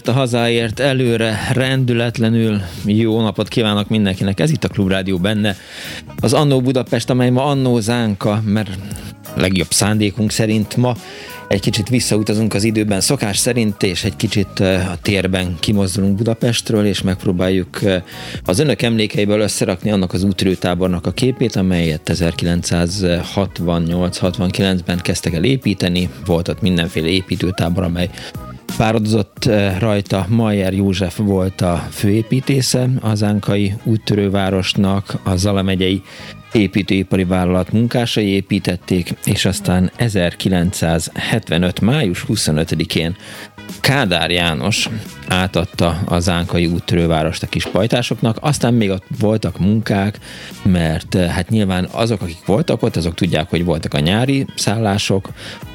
Népért, a hazáért előre rendületlenül jó napot kívánok mindenkinek. Ez itt a Klubrádió benne. Az Annó Budapest, amely ma Annó Zánka, mert legjobb szándékunk szerint ma egy kicsit visszautazunk az időben szokás szerint, és egy kicsit a térben kimozdulunk Budapestről, és megpróbáljuk az önök emlékeiből összerakni annak az útrőtábornak a képét, amelyet 1968-69-ben kezdtek el építeni. Volt ott mindenféle építőtábor, amely Párodozott eh, rajta Mayer József volt a főépítésze az Ánkai úttörővárosnak, a Zala megyei építőipari vállalat munkásai építették, és aztán 1975. május 25-én Kádár János átadta az Ánkai úttörővárost a kis pajtásoknak, aztán még ott voltak munkák, mert eh, hát nyilván azok, akik voltak ott, azok tudják, hogy voltak a nyári szállások,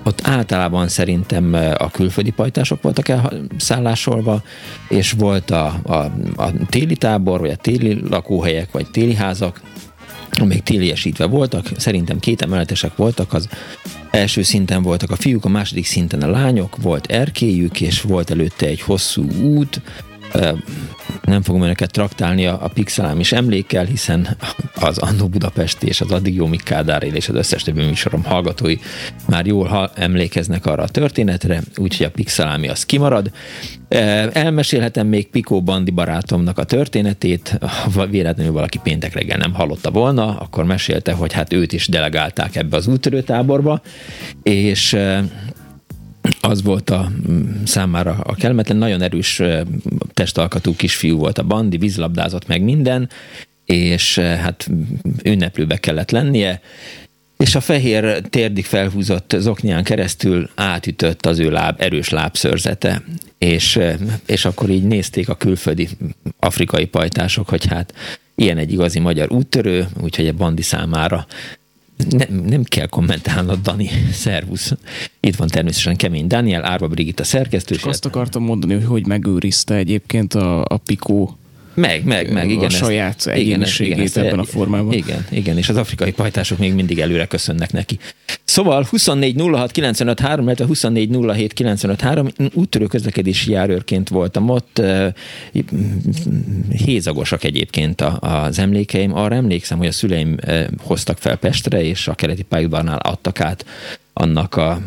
ott általában szerintem eh, a külföldi pajtások voltak elszállásolva, és volt a, a, a téli tábor, vagy a téli lakóhelyek, vagy téli házak, amelyek téliesítve voltak, szerintem két emeletesek voltak, az első szinten voltak a fiúk, a második szinten a lányok, volt erkélyük, és volt előtte egy hosszú út, nem fogom önöket traktálni a, a Pixelám is emlékkel, hiszen az Annó Budapest és az addig jó Kádár és az összes többi műsorom hallgatói már jól ha emlékeznek arra a történetre, úgyhogy a Pixelámi az kimarad. Elmesélhetem még Pikó Bandi barátomnak a történetét, ha véletlenül valaki péntek reggel nem hallotta volna, akkor mesélte, hogy hát őt is delegálták ebbe az úttörőtáborba, és az volt a mm, számára a kellemetlen, nagyon erős testalkatú kisfiú volt a bandi, vízlabdázott meg minden, és hát ünneplőbe kellett lennie, és a fehér térdig felhúzott zoknián keresztül átütött az ő láb, erős lábszörzete, és, és akkor így nézték a külföldi afrikai pajtások, hogy hát ilyen egy igazi magyar úttörő, úgyhogy a bandi számára nem, nem kell kommentálnod, Dani. Szervusz. Itt van természetesen Kemény Daniel, Árva Brigitta szerkesztő. Azt akartam mondani, hogy hogy megőrizte egyébként a, a Pikó meg, meg, meg, igen. A saját egyéniségét igen, ebben a formában. Igen, igen, és az afrikai pajtások még mindig előre köszönnek neki. Szóval 24 06 95 3, illetve 24 07 95 3, úttörő közlekedési járőrként voltam ott, hézagosak egyébként az emlékeim. Arra emlékszem, hogy a szüleim hoztak fel Pestre, és a keleti pályaudvarnál adtak át annak a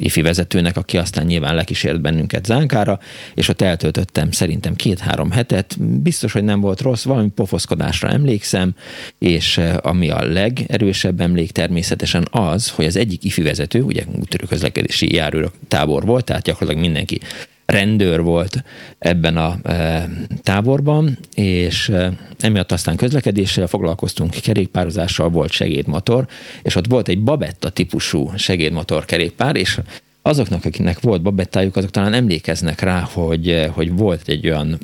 ifi vezetőnek, aki aztán nyilván lekísért bennünket Zánkára, és ott eltöltöttem szerintem két-három hetet. Biztos, hogy nem volt rossz, valami pofoszkodásra emlékszem, és eh, ami a legerősebb emlék természetesen az, hogy az egyik ifi vezető, ugye úttörő közlekedési járőr tábor volt, tehát gyakorlatilag mindenki rendőr volt ebben a e, táborban, és e, emiatt aztán közlekedéssel foglalkoztunk, kerékpározással volt segédmotor, és ott volt egy babetta típusú segédmotor kerékpár, és azoknak, akiknek volt babettájuk, azok talán emlékeznek rá, hogy, e, hogy volt egy olyan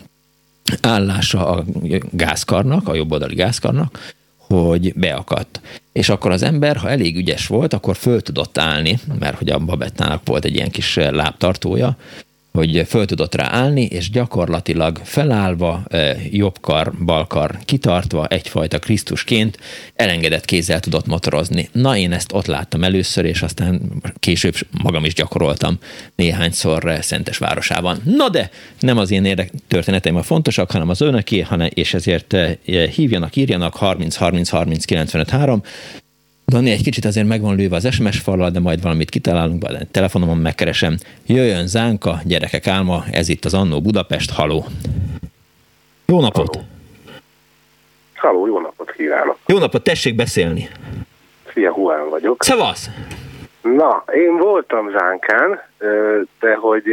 állása a gázkarnak, a jobboldali gázkarnak, hogy beakadt. És akkor az ember, ha elég ügyes volt, akkor föl tudott állni, mert hogy a babettának volt egy ilyen kis lábtartója, hogy föl tudott rá állni, és gyakorlatilag felállva, jobbkar, balkar kitartva, egyfajta Krisztusként elengedett kézzel tudott motorozni. Na, én ezt ott láttam először, és aztán később magam is gyakoroltam néhányszor Szentes városában. Na de, nem az én érdek történeteim a fontosak, hanem az önöké, hanem, és ezért hívjanak, írjanak 30 30 30 95 3, Dani, egy kicsit azért megvan lőve az SMS falal, de majd valamit kitalálunk, de telefonomon megkeresem. Jöjjön Zánka, gyerekek álma, ez itt az Annó Budapest, haló. Jó napot! Haló, jó napot kívánok! Jó napot, tessék beszélni! Szia, Huán vagyok. Szevasz! Na, én voltam Zánkán, de hogy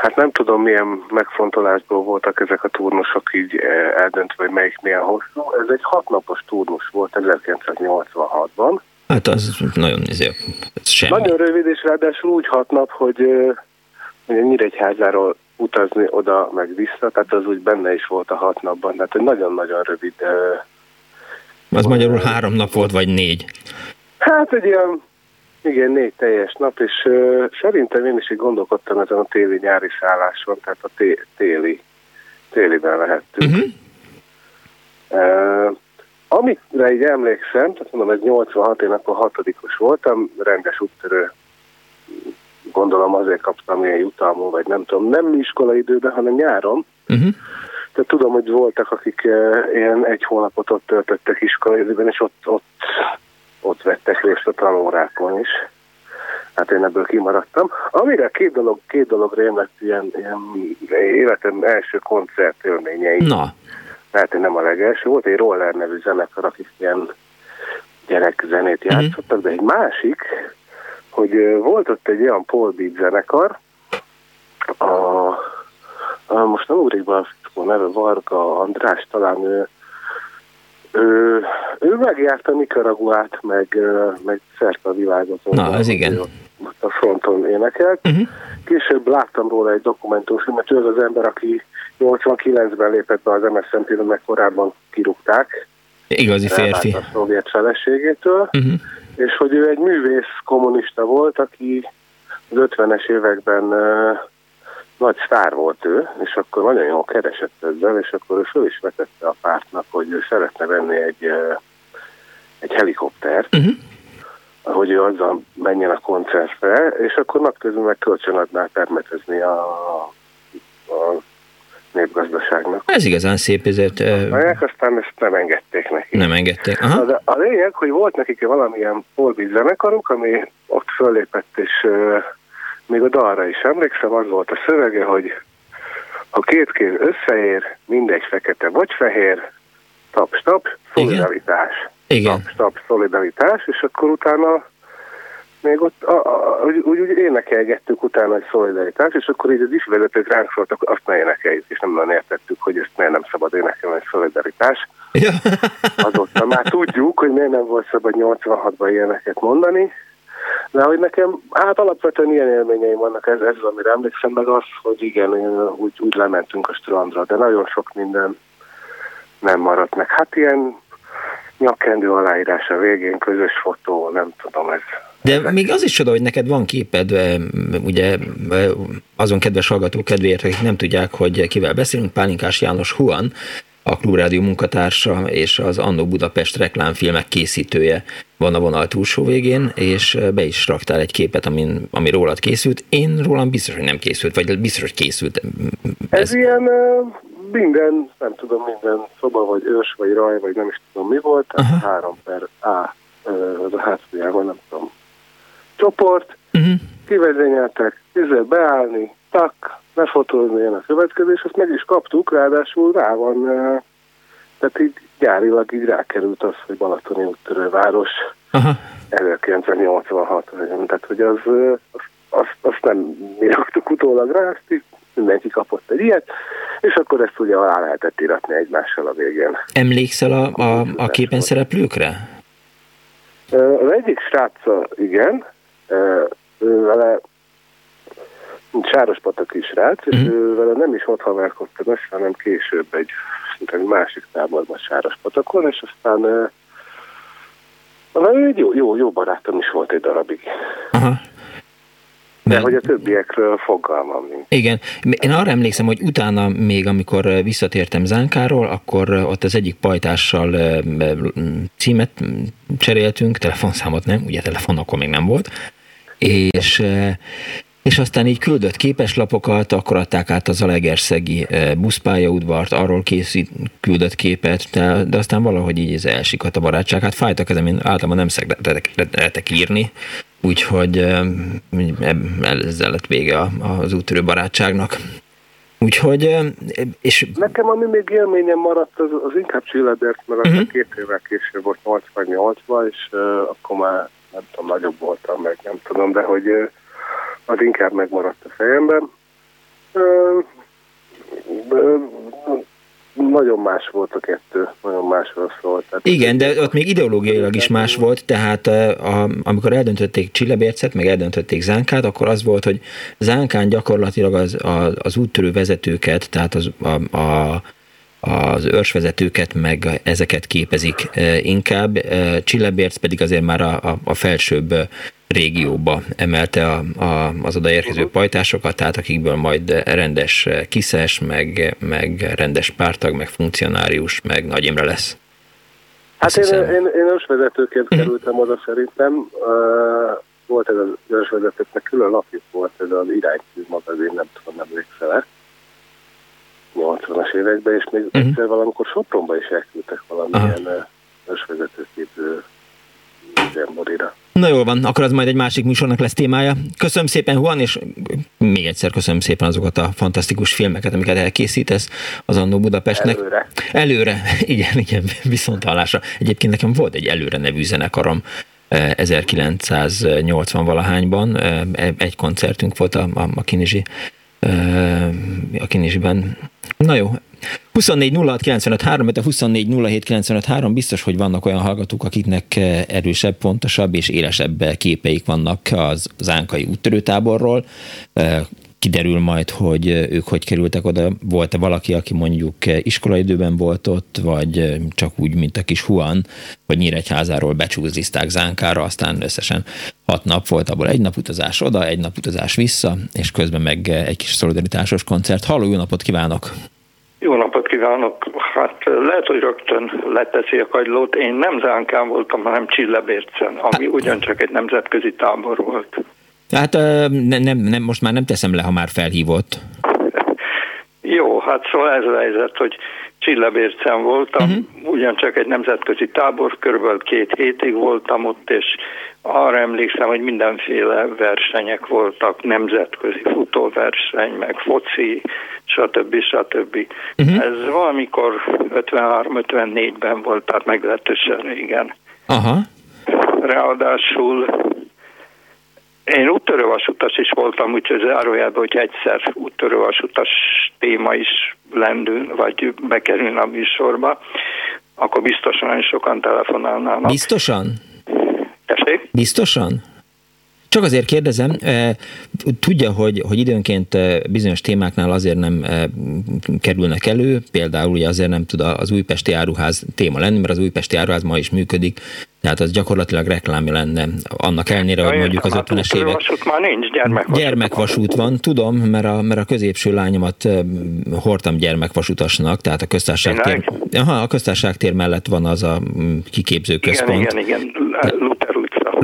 Hát nem tudom, milyen megfontolásból voltak ezek a turnusok így eh, eldöntve, hogy melyik milyen hosszú. Ez egy hatnapos turnus volt 1986-ban. Hát az nagyon néző, ez semmi. Nagyon rövid, és ráadásul úgy hat nap, hogy ugye Nyíregyházáról utazni oda meg vissza, tehát az úgy benne is volt a hat napban, tehát egy nagyon-nagyon rövid. Az magyarul három nap volt, vagy négy? Hát egy ilyen igen, négy teljes nap, és uh, szerintem én is így gondolkodtam ezen a téli-nyári szálláson, tehát a té- téli, téliben lehettünk. Uh-huh. Uh, amikre így emlékszem, tehát mondom, ez 86, én akkor hatodikos voltam, rendes úttörő, gondolom azért kaptam ilyen jutalmú, vagy nem tudom, nem iskola időben, hanem nyáron. Uh-huh. Tehát tudom, hogy voltak, akik uh, ilyen egy hónapot ott töltöttek időben, és ott, ott ott vettek részt a tanórákon is. Hát én ebből kimaradtam. Amire két dolog, két dolog rém lett ilyen, ilyen életem első koncert élményei. Na. Hát én nem a legelső. Volt egy Roller nevű zenekar, akik ilyen gyerekzenét mhm. játszottak, mm. de egy másik, hogy volt ott egy olyan Paul Beat zenekar, a, a most nem ugrik be a neve Varga András, talán ő ő, ő megjárta Nicaraguát, meg, meg szerte a világot. Na, ez igen. Ott a fronton énekelt. Uh-huh. Később láttam róla egy dokumentumfilmet, ő az az ember, aki 89-ben lépett be az MSZNP-ben, meg korábban kirúgták. Igazi férfi. A szovjet feleségétől. Uh-huh. És hogy ő egy művész kommunista volt, aki az 50-es években nagy sztár volt ő, és akkor nagyon jól keresett ezzel, és akkor ő föl is vetette a pártnak, hogy ő szeretne venni egy, egy helikoptert, uh-huh. hogy ő azzal menjen a koncertre, és akkor napközben meg kölcsön adná permetezni a, a népgazdaságnak. Ez igazán szép, ezért... Uh... Aztán ezt nem engedték neki. Nem engedték, aha. De a lényeg, hogy volt nekik valamilyen polbíz zenekaruk, ami ott föllépett, és még a dalra is emlékszem, az volt a szövege, hogy ha két kéz összeér, mindegy fekete vagy fehér, taps, taps, szolidaritás. Igen. Taps, taps, szolidaritás, és akkor utána még ott a, a, úgy, úgy, úgy énekelgettük utána egy szolidaritás, és akkor így az isvezetők ránk szóltak, azt ne énekeljük, és nem nagyon értettük, hogy ezt miért nem szabad énekelni, egy szolidaritás. Azóta már tudjuk, hogy miért nem volt szabad 86-ban ilyeneket mondani, de hogy nekem, hát alapvetően ilyen élményeim vannak, ez, ez az, amire emlékszem, meg az, hogy igen, úgy, úgy lementünk a strandra, de nagyon sok minden nem maradt meg. Hát ilyen nyakkendő aláírása végén, közös fotó, nem tudom, ez... De még az is csoda, hogy neked van képed, ugye azon kedves hallgatók kedvéért, akik nem tudják, hogy kivel beszélünk, Pálinkás János Huan, a Klubrádió munkatársa és az Annó Budapest reklámfilmek készítője van a vonal túlsó végén, és be is raktál egy képet, amin, ami rólad készült. Én rólam biztos, hogy nem készült, vagy biztos, hogy készült. Ez, Ez ilyen minden, nem tudom, minden szoba, vagy ős, vagy raj, vagy nem is tudom mi volt, Aha. három per A, az a hátuljágon, nem tudom, csoport, uh-huh. kivezényeltek, ezzel beállni, tak, lefotózni jön a következő, azt meg is kaptuk, ráadásul rá van, tehát így gyárilag így rákerült az, hogy Balatoni úttörőváros Aha. 1986, tehát hogy az, azt, azt nem mi raktuk utólag rá, azt így mindenki kapott egy ilyet, és akkor ezt ugye alá lehetett iratni egymással a végén. Emlékszel a, a, a képen szereplőkre? Az egyik srácsa, igen, vele Sárospataki srác, és mm-hmm. ő vele nem is ott haverkodtam össze, hanem később egy, egy másik táborban Sárospatakon, és aztán uh, egy jó, jó, jó barátom is volt egy darabig. Aha. De hogy a többiekről fogalmam nincs. Igen. Én arra emlékszem, hogy utána még, amikor visszatértem Zánkáról, akkor ott az egyik pajtással címet cseréltünk, telefonszámot nem, ugye telefon akkor még nem volt, és és aztán így küldött képeslapokat, akkor adták át az Alegerszegi buszpályaudvart, arról készít, küldött képet, de, de aztán valahogy így ez elsikadt a barátság. Hát fájtak ezen, én általában nem szeretek írni, úgyhogy ezzel lett vége az úttörő barátságnak. Úgyhogy, és... Nekem ami még élményem maradt, az, az inkább Csillebert, mert uh-huh. két évvel később volt 88-ban, és uh, akkor már nem tudom, nagyobb voltam meg, nem tudom, de hogy uh, az inkább megmaradt a fejemben. Nagyon más volt a kettő, nagyon másról szólt. Tehát Igen, de ott még ideológiailag is más volt, tehát a, amikor eldöntötték Csillebércet, meg eldöntötték Zánkát, akkor az volt, hogy Zánkán gyakorlatilag az, az, az úttörő vezetőket, tehát az, a, a az őrsvezetőket, meg ezeket képezik inkább. Csillebérc pedig azért már a, a, felsőbb régióba emelte a, a, az odaérkező uh-huh. pajtásokat, tehát akikből majd rendes kiszes, meg, meg rendes pártag, meg funkcionárius, meg Nagy Imre lesz. Hát én, én, én ősvezetőként uh-huh. kerültem oda szerintem. Volt ez az ősvezetőknek külön lapjuk volt, ez az iránytű magazin, nem tudom, emlékszel 80-as években, és még uh-huh. egyszer valamikor Sopronba is elküldtek valamilyen uh-huh. ősvezetőképző üzemmorira. Na jól van, akkor az majd egy másik műsornak lesz témája. Köszönöm szépen, Juan, és még egyszer köszönöm szépen azokat a fantasztikus filmeket, amiket elkészítesz az Annó Budapestnek. Előre. Előre, igen, igen, viszont hallásra. Egyébként nekem volt egy előre nevű zenekarom, 1980-valahányban eh, egy koncertünk volt a, a, a Kinizsi a Kinizsiben. Na jó, 24 06 95 3, a 24 07 95 3, biztos, hogy vannak olyan hallgatók, akiknek erősebb, pontosabb és élesebb képeik vannak az, az Ánkai úttörőtáborról. Kiderül majd, hogy ők hogy kerültek oda. Volt-e valaki, aki mondjuk iskolaidőben volt ott, vagy csak úgy, mint a kis Huan, hogy Nyíregyházáról becsúzizták Zánkára, aztán összesen hat nap volt, abból egy nap utazás oda, egy nap utazás vissza, és közben meg egy kis szolidaritásos koncert. Halló, jó napot kívánok! Jó napot kívánok! Hát lehet, hogy rögtön leteszi a kagylót. Én nem Zánkán voltam, hanem Csillebércen, ami hát- ugyancsak egy nemzetközi tábor volt. Hát nem, nem, nem, most már nem teszem le, ha már felhívott. Jó, hát szóval ez a helyzet, hogy Csillebércen voltam, uh-huh. ugyancsak egy nemzetközi tábor, körülbelül két hétig voltam ott, és arra emlékszem, hogy mindenféle versenyek voltak, nemzetközi futóverseny, meg foci, stb. stb. Uh-huh. Ez valamikor 53-54-ben volt, tehát meglehetősen régen. Aha. Ráadásul én úttörővasutas is voltam, úgyhogy zárójában, hogy egyszer úttörővasutas téma is lendül, vagy bekerül a műsorba, akkor biztosan nagyon sokan telefonálnának. Biztosan? Tessék? Biztosan? Csak azért kérdezem, tudja, hogy, hogy időnként bizonyos témáknál azért nem kerülnek elő, például ugye azért nem tud az újpesti áruház téma lenni, mert az újpesti áruház ma is működik, tehát az gyakorlatilag reklámja lenne, annak ellenére, hogy mondjuk az 50-es évek... Vasút már nincs, gyermekvasút. Gyermekvasút van, tudom, mert a, mert a középső lányomat hordtam gyermekvasutasnak, tehát a köztársaság tér, aha, a köztársaság tér mellett van az a mm, kiképző központ. Igen, igen, igen,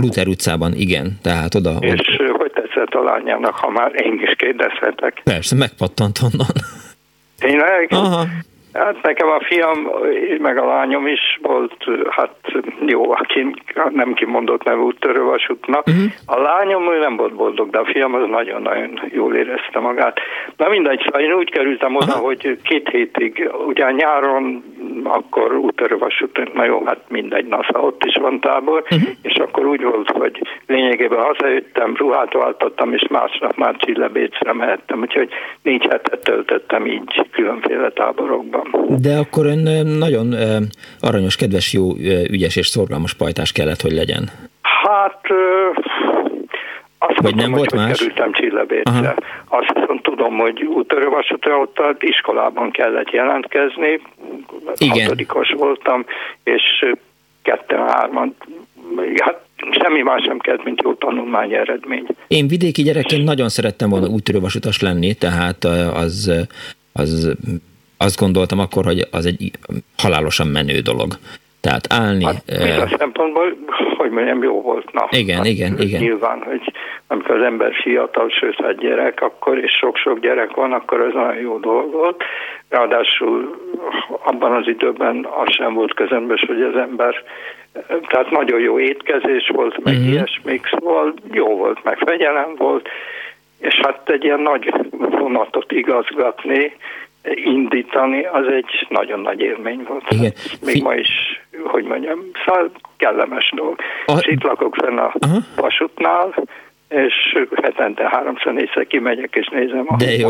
Luther utcában, igen, tehát oda... És oda. hogy tetszett a lányának, ha már én is kérdezhetek? Persze, megpattant onnan. Tényleg? Aha. Hát nekem a fiam, meg a lányom is volt, hát jó, aki nem kimondott nevű úttörővasútnak. Uh-huh. A lányom ő nem volt boldog, de a fiam az nagyon-nagyon jól érezte magát. Na mindegy, szóval én úgy kerültem oda, uh-huh. hogy két hétig, ugye nyáron akkor úttörővasút, na jó, hát mindegy, NASA ott is van tábor, uh-huh. és akkor úgy volt, hogy lényegében hazajöttem, ruhát váltottam, és másnap már Csillebécre mehettem, úgyhogy négy hetet töltöttem így különféle táborokban. De akkor ön nagyon aranyos, kedves, jó, ügyes és szorgalmas pajtás kellett, hogy legyen. Hát azt Vagy nem volt hogy más? kerültem Csillebétre. Azt viszont tudom, hogy útörővasútra ott iskolában kellett jelentkezni. Igen. Hatodikos voltam, és ketten-hárman, hát semmi más sem kell, mint jó tanulmány eredmény. Én vidéki gyerekként nagyon szerettem volna úttörővasutas lenni, tehát az, az azt gondoltam akkor, hogy az egy halálosan menő dolog. Tehát állni... Hát, uh, szempontból, hogy mondjam, jó volt. Na, igen, hát, igen, igen. Nyilván, hogy amikor az ember fiatal, sőt, hát gyerek, akkor és sok-sok gyerek van, akkor ez nagyon jó dolog volt. Ráadásul abban az időben az sem volt közömbös, hogy az ember tehát nagyon jó étkezés volt, meg uh-huh. ilyesmik, szóval jó volt, meg fegyelem volt, és hát egy ilyen nagy vonatot igazgatni, indítani, az egy nagyon nagy élmény volt. Igen. Még Fi- ma is, hogy mondjam, szóval kellemes dolog. A... És itt lakok fenn a Aha. vasútnál, és hetente háromszor, négyszer kimegyek és nézem. A De jó.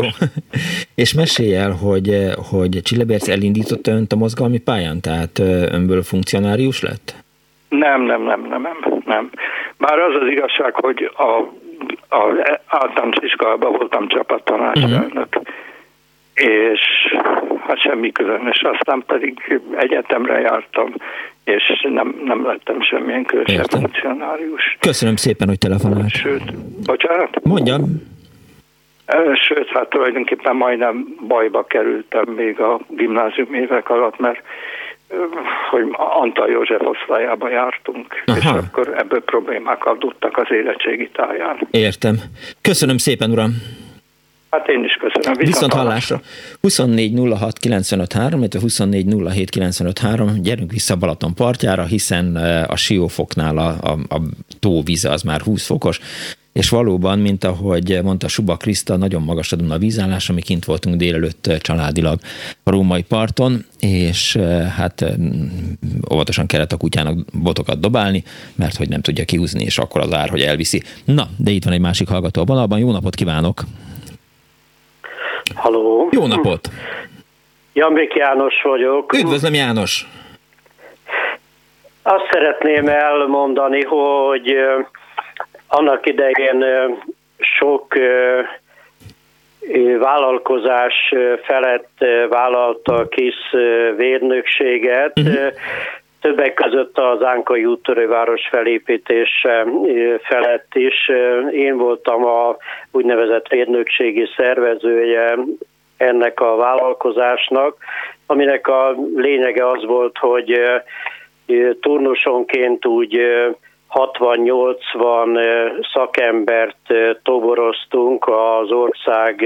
és mesélj el, hogy, hogy Csillebérc elindította önt a mozgalmi pályán, tehát önből funkcionárius lett? Nem, nem, nem, nem, nem, nem. Bár az az igazság, hogy a, a általános iskolában voltam csapattanácselnök, uh-huh és hát semmi különös, aztán pedig egyetemre jártam, és nem, nem lettem semmilyen különösebb funkcionárius. Köszönöm szépen, hogy telefonált. Sőt, bocsánat? Mondjam. Sőt, hát tulajdonképpen majdnem bajba kerültem még a gimnázium évek alatt, mert hogy Antal József osztályába jártunk, Aha. és akkor ebből problémák adottak az érettségi táján. Értem. Köszönöm szépen, uram! Hát én is köszönöm. Viszont, Viszont hallásra. 24 06 95 3, illetve 24 07 95 3, gyerünk vissza Balaton partjára, hiszen a Siófoknál a, a, a tóvíze az már 20 fokos, és valóban, mint ahogy mondta Suba Kriszta, nagyon magas a vízállás, ami kint voltunk délelőtt családilag a római parton, és hát óvatosan kellett a kutyának botokat dobálni, mert hogy nem tudja kiúzni, és akkor az ár, hogy elviszi. Na, de itt van egy másik hallgató a vonalban. Jó napot kívánok! Haló. Jó napot! Jambik János vagyok. Üdvözlöm János! Azt szeretném elmondani, hogy annak idején sok vállalkozás felett vállalta a kis védnökséget, uh-huh. Többek között az Ánkai úttörőváros felépítése felett is. Én voltam a úgynevezett védnökségi szervezője ennek a vállalkozásnak, aminek a lényege az volt, hogy turnusonként úgy 60-80 szakembert toboroztunk az ország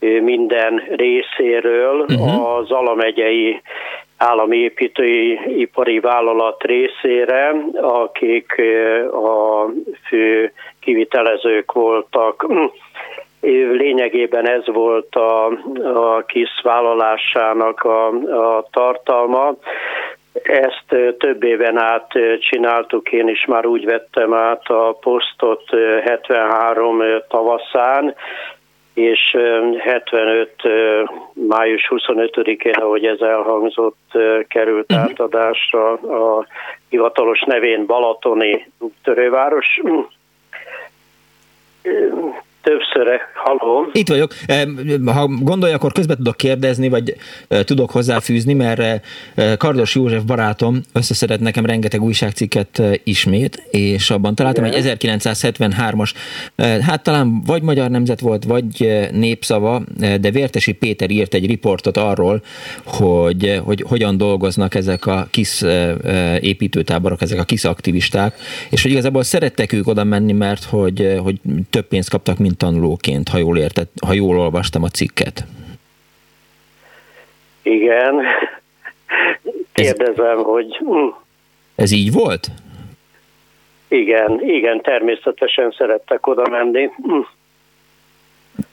minden részéről uh-huh. az alamegyei állami építőipari vállalat részére, akik a fő kivitelezők voltak. Lényegében ez volt a, a KISZ vállalásának a, a tartalma. Ezt több éven át csináltuk, én is már úgy vettem át a posztot 73 tavaszán, és 75. május 25-én, ahogy ez elhangzott, került uh-huh. átadásra a hivatalos nevén Balatoni törőváros többször hallom. Itt vagyok. Ha gondolja, akkor közben tudok kérdezni, vagy tudok hozzáfűzni, mert Kardos József barátom összeszedett nekem rengeteg újságcikket ismét, és abban találtam Igen. egy 1973-as, hát talán vagy Magyar Nemzet volt, vagy Népszava, de Vértesi Péter írt egy riportot arról, hogy, hogy hogyan dolgoznak ezek a kis építőtáborok, ezek a kis aktivisták, és hogy igazából szerettek ők oda menni, mert hogy, hogy több pénzt kaptak, mint tanulóként, ha jól, értett, ha jól olvastam a cikket. Igen. Kérdezem, ez, hogy... Ez így volt? Igen, igen, természetesen szerettek oda menni.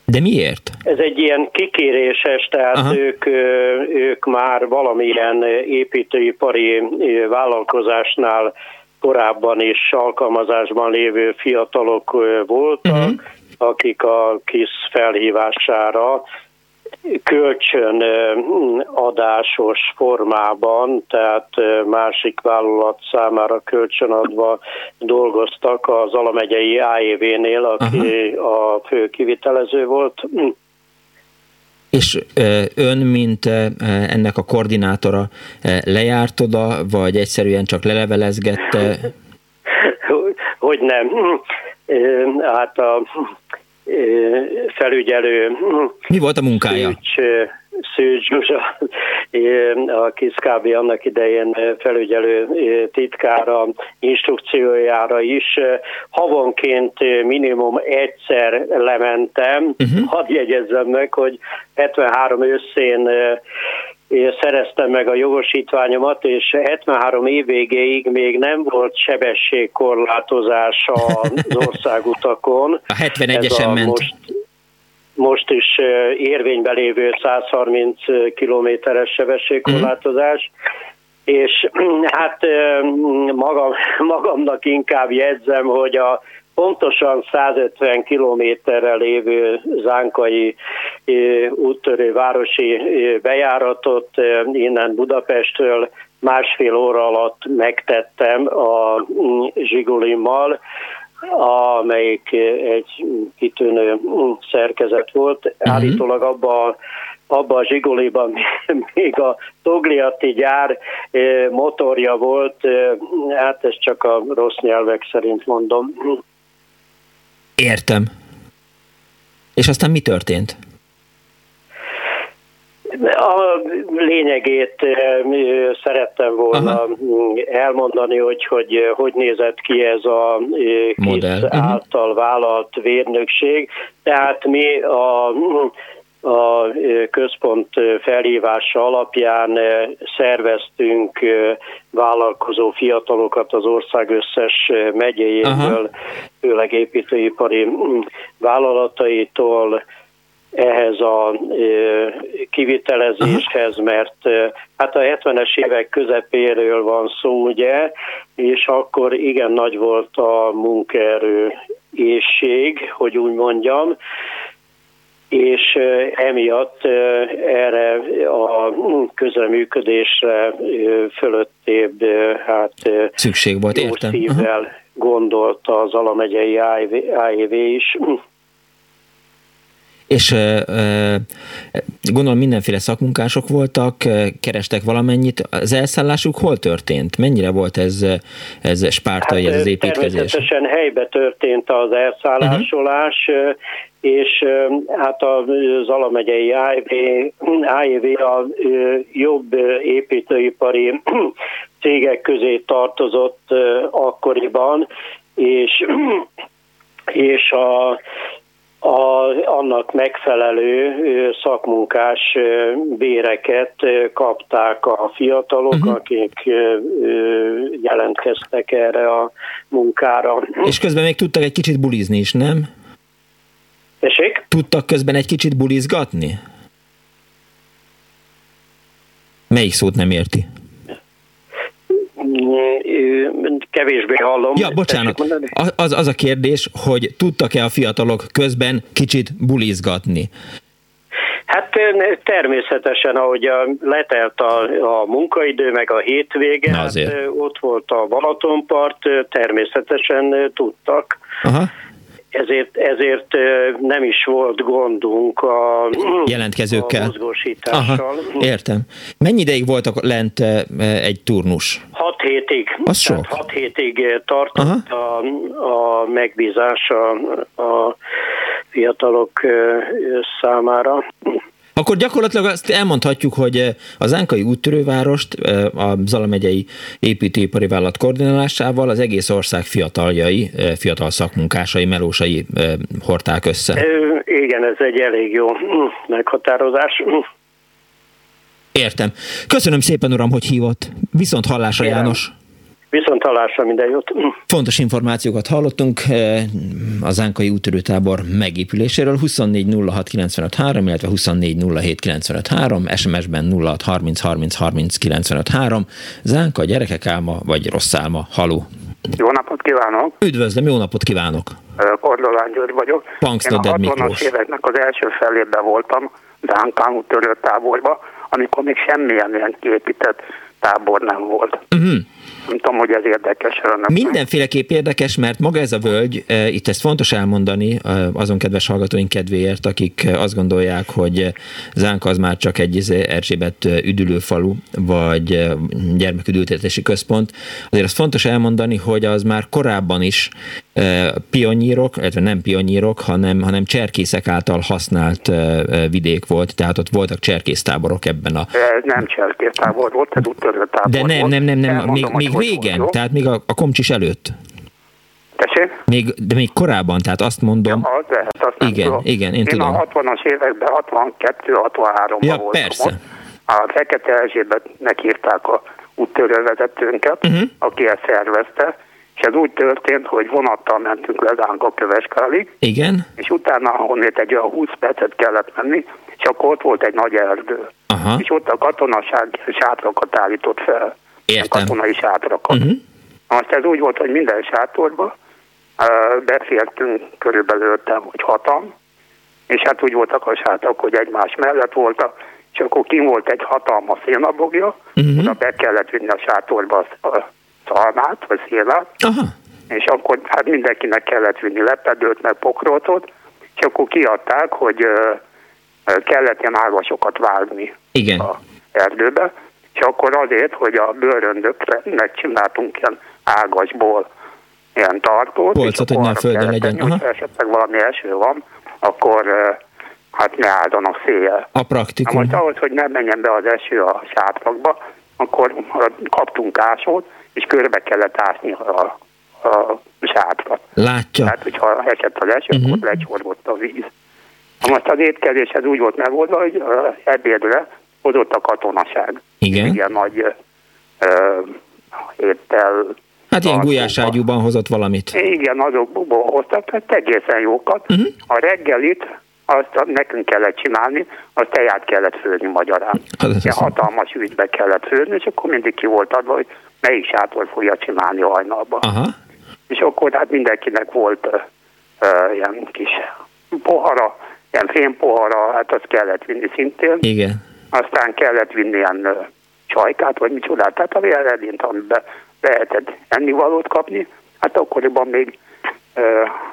De miért? Ez egy ilyen kikéréses, tehát ők, ők már valamilyen építőipari vállalkozásnál korábban is alkalmazásban lévő fiatalok voltak, uh-huh akik a KISZ felhívására kölcsön adásos formában, tehát másik vállalat számára kölcsönadva dolgoztak az Alamegyei AEV-nél, aki Aha. a fő kivitelező volt. És ön, mint ennek a koordinátora lejárt oda, vagy egyszerűen csak lelevelezgette? hogy nem, hát a felügyelő... Mi volt a munkája? Szűcs, Szűcs Zsuzsa, a Kiszkábi annak idején felügyelő titkára, instrukciójára is. Havonként minimum egyszer lementem, uh-huh. hadd jegyezzem meg, hogy 73 őszén szereztem meg a jogosítványomat, és 73 év végéig még nem volt sebességkorlátozás az országutakon. A 71-esen ment. Most, most is érvényben lévő 130 kilométeres sebességkorlátozás, uh-huh. és hát magam, magamnak inkább jegyzem, hogy a pontosan 150 kilométerrel lévő zánkai úttörő városi bejáratot innen Budapestről másfél óra alatt megtettem a mm, Zsigulimmal, amelyik egy kitűnő szerkezet volt. Uh-huh. Állítólag abba abba a zsigoliban még a Togliatti gyár motorja volt, hát ez csak a rossz nyelvek szerint mondom. Értem. És aztán mi történt? A lényegét szerettem volna Aha. elmondani, hogy, hogy hogy nézett ki ez a Modell. KISZ által vállalt vérnökség. Tehát mi a a központ felhívása alapján szerveztünk vállalkozó fiatalokat az ország összes megyéjéből, főleg építőipari vállalataitól, ehhez a kivitelezéshez, mert hát a 70-es évek közepéről van szó, ugye, és akkor igen nagy volt a munkaerő ésség, hogy úgy mondjam, és emiatt erre a közreműködésre fölöttébb hát szükség volt, értem. szívvel gondolta az Alamegyei AIV is. És gondolom mindenféle szakmunkások voltak, kerestek valamennyit. Az elszállásuk hol történt? Mennyire volt ez, ez spártai, hát, ez az építkezés? Természetesen helybe történt az elszállásolás, uh-huh és hát az Alamegyei AIV a jobb építőipari cégek közé tartozott akkoriban, és, és a, a, annak megfelelő szakmunkás béreket kapták a fiatalok, uh-huh. akik jelentkeztek erre a munkára. És közben még tudtak egy kicsit bulizni is, nem? Tessék? Tudtak közben egy kicsit bulizgatni? Melyik szót nem érti? Kevésbé hallom. Ja, bocsánat. Az, az a kérdés, hogy tudtak-e a fiatalok közben kicsit bulizgatni? Hát természetesen, ahogy letelt a, a munkaidő, meg a hétvége, hát, ott volt a Balatonpart, természetesen tudtak. Aha ezért, ezért nem is volt gondunk a jelentkezőkkel. A mozgósítással. Aha, értem. Mennyi ideig voltak lent egy turnus? Hat hétig. Az sok. Hat hétig tartott a, a megbízás a, a fiatalok számára. Akkor gyakorlatilag azt elmondhatjuk, hogy eh, az Ánkai úttörővárost eh, a Zala megyei építőipari vállalat koordinálásával az egész ország fiataljai, eh, fiatal szakmunkásai, melósai hordták össze. Igen, ez egy elég jó meghatározás. Értem. Köszönöm szépen, uram, hogy hívott. Viszont hallásra, Igen. János. Viszont hallásra minden jót. Fontos információkat hallottunk eh, az Ánkai útörőtábor megépüléséről 2406953, illetve 2407953, SMS-ben 0630303953. Zánka, gyerekek álma, vagy rossz álma, haló. Jó napot kívánok! Üdvözlöm, jó napot kívánok! Kordolán György vagyok. Punks Én a 60-as éveknek az első felében voltam, Zánkán úttörő táborba, amikor még semmilyen ilyen kiépített tábor nem volt. Uh-huh. Nem tudom, hogy ez érdekes. Nem Mindenféleképp érdekes, mert maga ez a völgy, e, itt ezt fontos elmondani e, azon kedves hallgatóink kedvéért, akik azt gondolják, hogy Zánka az már csak egy izé, Erzsébet üdülőfalu, vagy gyermeküdültetési központ. Azért azt fontos elmondani, hogy az már korábban is pionírok, illetve nem pionírok, hanem, hanem cserkészek által használt vidék volt, tehát ott voltak cserkésztáborok ebben a... Ez nem cserkésztábor volt, ez úttörő tábor De nem, nem, nem, nem, még, még régen, volt, tehát még a, a komcsis előtt. Tessék? Még, de még korábban, tehát azt mondom... Ja, az lehet, azt igen, tudom. igen, én, én tudom. a 60-as években, 62-63-ban ja, voltam persze. Ott. A Fekete Erzsébetnek írták a úttörővezetőnket, uh-huh. aki ezt szervezte, és ez úgy történt, hogy vonattal mentünk le a Köveskálig. Igen. És utána ahonnét egy olyan 20 percet kellett menni, és akkor ott volt egy nagy erdő. Aha. És ott a katonaság sátrakat állított fel. Értem. A katonai sátrakat. Uh-huh. Most ez úgy volt, hogy minden sátorba uh, befértünk körülbelül ötem, vagy hatan, és hát úgy voltak a sátrak, hogy egymás mellett voltak, és akkor kim volt egy hatalmas szélnabogja, uh-huh. oda be kellett vinni a sátorba a szalmát, vagy szélát, Aha. és akkor hát mindenkinek kellett vinni lepedőt, meg pokrótot, és akkor kiadták, hogy kellett ilyen ágasokat vágni Igen. a erdőbe, és akkor azért, hogy a bőröndökre megcsináltunk ilyen ágasból ilyen tartót, Polcot, hogy nem földön legyen. Aha. esetleg valami eső van, akkor hát ne áldon a széjjel. A praktikum. Na most ahhoz, hogy nem menjen be az eső a sátrakba, akkor kaptunk ásót, és körbe kellett ásni a, a sátrat. Látja. Tehát, hogyha esett az eső, uh-huh. akkor lecsorgott a víz. Na most az étkezés ez úgy volt megoldva, hogy ebédre hozott a katonaság. Igen. Ilyen nagy ö, étel. Hát ilyen gulyáságyúban hozott valamit. Igen, azokból hoztak, tehát egészen jókat. Uh-huh. A reggelit azt nekünk kellett csinálni, azt teját kellett főzni magyarán. Hát hatalmas ügybe kellett főzni, és akkor mindig ki volt adva, hogy melyik sátor fogja csinálni hajnalban. Aha. És akkor hát mindenkinek volt uh, ilyen kis pohara, ilyen fémpohara, hát azt kellett vinni szintén. Igen. Aztán kellett vinni ilyen uh, csajkát, vagy micsodát, tehát a véledint, amiben lehetett ennivalót kapni, hát akkoriban még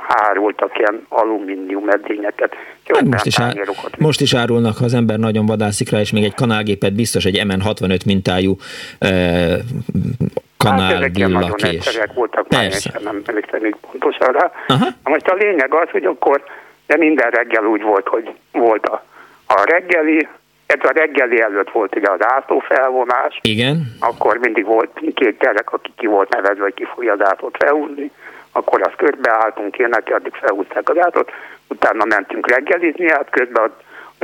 árultak ilyen alumínium edényeket. Hát most, is ár, most is árulnak, ha az ember nagyon vadászik rá, és még egy kanálgépet biztos egy MN65 mintájú uh, kanálvillakés. Hát ezek voltak, Persze. már nem emlékszem pontosan rá. Aha. Most a lényeg az, hogy akkor de minden reggel úgy volt, hogy volt a, a reggeli, ez a reggeli előtt volt ugye az ászló felvonás. Igen. Akkor mindig volt két gyerek, aki ki volt nevezve, hogy ki fogja az ászlót felhúzni. Akkor azt körbeálltunk én neki, addig felhúzták az ászlót. Utána mentünk reggelizni, hát közben a,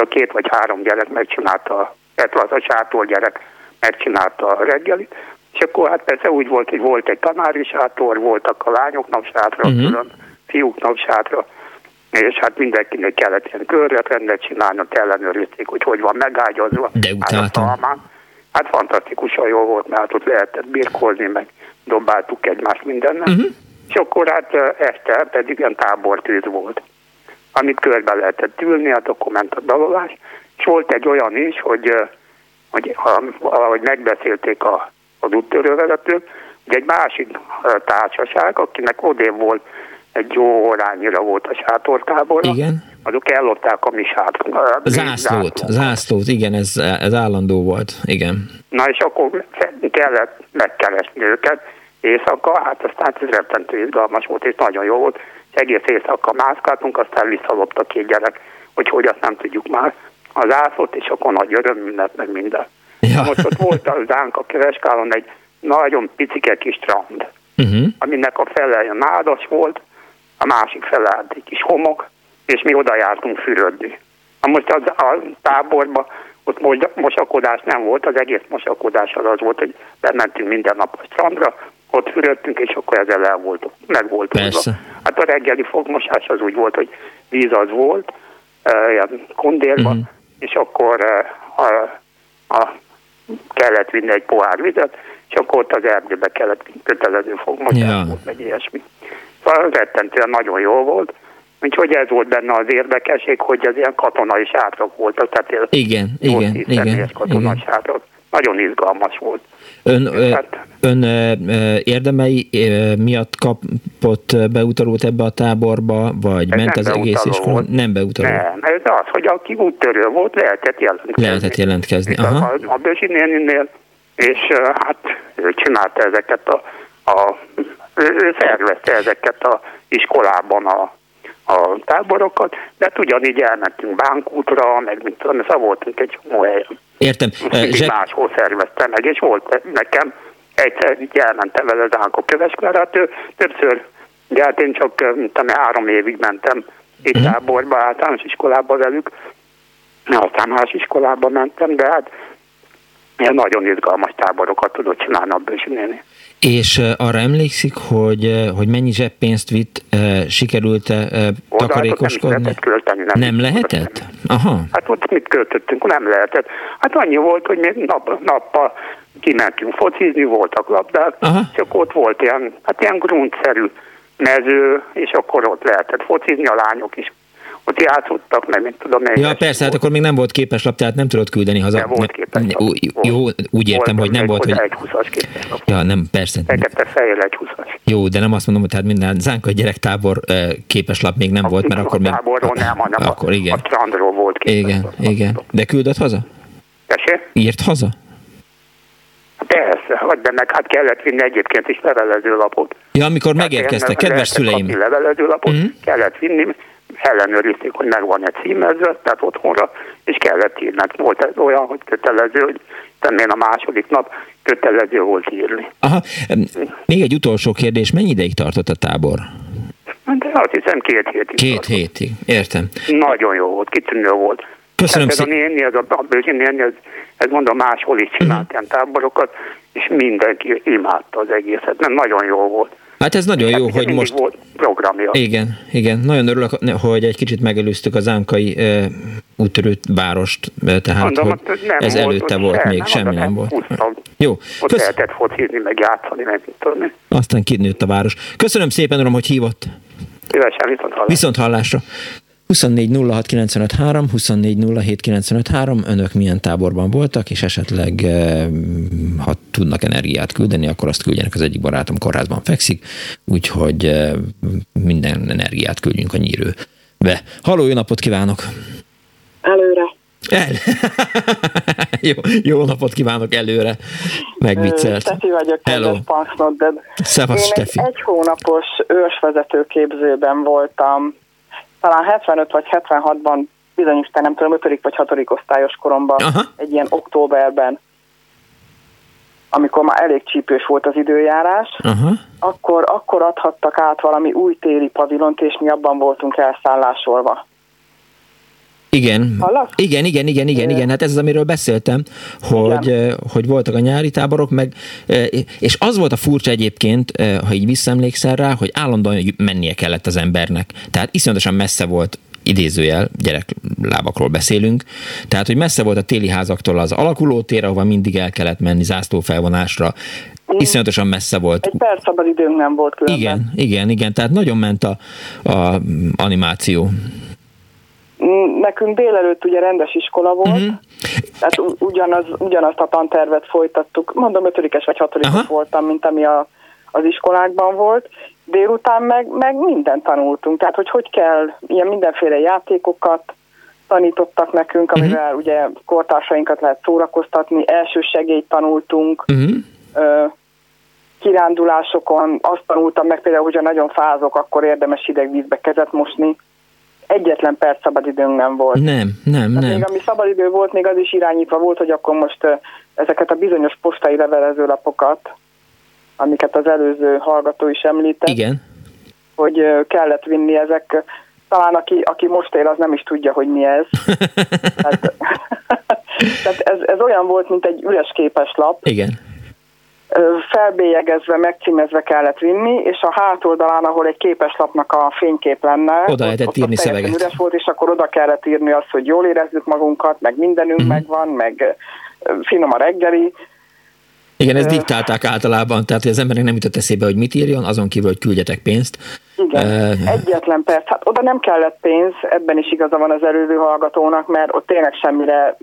a két vagy három gyerek megcsinálta, illetve az a sátor gyerek megcsinálta a reggelit. És akkor hát persze úgy volt, hogy volt egy tanári sátor, voltak a lányoknak sátra, uh-huh. külön fiúknak sátra, és hát mindenkinek kellett ilyen körretrendet csinálni, ellenőrizték, hogy hogy van megágyazva. De utáltam. Hát fantasztikusan jó volt, mert hát ott lehetett birkózni, meg dobáltuk egymást mindennel. Uh-huh. És akkor hát este pedig ilyen tábortűz volt, amit körbe lehetett ülni, a dalolás. És volt egy olyan is, hogy, hogy ahogy megbeszélték a, az úttörővezetők, hogy egy másik társaság, akinek odén volt egy jó orányira volt a sátortábor. Igen. Azok ellopták a mi sátor. Zászlót, zászlót, igen, ez, ez állandó volt, igen. Na és akkor kellett megkeresni őket éjszaka, hát aztán ez rettentő izgalmas volt, és nagyon jó volt. És egész éjszaka mászkáltunk, aztán visszalopta két gyerek, hogy hogy azt nem tudjuk már. Az ászlót, és akkor nagy öröm mindent, meg minden. Ja. Most ott volt a Zánka Keveskálon egy nagyon picike kis strand, uh-huh. aminek a fele nádas volt, a másik fele egy kis homok, és mi oda jártunk fürödni. Na most az, a táborban ott mosakodás nem volt, az egész mosakodás az az volt, hogy bementünk minden nap a strandra, ott fürödtünk, és akkor ezzel el volt, meg volt Persze. Hát a reggeli fogmosás az úgy volt, hogy víz az volt, ilyen kondérban, uh-huh. és akkor a, a, kellett vinni egy pohár vizet, és akkor ott az erdőbe kellett kötelező fogmosás ja. volt, meg ilyesmi. Szóval rettentően nagyon jó volt. Úgyhogy ez volt benne az érdekesség, hogy az ilyen katonai sátrak voltak. Tehát igen, igen, igen, katonai igen. sátrak. nagyon izgalmas volt. Ön, hát, ön érdemei miatt kapott beutalót ebbe a táborba, vagy ment az egész iskola? Nem beutaló. Nem, ez az, hogy aki úttörő volt, lehetett jelentkezni. Lehetett jelentkezni, aha. A, a Bözsi néninél, és hát ő csinálta ezeket a, a ő szervezte ezeket a iskolában a a táborokat, de hát ugyanígy elmentünk Bánkútra, meg mint tudom, szóval voltunk egy csomó helyen. Értem. Uh, Zsek... Máshol szervezte meg, és volt nekem, egyszer elmentem vele az Ánkó Köveskvárát, ő többször, de hát én csak tudom, három évig mentem itt uh-huh. táborba, általános iskolába velük, aztán más iskolába mentem, de hát ilyen nagyon izgalmas táborokat tudott csinálni a Bősi néni. És arra emlékszik, hogy, hogy mennyi zseppénzt vitt, sikerült takarékoskodni? Nem költeni. Nem, nem lehetett? Aha. Hát ott mit költöttünk? Nem lehetett. Hát annyi volt, hogy mi nap, nappal kimentünk focizni, voltak labdák, Aha. csak ott volt ilyen, hát ilyen gruntszerű mező, és akkor ott lehetett focizni, a lányok is ott játszottak, meg mint tudom én. Ja, persze, hát akkor még nem volt képes lap, tehát nem tudott küldeni haza. Nem volt képes lap. Jó, úgy értem, volt, hogy nem volt, hogy... egy 20-as képes lap. Ja, nem, persze. Fekete fejjel egy 20-as. Jó, de nem azt mondom, hogy tehát minden zánkai gyerektábor képes lap még nem a volt, mert akkor még... táborról nem, hanem akkor, igen. a strandról volt képes Igen, igen. De küldött haza? Tessék? Írt haza? Persze, vagy de meg hát kellett vinni egyébként is levelezőlapot. Ja, amikor megérkeztek, kedves szüleim. Levelezőlapot mm-hmm. kellett vinni, ellenőrizték, hogy megvan-e címezve, tehát otthonra, és kellett írni. Hát volt ez olyan, hogy kötelező, hogy tennél a második nap kötelező volt írni. Aha, még egy utolsó kérdés, mennyi ideig tartott a tábor? De azt hiszem két hétig. Két tartott. hétig, értem. Nagyon jó volt, kitűnő volt. Köszönöm szépen. A néni, ez a, a néni, ez, ez mondom, máshol is csinált uh-huh. táborokat, és mindenki imádta az egészet, nem nagyon jó volt. Hát ez nagyon jó, hogy most... Volt programja. Igen, igen. Nagyon örülök, hogy egy kicsit megelőztük az ánkai uh, úttörő várost, tehát Mondom, hogy nem ez volt, előtte volt még, semmi nem, nem volt. Húztam. Jó. Ott Kösz... lehetett focizni, meg játszani, meg tudni. Aztán kinőtt a város. Köszönöm szépen, uram, hogy hívott. Szívesen, viszont hallásra. Viszont hallásra. 24 06 önök milyen táborban voltak, és esetleg ha tudnak energiát küldeni, akkor azt küldjenek az egyik barátom kórházban fekszik, úgyhogy minden energiát küldjünk a nyírőbe. Halló, jó napot kívánok! Előre! El. jó, jó napot kívánok előre, megviccelt. Stefi vagyok, Hello. Szevasz, Én Stefi. Egy, hónapos ősvezető képzőben voltam talán 75 vagy 76-ban bizonyos, nem tudom, 5. vagy 6. osztályos koromban, Aha. egy ilyen októberben, amikor már elég csípős volt az időjárás, Aha. akkor, akkor adhattak át valami új téli pavilont, és mi abban voltunk elszállásolva. Igen. Hallasz? Igen, igen, igen, igen, igen. Hát ez az, amiről beszéltem, hogy, igen. hogy voltak a nyári táborok, meg, és az volt a furcsa egyébként, ha így visszaemlékszel rá, hogy állandóan mennie kellett az embernek. Tehát iszonyatosan messze volt idézőjel, gyereklábakról beszélünk, tehát, hogy messze volt a téli házaktól az alakulótér, ahova mindig el kellett menni zászlófelvonásra, iszonyatosan messze volt. Egy perc szabad időnk nem volt különben. Igen, igen, igen, tehát nagyon ment a, a animáció. Nekünk délelőtt ugye rendes iskola volt, uh-huh. tehát ugyanaz, ugyanazt a tantervet folytattuk, mondom ötödikes vagy hatodikos uh-huh. voltam, mint ami a, az iskolákban volt, délután meg, meg mindent tanultunk, tehát hogy hogy kell ilyen mindenféle játékokat tanítottak nekünk, mhm. amivel uh-huh. ugye kortársainkat lehet szórakoztatni, első segélyt tanultunk, uh-huh. ö, kirándulásokon azt tanultam meg például, hogyha nagyon fázok, akkor érdemes hideg vízbe kezet mosni, egyetlen perc szabadidőnk nem volt. Nem, nem, hát nem. Még ami szabadidő volt, még az is irányítva volt, hogy akkor most ezeket a bizonyos postai levelezőlapokat, amiket az előző hallgató is említett. Igen. Hogy kellett vinni ezek, talán aki, aki most él, az nem is tudja, hogy mi ez. tehát, tehát ez, ez olyan volt, mint egy üres képeslap. Igen felbélyegezve, megcímezve kellett vinni, és a hátoldalán, ahol egy képeslapnak a fénykép lenne, oda lehetett írni szöveget. Üres volt, és akkor oda kellett írni azt, hogy jól érezzük magunkat, meg mindenünk uh-huh. megvan, meg finom a reggeli. Igen, ezt diktálták általában, tehát hogy az embernek nem jutott eszébe, hogy mit írjon, azon kívül, hogy küldjetek pénzt. Igen, uh, egyetlen perc. Hát oda nem kellett pénz, ebben is igaza van az előző hallgatónak, mert ott tényleg semmire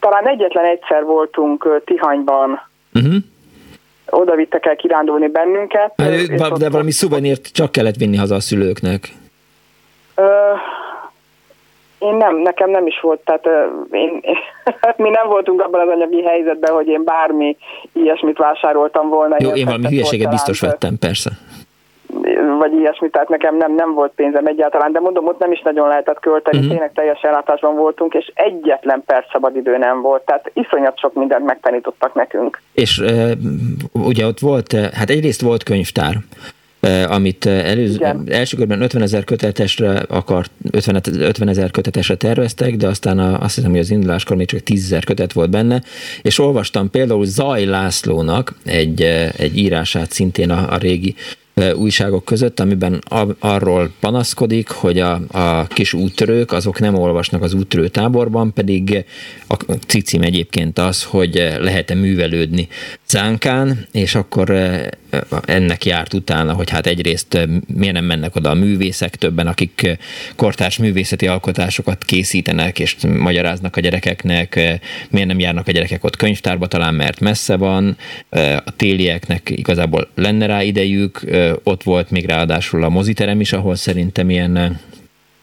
talán egyetlen egyszer voltunk Tihanyban, uh-huh. Oda vittek el kirándulni bennünket. Hát, de valami szuvenírt csak kellett vinni haza a szülőknek. Ö, én nem, nekem nem is volt, tehát én, én, mi nem voltunk abban az anyagi helyzetben, hogy én bármi ilyesmit vásároltam volna. Jó, én valami hülyeséget biztos vettem, persze vagy ilyesmi, tehát nekem nem, nem volt pénzem egyáltalán, de mondom, ott nem is nagyon lehetett költeni, uh-huh. tényleg teljes ellátásban voltunk, és egyetlen perc szabadidő nem volt, tehát iszonyat sok mindent megtanítottak nekünk. És uh, ugye ott volt, hát egyrészt volt könyvtár, amit előző, első körben 50 ezer kötetesre akart, 50, 50 ezer kötetesre terveztek, de aztán a, azt hiszem, hogy az induláskor még csak 10 ezer kötet volt benne, és olvastam például Zaj Lászlónak egy, egy írását szintén a, a régi újságok között, amiben arról panaszkodik, hogy a, a kis úttörők azok nem olvasnak az úttörő táborban, pedig a cicim egyébként az, hogy lehet-e művelődni zánkán, és akkor ennek járt utána, hogy hát egyrészt miért nem mennek oda a művészek többen, akik kortárs művészeti alkotásokat készítenek és magyaráznak a gyerekeknek, miért nem járnak a gyerekek ott könyvtárba talán, mert messze van, a télieknek igazából lenne rá idejük, ott volt még ráadásul a moziterem is, ahol szerintem ilyen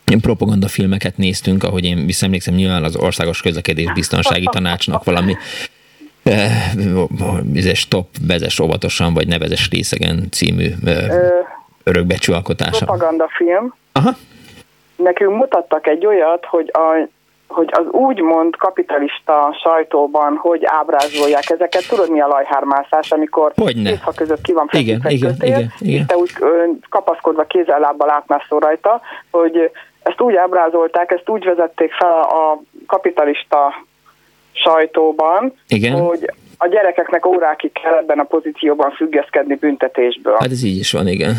ilyen propagandafilmeket néztünk, ahogy én visszaemlékszem, nyilván az Országos Közlekedés Biztonsági Tanácsnak valami ez stop, vezes óvatosan, vagy nevezes részegen című örökbecsű alkotása. Propagandafilm. Aha. Nekünk mutattak egy olyat, hogy a hogy az úgymond kapitalista sajtóban hogy ábrázolják ezeket. Tudod, mi a lajhármászás, amikor ha között ki van igen, igen, igen, igen. te úgy kapaszkodva kézzel-lábbal átmászol rajta, hogy ezt úgy ábrázolták, ezt úgy vezették fel a kapitalista sajtóban, igen. hogy a gyerekeknek órákig kell ebben a pozícióban függeszkedni büntetésből. Hát ez így is van, igen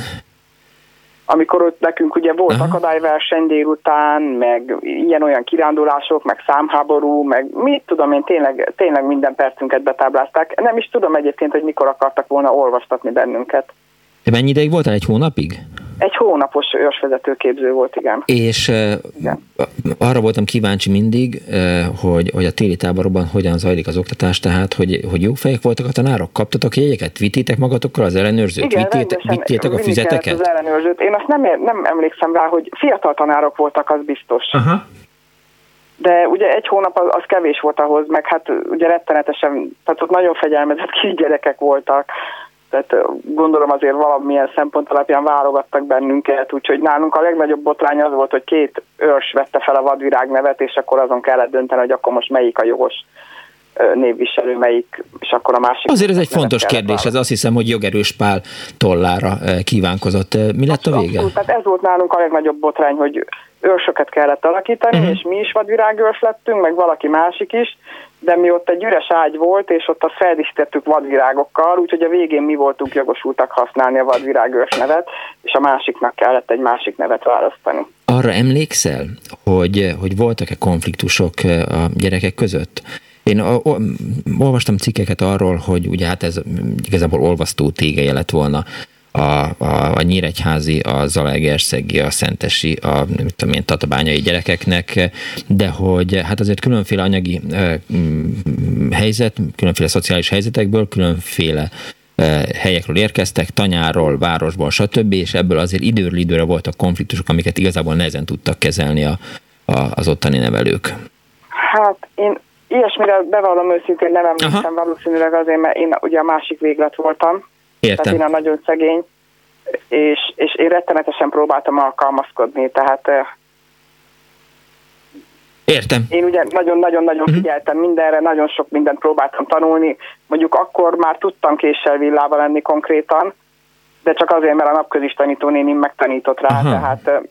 amikor ott nekünk ugye volt Aha. akadályverseny délután, meg ilyen-olyan kirándulások, meg számháború, meg mit tudom én, tényleg, tényleg minden percünket betáblázták. Nem is tudom egyébként, hogy mikor akartak volna olvastatni bennünket. De mennyi ideig voltál? Egy hónapig? Egy hónapos ősvezetőképző volt, igen. És igen. arra voltam kíváncsi mindig, hogy, hogy a téli táborokban hogyan zajlik az oktatás, tehát hogy, hogy jó fejek voltak a tanárok, kaptatok jegyeket, vittétek magatokkal az ellenőrzőt, igen, vittétek, vittétek a füzeteket? az ellenőrzőt. Én azt nem, nem emlékszem rá, hogy fiatal tanárok voltak, az biztos. Aha. De ugye egy hónap az, az kevés volt ahhoz, meg hát ugye rettenetesen, tehát ott nagyon fegyelmezett kisgyerekek voltak, tehát gondolom azért valamilyen szempont alapján válogattak bennünket, úgyhogy nálunk a legnagyobb botrány az volt, hogy két őrs vette fel a vadvirág nevet, és akkor azon kellett dönteni, hogy akkor most melyik a jogos névviselő, melyik, és akkor a másik. Azért ez egy fontos kérdés, ez azt hiszem, hogy jogerős Pál tollára kívánkozott. Mi lett a vége? Abszolút, tehát ez volt nálunk a legnagyobb botrány, hogy őrsöket kellett alakítani, uh-huh. és mi is vadvirágőrs lettünk, meg valaki másik is, de mi ott egy üres ágy volt, és ott azt feldíszítettük vadvirágokkal, úgyhogy a végén mi voltunk jogosultak használni a vadvirágős nevet, és a másiknak kellett egy másik nevet választani. Arra emlékszel, hogy, hogy voltak-e konfliktusok a gyerekek között? Én olvastam cikkeket arról, hogy ugye hát ez igazából olvasztó tégeje lett volna a, a, a Nyíregyházi, a Zalaegerszegi, a Szentesi, a mit tudom én, tatabányai gyerekeknek, de hogy hát azért különféle anyagi e, helyzet, különféle szociális helyzetekből, különféle helyekről érkeztek, tanyáról, városból, stb., és ebből azért időről időre voltak konfliktusok, amiket igazából nehezen tudtak kezelni a, a, az ottani nevelők. Hát én ilyesmire bevallom őszintén nem emlékszem valószínűleg azért, mert én ugye a másik véglet voltam, Értem. Tehát én nagyon szegény, és, és én rettenetesen próbáltam alkalmazkodni, tehát Értem. Én ugye nagyon-nagyon-nagyon uh-huh. figyeltem mindenre, nagyon sok mindent próbáltam tanulni. Mondjuk akkor már tudtam késsel villával lenni konkrétan, de csak azért, mert a napközis tanítónénim megtanított rá, uh-huh. tehát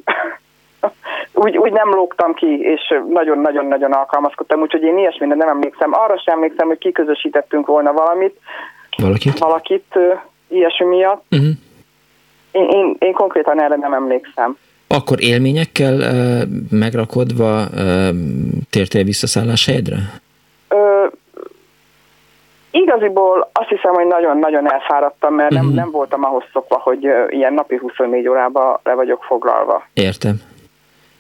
úgy, úgy nem lógtam ki, és nagyon-nagyon-nagyon alkalmazkodtam, úgyhogy én ilyesmire nem emlékszem. Arra sem emlékszem, hogy kiközösítettünk volna valamit. Valakit? Valakit ilyesmi miatt. Uh-huh. Én, én, én konkrétan erre nem emlékszem. Akkor élményekkel uh, megrakodva uh, tértél vissza szálláshelyedre? Ö, igaziból azt hiszem, hogy nagyon-nagyon elfáradtam, mert uh-huh. nem, mhm. nem voltam ahhoz szokva, hogy uh, ilyen napi 24 órába le vagyok foglalva. Értem.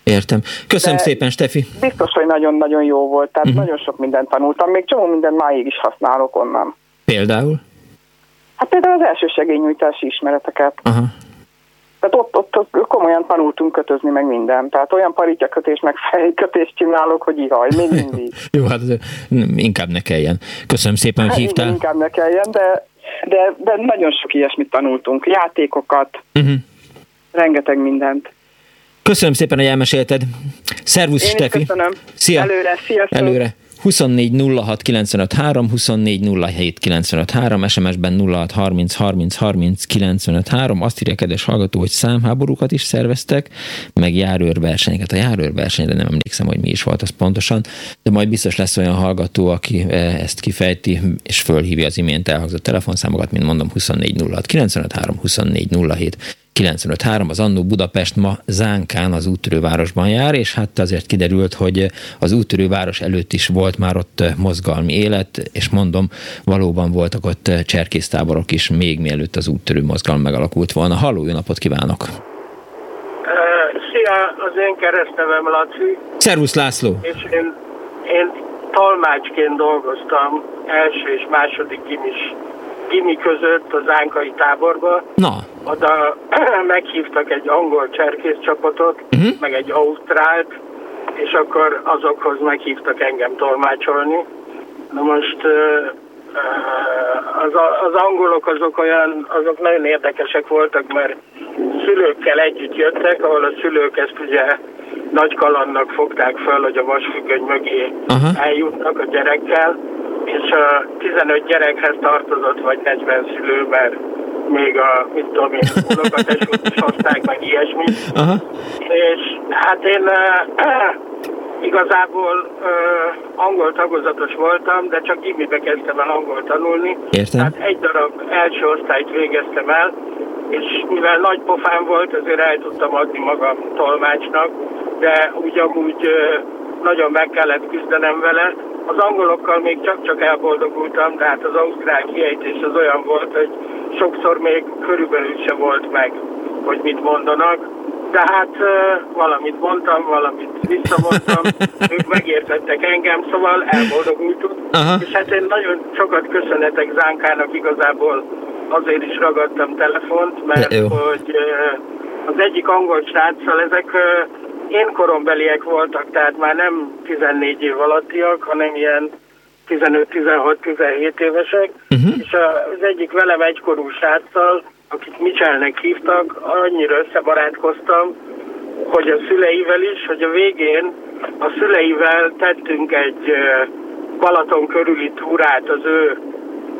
Értem. Köszönöm De szépen, Stefi. Biztos, hogy nagyon-nagyon jó volt, tehát uh-huh. nagyon sok mindent tanultam, még csomó mindent máig is használok onnan. Például? Hát például az első segélynyújtási ismereteket. Uh-huh. Tehát ott, ott, ott komolyan tanultunk kötözni meg minden. Tehát olyan paritjakötés meg fejkötést csinálok, hogy ihaj, még mindig. Jó, hát inkább ne kelljen. Köszönöm szépen, hogy hát, hívtál. Inkább ne kelljen, de, de, de nagyon sok ilyesmit tanultunk. Játékokat, uh-huh. rengeteg mindent. Köszönöm szépen, hogy elmesélted. Szervusz, Én Stefi. köszönöm. Szia. Előre, sziasztok. Előre. 24 06 95 3, 24 07 95 3, SMS-ben 06 30 30 30 95 3. Azt írja kedves hallgató, hogy számháborúkat is szerveztek, meg járőrversenyeket. A járőrversenyre nem emlékszem, hogy mi is volt az pontosan, de majd biztos lesz olyan hallgató, aki eh, ezt kifejti, és fölhívja az imént elhangzott telefonszámokat, mint mondom 24 06 95 3, 24 07 953 az Annó Budapest ma Zánkán az úttörővárosban jár, és hát azért kiderült, hogy az úttörőváros előtt is volt már ott mozgalmi élet, és mondom, valóban voltak ott cserkésztáborok is, még mielőtt az úttörő mozgalom megalakult volna. Halló, jó napot kívánok! Szia, az én keresztnevem Laci. Szervusz László! És én, én tolmácsként dolgoztam első és második gimis gimi között az Ánkai táborba. Na. Oda meghívtak egy angol cserkész csapatot, uh-huh. meg egy ausztrált, és akkor azokhoz meghívtak engem tolmácsolni. Na most az, az angolok azok olyan, azok nagyon érdekesek voltak, mert szülőkkel együtt jöttek, ahol a szülők ezt ugye nagy kalannak fogták fel, hogy a vasfüggöny mögé uh-huh. eljutnak a gyerekkel, és a 15 gyerekhez tartozott, vagy 40 szülő, mert még a, mit tudom én, unokatesót is hozták, meg ilyesmi. Uh-huh. És hát én uh, igazából uh, angol tagozatos voltam, de csak gimibe kezdtem el angol tanulni. Értem. Tehát egy darab első osztályt végeztem el, és mivel nagy pofám volt, azért el tudtam adni magam tolmácsnak, de úgy amúgy uh, nagyon meg kellett küzdenem vele, az angolokkal még csak-csak elboldogultam, de hát az ausztrál kiejtés az olyan volt, hogy sokszor még körülbelül se volt meg, hogy mit mondanak. De hát valamit mondtam, valamit visszamondtam, ők megértettek engem, szóval elboldogultunk. Aha. És hát én nagyon sokat köszönetek Zánkának igazából azért is ragadtam telefont, mert hogy az egyik angol sráccal ezek én korombeliek voltak, tehát már nem 14 év alattiak, hanem ilyen 15-16-17 évesek, uh-huh. és az egyik velem egykorú sráccal, akit Michelnek hívtak, annyira összebarátkoztam, hogy a szüleivel is, hogy a végén a szüleivel tettünk egy Balaton körüli túrát az ő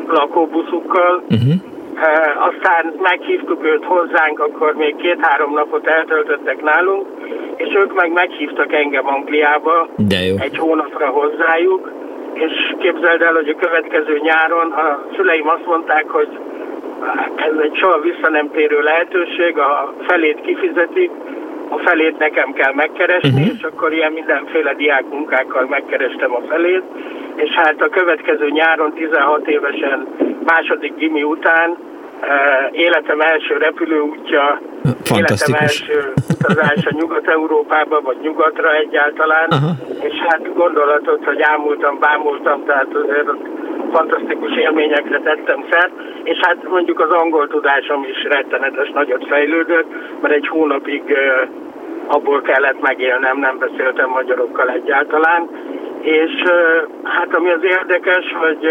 lakóbuszukkal, uh-huh. Aztán meghívtuk őt hozzánk, akkor még két-három napot eltöltöttek nálunk, és ők meg meghívtak engem Angliába De jó. egy hónapra hozzájuk, és képzeld el, hogy a következő nyáron a szüleim azt mondták, hogy ez egy soha vissza nem térő lehetőség, a felét kifizetik, a felét nekem kell megkeresni, uh-huh. és akkor ilyen mindenféle diákmunkákkal megkerestem a felét, és hát a következő nyáron 16 évesen második gimi után életem első repülőútja, életem első utazása Nyugat-Európába, vagy nyugatra egyáltalán, uh-huh. és hát gondolatot, hogy ámultam, bámultam, tehát azért fantasztikus élményekre tettem szert, és hát mondjuk az angol tudásom is rettenetes nagyot fejlődött, mert egy hónapig abból kellett megélnem, nem beszéltem magyarokkal egyáltalán, és hát ami az érdekes, hogy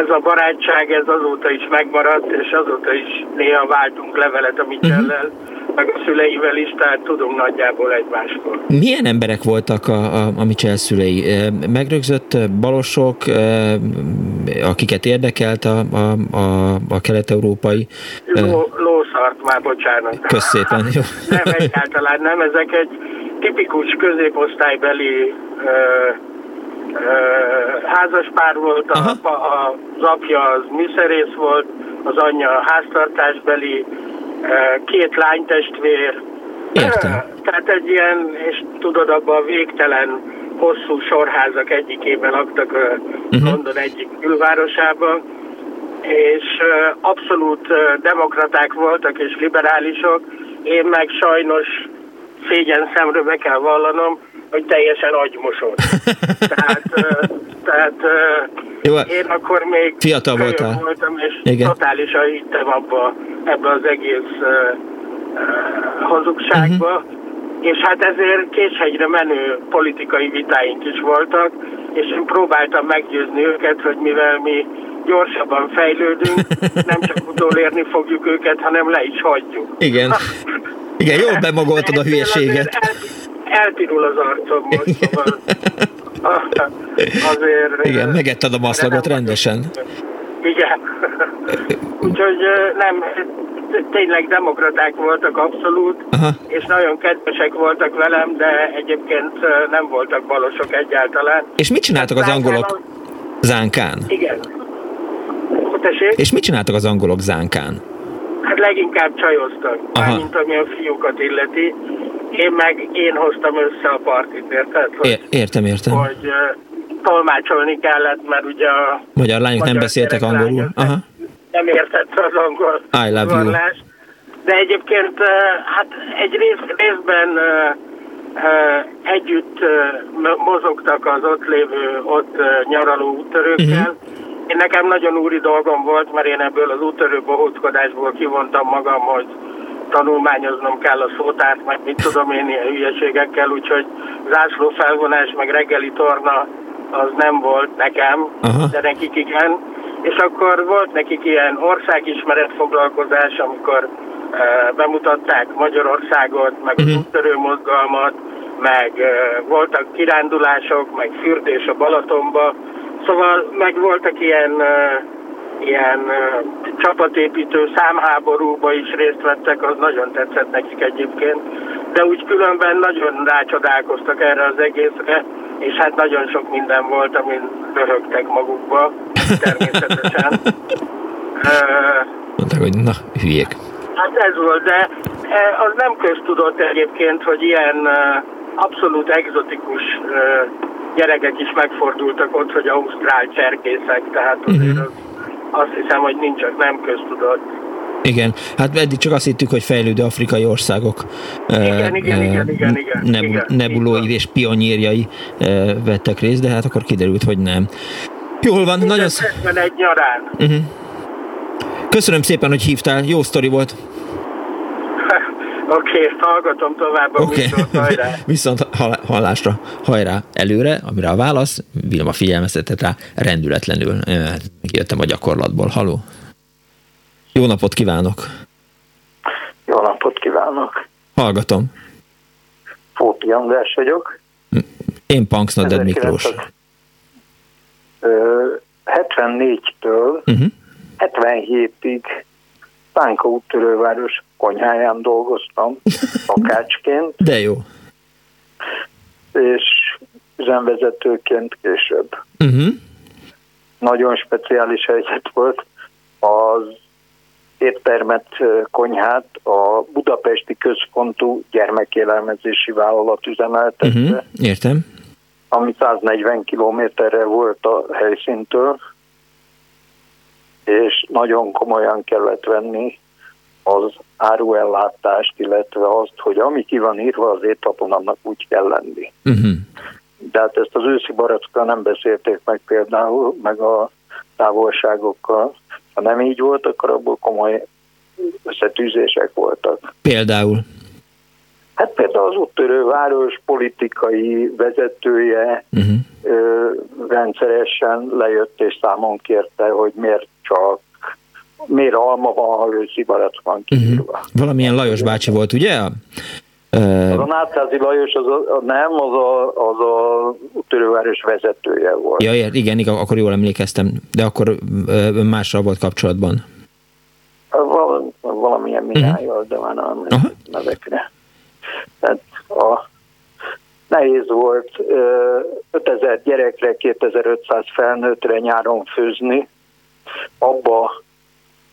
ez a barátság, ez azóta is megmaradt, és azóta is néha váltunk levelet a Michellel, uh-huh. meg a szüleivel is, tehát tudunk nagyjából egymástól. Milyen emberek voltak a, a, a Michel szülei? Megrögzött balosok, akiket érdekelt a, a, a, a kelet-európai? Ló, lószart már, bocsánat. Köszépen, jó. nem, egyáltalán nem, ezek egy tipikus középosztálybeli házaspár volt, a, az apja az műszerész volt, az anyja háztartásbeli, két lánytestvér. Értem. Tehát egy ilyen, és tudod, abban a végtelen hosszú sorházak egyikében laktak uh-huh. London egyik külvárosában, és abszolút demokraták voltak és liberálisok. Én meg sajnos szégyen szemről be kell vallanom, hogy teljesen agymosott. tehát, tehát Jó, én akkor még fiatal voltál. voltam, és Igen. totálisan hittem abba, ebbe az egész uh, uh, hazugságba, uh-huh. és hát ezért késhegyre menő politikai vitáink is voltak, és én próbáltam meggyőzni őket, hogy mivel mi gyorsabban fejlődünk, nem csak utolérni fogjuk őket, hanem le is hagyjuk. Igen. Igen, jól bemagoltad a hülyeséget. Elpirul az arcom most, szóval azért... Igen, megetted a maszlagot rendesen. Igen. Úgyhogy nem, tényleg demokraták voltak abszolút, Aha. és nagyon kedvesek voltak velem, de egyébként nem voltak balosok egyáltalán. És mit csináltak az angolok zánkán? Igen. Tessék? És mit csináltak az angolok zánkán? Hát leginkább csajoztak, mint ami a fiúkat illeti. Én meg én hoztam össze a partit, érted? Hogy, értem, értem. Hogy tolmácsolni kellett, mert ugye a... Magyar lányok magyar nem beszéltek angolul? Aha. Nem értett az angol I love you. De egyébként hát egy rész, részben együtt mozogtak az ott lévő, ott nyaraló úttörőkkel, uh-huh én nekem nagyon úri dolgom volt, mert én ebből az útörő bohóckodásból kivontam magam, hogy tanulmányoznom kell a szótárt, meg mit tudom én ilyen hülyeségekkel, úgyhogy zászló felvonás, meg reggeli torna az nem volt nekem, uh-huh. de nekik igen. És akkor volt nekik ilyen országismeret foglalkozás, amikor uh, bemutatták Magyarországot, meg uh-huh. az mhm. úttörő mozgalmat, meg uh, voltak kirándulások, meg fürdés a Balatonba, Szóval meg voltak ilyen, uh, ilyen uh, csapatépítő számháborúba is részt vettek, az nagyon tetszett nekik egyébként, de úgy különben nagyon rácsodálkoztak erre az egészre, és hát nagyon sok minden volt, amin röhögtek magukba, természetesen. uh, Mondták, hogy na, hülyék. Hát ez volt, de az nem köztudott egyébként, hogy ilyen abszolút egzotikus gyerekek is megfordultak ott, hogy ausztrál cserkészek, tehát azért uh-huh. az, azt hiszem, hogy nincs, nem köztudott. Igen, hát eddig csak azt hittük, hogy fejlődő afrikai országok igen, igen, igen, igen, igen, nebu, igen, nebulói és pionírjai vettek részt, de hát akkor kiderült, hogy nem. Jól van, nagyon... egy nyarán. Uh-huh. Köszönöm szépen, hogy hívtál, jó sztori volt. Oké, okay, hallgatom tovább a okay. hajrá. Viszont hallásra, hajrá előre, amire a válasz, Vilma figyelmeztetett rá, rendületlenül. Megjöttem a gyakorlatból. Haló? Jó napot kívánok! Jó napot kívánok! Hallgatom. Fóti András vagyok. Én Punksnoded Miklós. 74-től uh-huh. 77-ig Pánka úttörőváros konyháján dolgoztam, akácsként. De jó. És üzemvezetőként később. Uh-huh. Nagyon speciális helyzet volt. Az éttermet, konyhát a budapesti központú gyermekélelmezési vállalat üzemeltette. Uh-huh. Értem. Ami 140 kilométerre volt a helyszíntől, és nagyon komolyan kellett venni az áruellátást, illetve azt, hogy ami ki van írva az étlapon, annak úgy kell lenni. Uh-huh. De hát ezt az őszi barackkal nem beszélték meg például, meg a távolságokkal. Ha nem így volt, akkor abból komoly összetűzések voltak. Például? Hát például az úttörő város politikai vezetője uh-huh. ö, rendszeresen lejött és számon kérte, hogy miért csak miért alma van, ha őszi barack van kiírva. Uh-huh. Valamilyen Lajos bácsi volt, ugye? Az a Nátházi Lajos, az a, nem, az a, az a úttörőváros vezetője volt. Ja, igen, igen, akkor jól emlékeztem, de akkor ön mással volt kapcsolatban. Val, valamilyen mirájjal, uh-huh. de már nem uh-huh. nevekre. Tehát a, nehéz volt 5000 gyerekre, 2500 felnőttre nyáron főzni, abba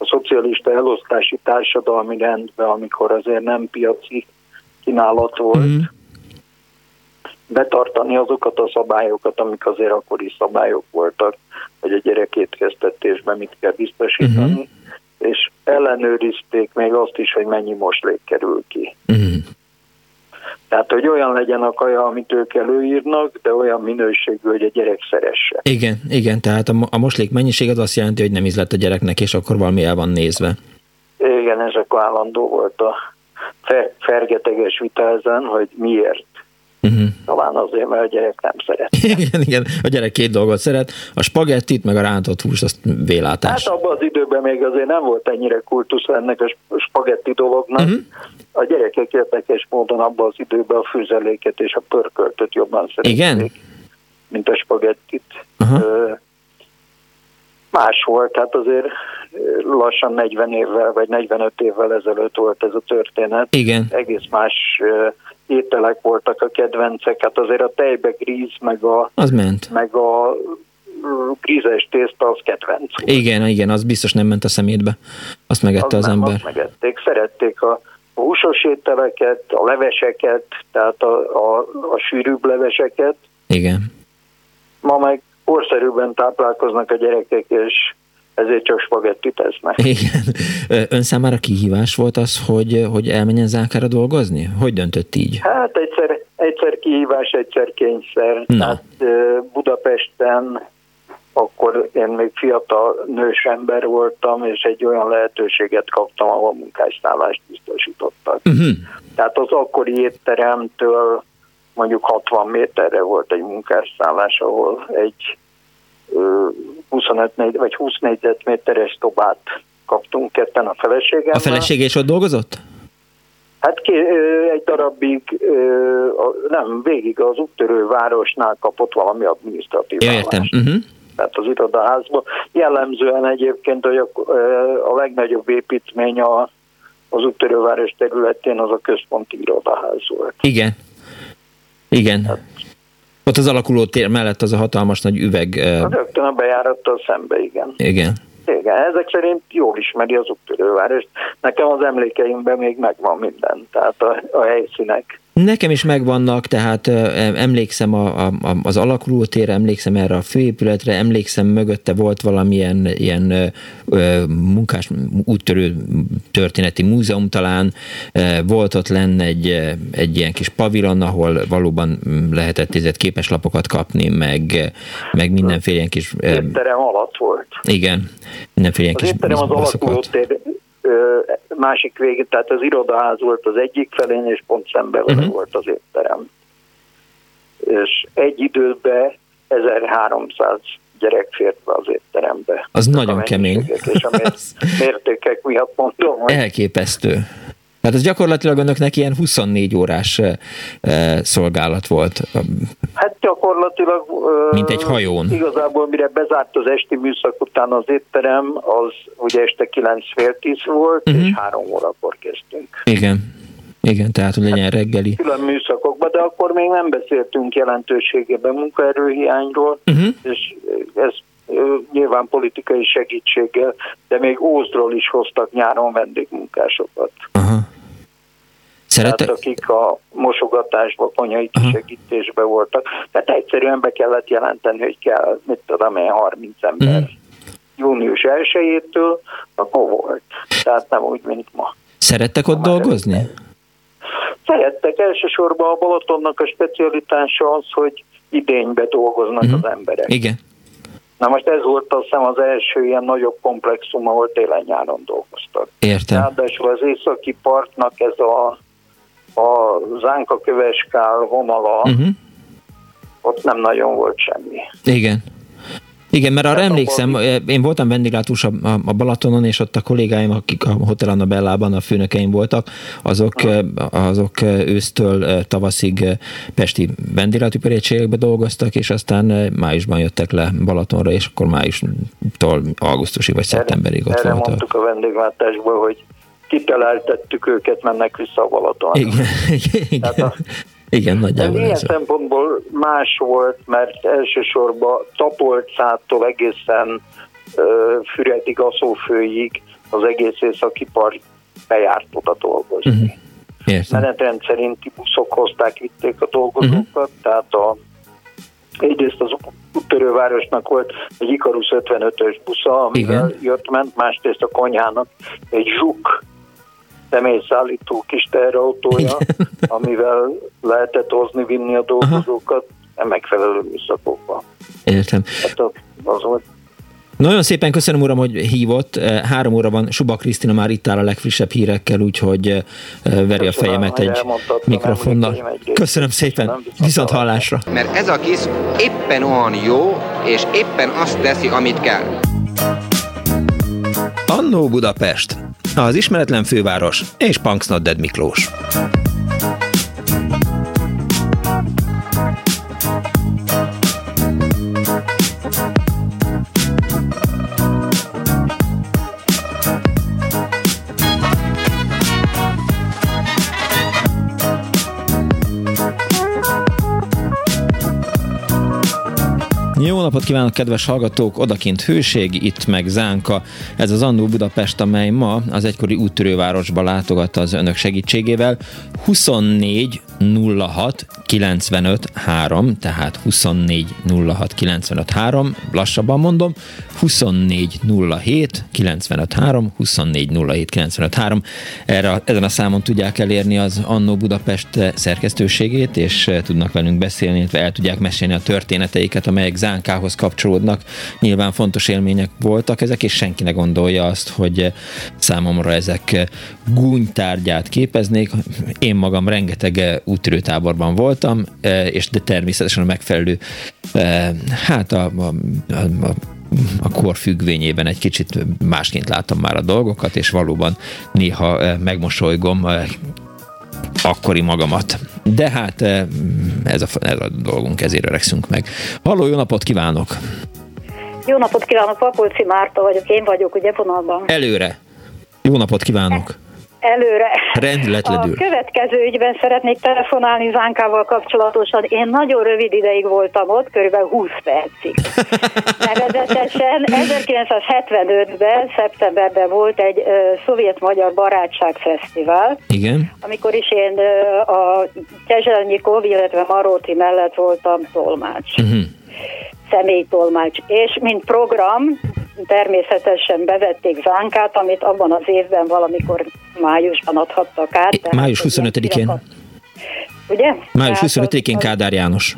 a szocialista elosztási társadalmi rendbe, amikor azért nem piaci kínálat volt, mm. betartani azokat a szabályokat, amik azért akkori szabályok voltak, hogy a gyerekétkeztetésben mit kell biztosítani, mm. és ellenőrizték még azt is, hogy mennyi moslék kerül ki. Mm. Tehát, hogy olyan legyen a kaja, amit ők előírnak, de olyan minőségű, hogy a gyerek szeresse. Igen, igen, tehát a, a moslék mennyiség az azt jelenti, hogy nem ízlett a gyereknek, és akkor valami el van nézve. Igen, ez akkor állandó volt a fergeteges vita ezen, hogy miért. Uh-huh. Talán azért, mert a gyerek nem szeret. igen, igen, a gyerek két dolgot szeret, a spagettit, meg a rántott húst, azt vélátás. Hát abban az időben még azért nem volt ennyire kultusz ennek a spagetti dolognak. Uh-huh. A gyerekek érdekes módon abban az időben a fűzeléket és a pörköltöt jobban szerették. Igen? Mint a spagettit. Uh-huh. Más volt, hát azért lassan 40 évvel vagy 45 évvel ezelőtt volt ez a történet. Igen. Egész más ételek voltak a kedvencek, hát azért a tejbe gríz, meg a, az ment. meg a grízes tészta az kedvenc. Igen, igen, az biztos nem ment a szemétbe. Azt megette az, az nem, ember. Azt megették. Szerették a húsos ételeket, a leveseket, tehát a, a, a sűrűbb leveseket. Igen. Ma meg korszerűbben táplálkoznak a gyerekek, és ezért csak spagettit esznek. Igen. Ön számára kihívás volt az, hogy, hogy elmenjen Zákára dolgozni? Hogy döntött így? Hát egyszer, egyszer kihívás, egyszer kényszer. Na. Hát Budapesten akkor én még fiatal nős ember voltam, és egy olyan lehetőséget kaptam, ahol munkásszállást biztosítottak. Uh-huh. Tehát az akkori étteremtől mondjuk 60 méterre volt egy munkásszállás, ahol egy 25 vagy 20 négyzetméteres tobát kaptunk ketten a feleségemmel. A felesége is ott dolgozott? Hát ki, egy darabig, nem, végig az úttörő városnál kapott valami adminisztratív ja, értem. Uh-huh. Tehát az irodaházban. Jellemzően egyébként, hogy a, a legnagyobb építmény a, az úttörőváros területén az a központi irodaház volt. Igen. Igen. Hát, ott az alakuló tér mellett az a hatalmas nagy üveg. Az rögtön a bejárattal szembe, igen. Igen. Igen, ezek szerint jól ismeri az úttörővárost. Nekem az emlékeimben még megvan minden, tehát a, a helyszínek. Nekem is megvannak, tehát emlékszem a, a, az alakulótérre, emlékszem erre a főépületre, emlékszem mögötte volt valamilyen ilyen ö, munkás úttörő történeti múzeum talán, volt ott lenne egy, egy ilyen kis pavilon, ahol valóban lehetett tízet képeslapokat kapni, meg, meg mindenféle ilyen kis... Étterem alatt volt. Igen, mindenféle ilyen az kis étterem az alakulótér másik végén, tehát az irodaház volt az egyik felén, és pont szemben uh-huh. volt az étterem. És egy időben 1300 gyerek fért be az étterembe. Az nagyon kemény. És a mértékek miatt mondom, hogy... Elképesztő. Tehát ez gyakorlatilag önöknek ilyen 24 órás szolgálat volt. Hát gyakorlatilag... Mint egy hajón. Igazából mire bezárt az esti műszak után az étterem, az ugye este 9 fél 10 volt, uh-huh. és 3 órakor kezdtünk. Igen. Igen, tehát hogy legyen reggeli. Külön műszakokban, de akkor még nem beszéltünk jelentőségében munkaerőhiányról, uh-huh. és ez nyilván politikai segítséggel, de még Ózdról is hoztak nyáron vendégmunkásokat. Aha. Szeretek... Tehát akik a mosogatásban, konyai segítésben voltak. Tehát egyszerűen be kellett jelenteni, hogy kell, mit tudom én, 30 ember. Mm. Június 1-től, akkor volt. Tehát nem úgy, mint ma. Szerettek ott dolgozni? Szerettek. Elsősorban a Balatonnak a specialitása az, hogy idénybe dolgoznak mm. az emberek. Igen. Na most ez volt azt hiszem az első ilyen nagyobb komplexum, ahol télen-nyáron dolgoztak. Értem. Ráadásul az északi partnak ez a a Zánka Köveskál vonala, uh-huh. ott nem nagyon volt semmi. Igen. Igen, mert arra emlékszem, én voltam vendéglátós a, a Balatonon, és ott a kollégáim, akik a Hotel Annabellában a főnökeim voltak, azok, azok ősztől tavaszig pesti vendéglátóperétségekbe dolgoztak, és aztán májusban jöttek le Balatonra, és akkor májustól augusztusig vagy szeptemberig ott erre voltak. mondtuk a vendéglátásból, hogy kitaláltettük őket, mennek vissza a Balaton. Igen, igen. a, igen nagyjából. Ilyen szempontból más volt, mert elsősorban Tapolcától egészen uh, Füredi Gaszófőig az egész északi part bejárt oda dolgozni. Uh-huh. Értem. Menetrend szerinti buszok hozták, vitték a dolgozókat, uh-huh. tehát a, egyrészt az úttörővárosnak volt egy Ikarus 55-ös busza, amivel jött-ment, másrészt a konyhának egy zsuk személyszállító kis terautója, amivel lehetett hozni, vinni a dolgozókat, nem megfelelő műszakokban. Értem. Hát az volt. Nagyon szépen köszönöm, uram, hogy hívott. Három óra van, Suba Krisztina már itt áll a legfrissebb hírekkel, úgyhogy veri a fejemet egy mikrofonnal. Köszönöm szépen, viszont hallásra. Mert ez a kis éppen olyan jó, és éppen azt teszi, amit kell. Annó Budapest, az ismeretlen főváros és Punks Dead Miklós. Jó napot kívánok, kedves hallgatók! Odakint hőség, itt meg Zánka. Ez az Annó Budapest, amely ma az egykori úttörővárosba látogat az önök segítségével. 24 06 95 3, tehát 24 06 95 3, lassabban mondom, 24 07 95 3, 24 07 95 3. Erre, ezen a számon tudják elérni az Annó Budapest szerkesztőségét, és tudnak velünk beszélni, illetve el tudják mesélni a történeteiket, amelyek Zánkához kapcsolódnak. Nyilván fontos élmények voltak ezek, és senki ne gondolja azt, hogy számomra ezek gúnytárgyát képeznék. Én magam rengeteg úttörőtáborban voltam, e, és de természetesen a megfelelő, hát a, a, a, a kor függvényében egy kicsit másként látom már a dolgokat, és valóban néha megmosolygom akkori magamat. De hát ez a, ez a dolgunk, ezért öregszünk meg. Halló, jó napot kívánok! Jó napot kívánok, Papolci Márta vagyok, én vagyok ugye vonalban. Előre! Jó napot kívánok! Előre. Rendületlenül. A következő ügyben szeretnék telefonálni Zánkával kapcsolatosan. Én nagyon rövid ideig voltam ott, körülbelül 20 percig. Nevezetesen 1975-ben, szeptemberben volt egy uh, szovjet-magyar barátságfesztivál. Igen. Amikor is én uh, a Kezselnyikov, illetve Maróti mellett voltam tolmács. Uh-huh személytolmács, és mint program természetesen bevették Zánkát, amit abban az évben valamikor májusban adhattak át. Május 25-én. Ugye? Május 25-én Kádár János.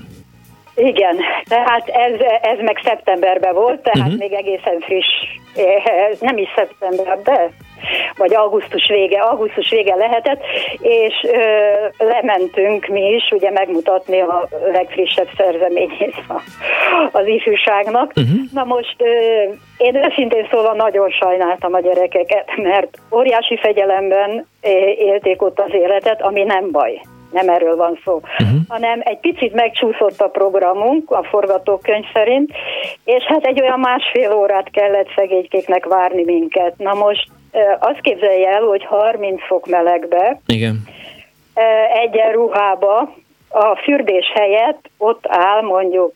Igen, tehát ez, ez meg szeptemberben volt, tehát uh-huh. még egészen friss, nem is szeptember, de vagy augusztus vége, augusztus vége lehetett, és ö, lementünk mi is, ugye megmutatni a legfrissebb szerzeményét a, az ifjúságnak. Uh-huh. Na most ö, én őszintén szóval nagyon sajnáltam a gyerekeket, mert óriási fegyelemben élték ott az életet, ami nem baj nem erről van szó, uh-huh. hanem egy picit megcsúszott a programunk a forgatókönyv szerint, és hát egy olyan másfél órát kellett szegénykéknek várni minket. Na most azt képzelje el, hogy 30 fok melegbe, Igen. egyenruhába, a fürdés helyett ott áll mondjuk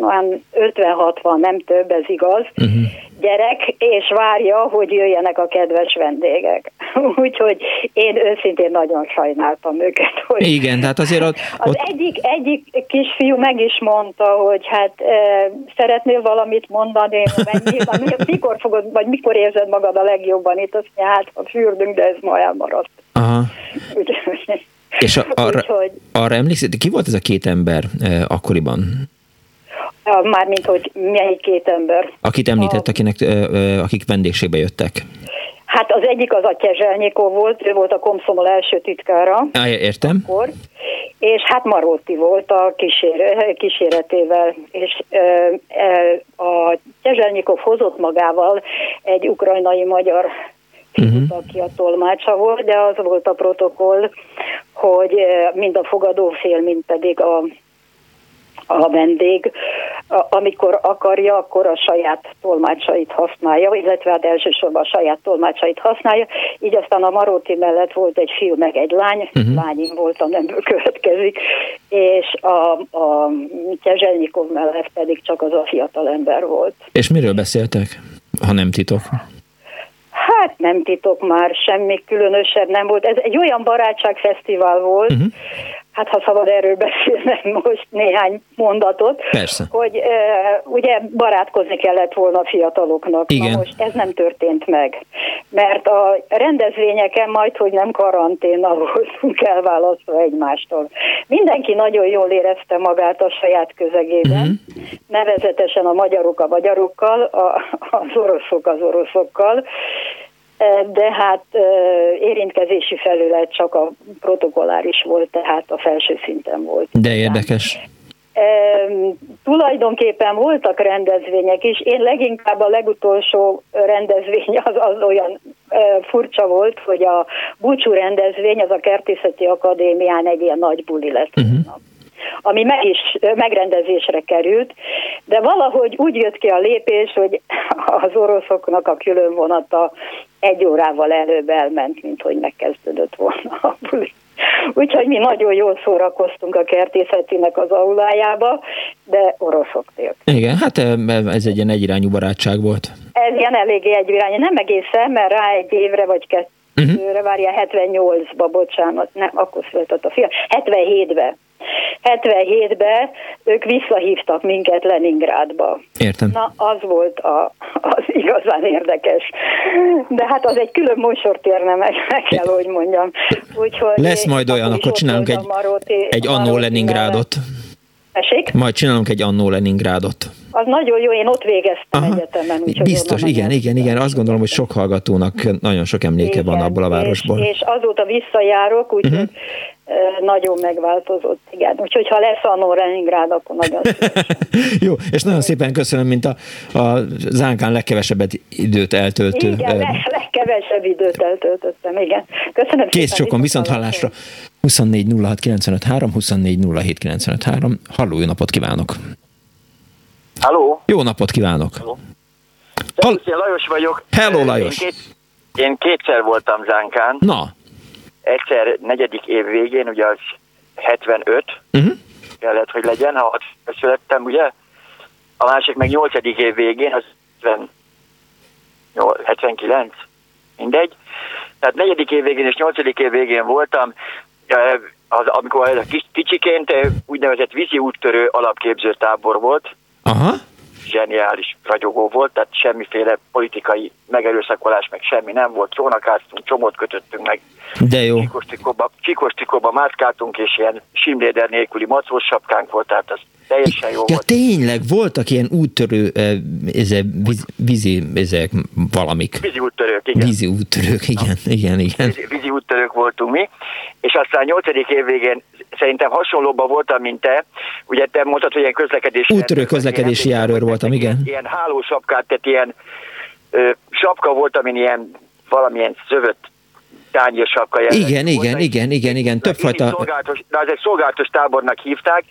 50-60, nem több, ez igaz, uh-huh. gyerek, és várja, hogy jöjjenek a kedves vendégek. Úgyhogy én őszintén nagyon sajnáltam őket. Hogy Igen, tehát azért ott, Az egyik, egyik kisfiú meg is mondta, hogy hát e, szeretnél valamit mondani, mennyi, mikor fogod, vagy mikor érzed magad a legjobban itt, azt mondja, hát a fürdünk, de ez ma elmaradt. Aha. és a, arra, Úgyhogy, arra emlékszel, ki volt ez a két ember e, akkoriban? Mármint, hogy melyik két ember. Akit említett, akinek, akik vendégségbe jöttek. Hát az egyik az a Kezselnyikó volt, ő volt a Komszomol első titkára. Á, értem. Akkor, és hát Maróti volt a kísér, kíséretével, és e, a Kezselnyikov hozott magával egy ukrajnai magyar uh-huh. aki a tolmácsa volt, de az volt a protokoll, hogy mind a fogadófél, mind pedig a a vendég, amikor akarja, akkor a saját tolmácsait használja, illetve hát elsősorban a saját tolmácsait használja. Így aztán a Maróti mellett volt egy fiú, meg egy lány, uh-huh. lányim volt, a nemből következik, és a, a Kezselnyikov mellett pedig csak az a fiatal ember volt. És miről beszéltek, ha nem titok? Hát nem titok már, semmi különösebb nem volt. Ez egy olyan barátságfesztivál volt, uh-huh hát ha szabad erről beszélnem most néhány mondatot, Persze. hogy e, ugye barátkozni kellett volna a fiataloknak. Igen. Na most ez nem történt meg, mert a rendezvényeken majd, hogy nem karanténnal voltunk elválasztva egymástól. Mindenki nagyon jól érezte magát a saját közegében, uh-huh. nevezetesen a magyarok a magyarokkal, a, az oroszok az oroszokkal, de hát érintkezési felület csak a protokolláris volt, tehát a felső szinten volt. De érdekes. E, tulajdonképpen voltak rendezvények is. Én leginkább a legutolsó rendezvény az, az olyan e, furcsa volt, hogy a búcsú rendezvény, az a Kertészeti Akadémián egy ilyen nagy buli lett. Uh-huh ami meg is megrendezésre került, de valahogy úgy jött ki a lépés, hogy az oroszoknak a külön vonata egy órával előbb elment, mint hogy megkezdődött volna a buli. Úgyhogy mi nagyon jól szórakoztunk a kertészetinek az aulájába, de oroszok tért. Igen, hát ez egy ilyen egyirányú barátság volt. Ez ilyen eléggé egyirányú, nem egészen, mert rá egy évre vagy kettőre, uh-huh. várja 78-ba, bocsánat, nem, akkor született a fiam, 77-be 77-ben ők visszahívtak minket Leningrádba. Értem. Na, az volt a, az igazán érdekes. De hát az egy külön mosort érne meg, meg kell, hogy mondjam. Úgyhogy Lesz majd olyan, akkor csinálunk egy, Maróti, egy annó Leningrádot. Esik? Majd csinálunk egy annó Leningrádot. Az nagyon jó, én ott végeztem Aha. egyetemen. Úgy, Biztos, igen, igen, igen. Azt gondolom, hogy sok hallgatónak nagyon sok emléke igen, van abból a városból. És, és azóta visszajárok, úgyhogy uh-huh nagyon megváltozott, igen. Úgyhogy ha lesz a Leningrad, akkor nagyon Jó, és nagyon szépen köszönöm, mint a, a Zánkán legkevesebbet időt eltöltő. Igen, leg, legkevesebb időt eltöltöttem, igen. Köszönöm Kész sokan, viszont hallásra. 24 06 95 3, 24 07 95 3. Halló, jó napot kívánok! Halló! Jó napot kívánok! Halló. Hall- Lajos vagyok. Hello, Lajos! Én, két, én kétszer voltam Zánkán. Na! egyszer negyedik év végén, ugye az 75 uh-huh. kellett, hogy legyen, ha születtem, ugye? A másik meg nyolcadik év végén, az 79, mindegy. Tehát negyedik év végén és nyolcadik év végén voltam, az, amikor ez a kicsiként úgynevezett vízi úttörő alapképző tábor volt. Aha zseniális ragyogó volt, tehát semmiféle politikai megerőszakolás, meg semmi nem volt. Csónakáztunk, csomót kötöttünk meg. De jó. Csikos trikóba, mászkáltunk, és ilyen simléder nélküli macós sapkánk volt, tehát az teljesen jó ja, volt. tényleg voltak ilyen úttörő, ezek, vízi, ezek valamik. Vízi úttörők, igen. Vízi úttörők, igen, Na. igen, igen. Vízi, vízi úttörők voltunk mi, és aztán nyolcadik év végén szerintem hasonlóban voltam, mint te. Ugye te mondtad, hogy ilyen közlekedési... Úttörő közlekedési járőr voltam, igen. Ilyen, ilyen hálósapkát, tehát ilyen ö, sapka volt, amin ilyen valamilyen szövött tányér sapka jelent. Igen, igen, igen, igen, igen, többfajta... Szolgálatos, de ezek szolgálatos tábornak hívták,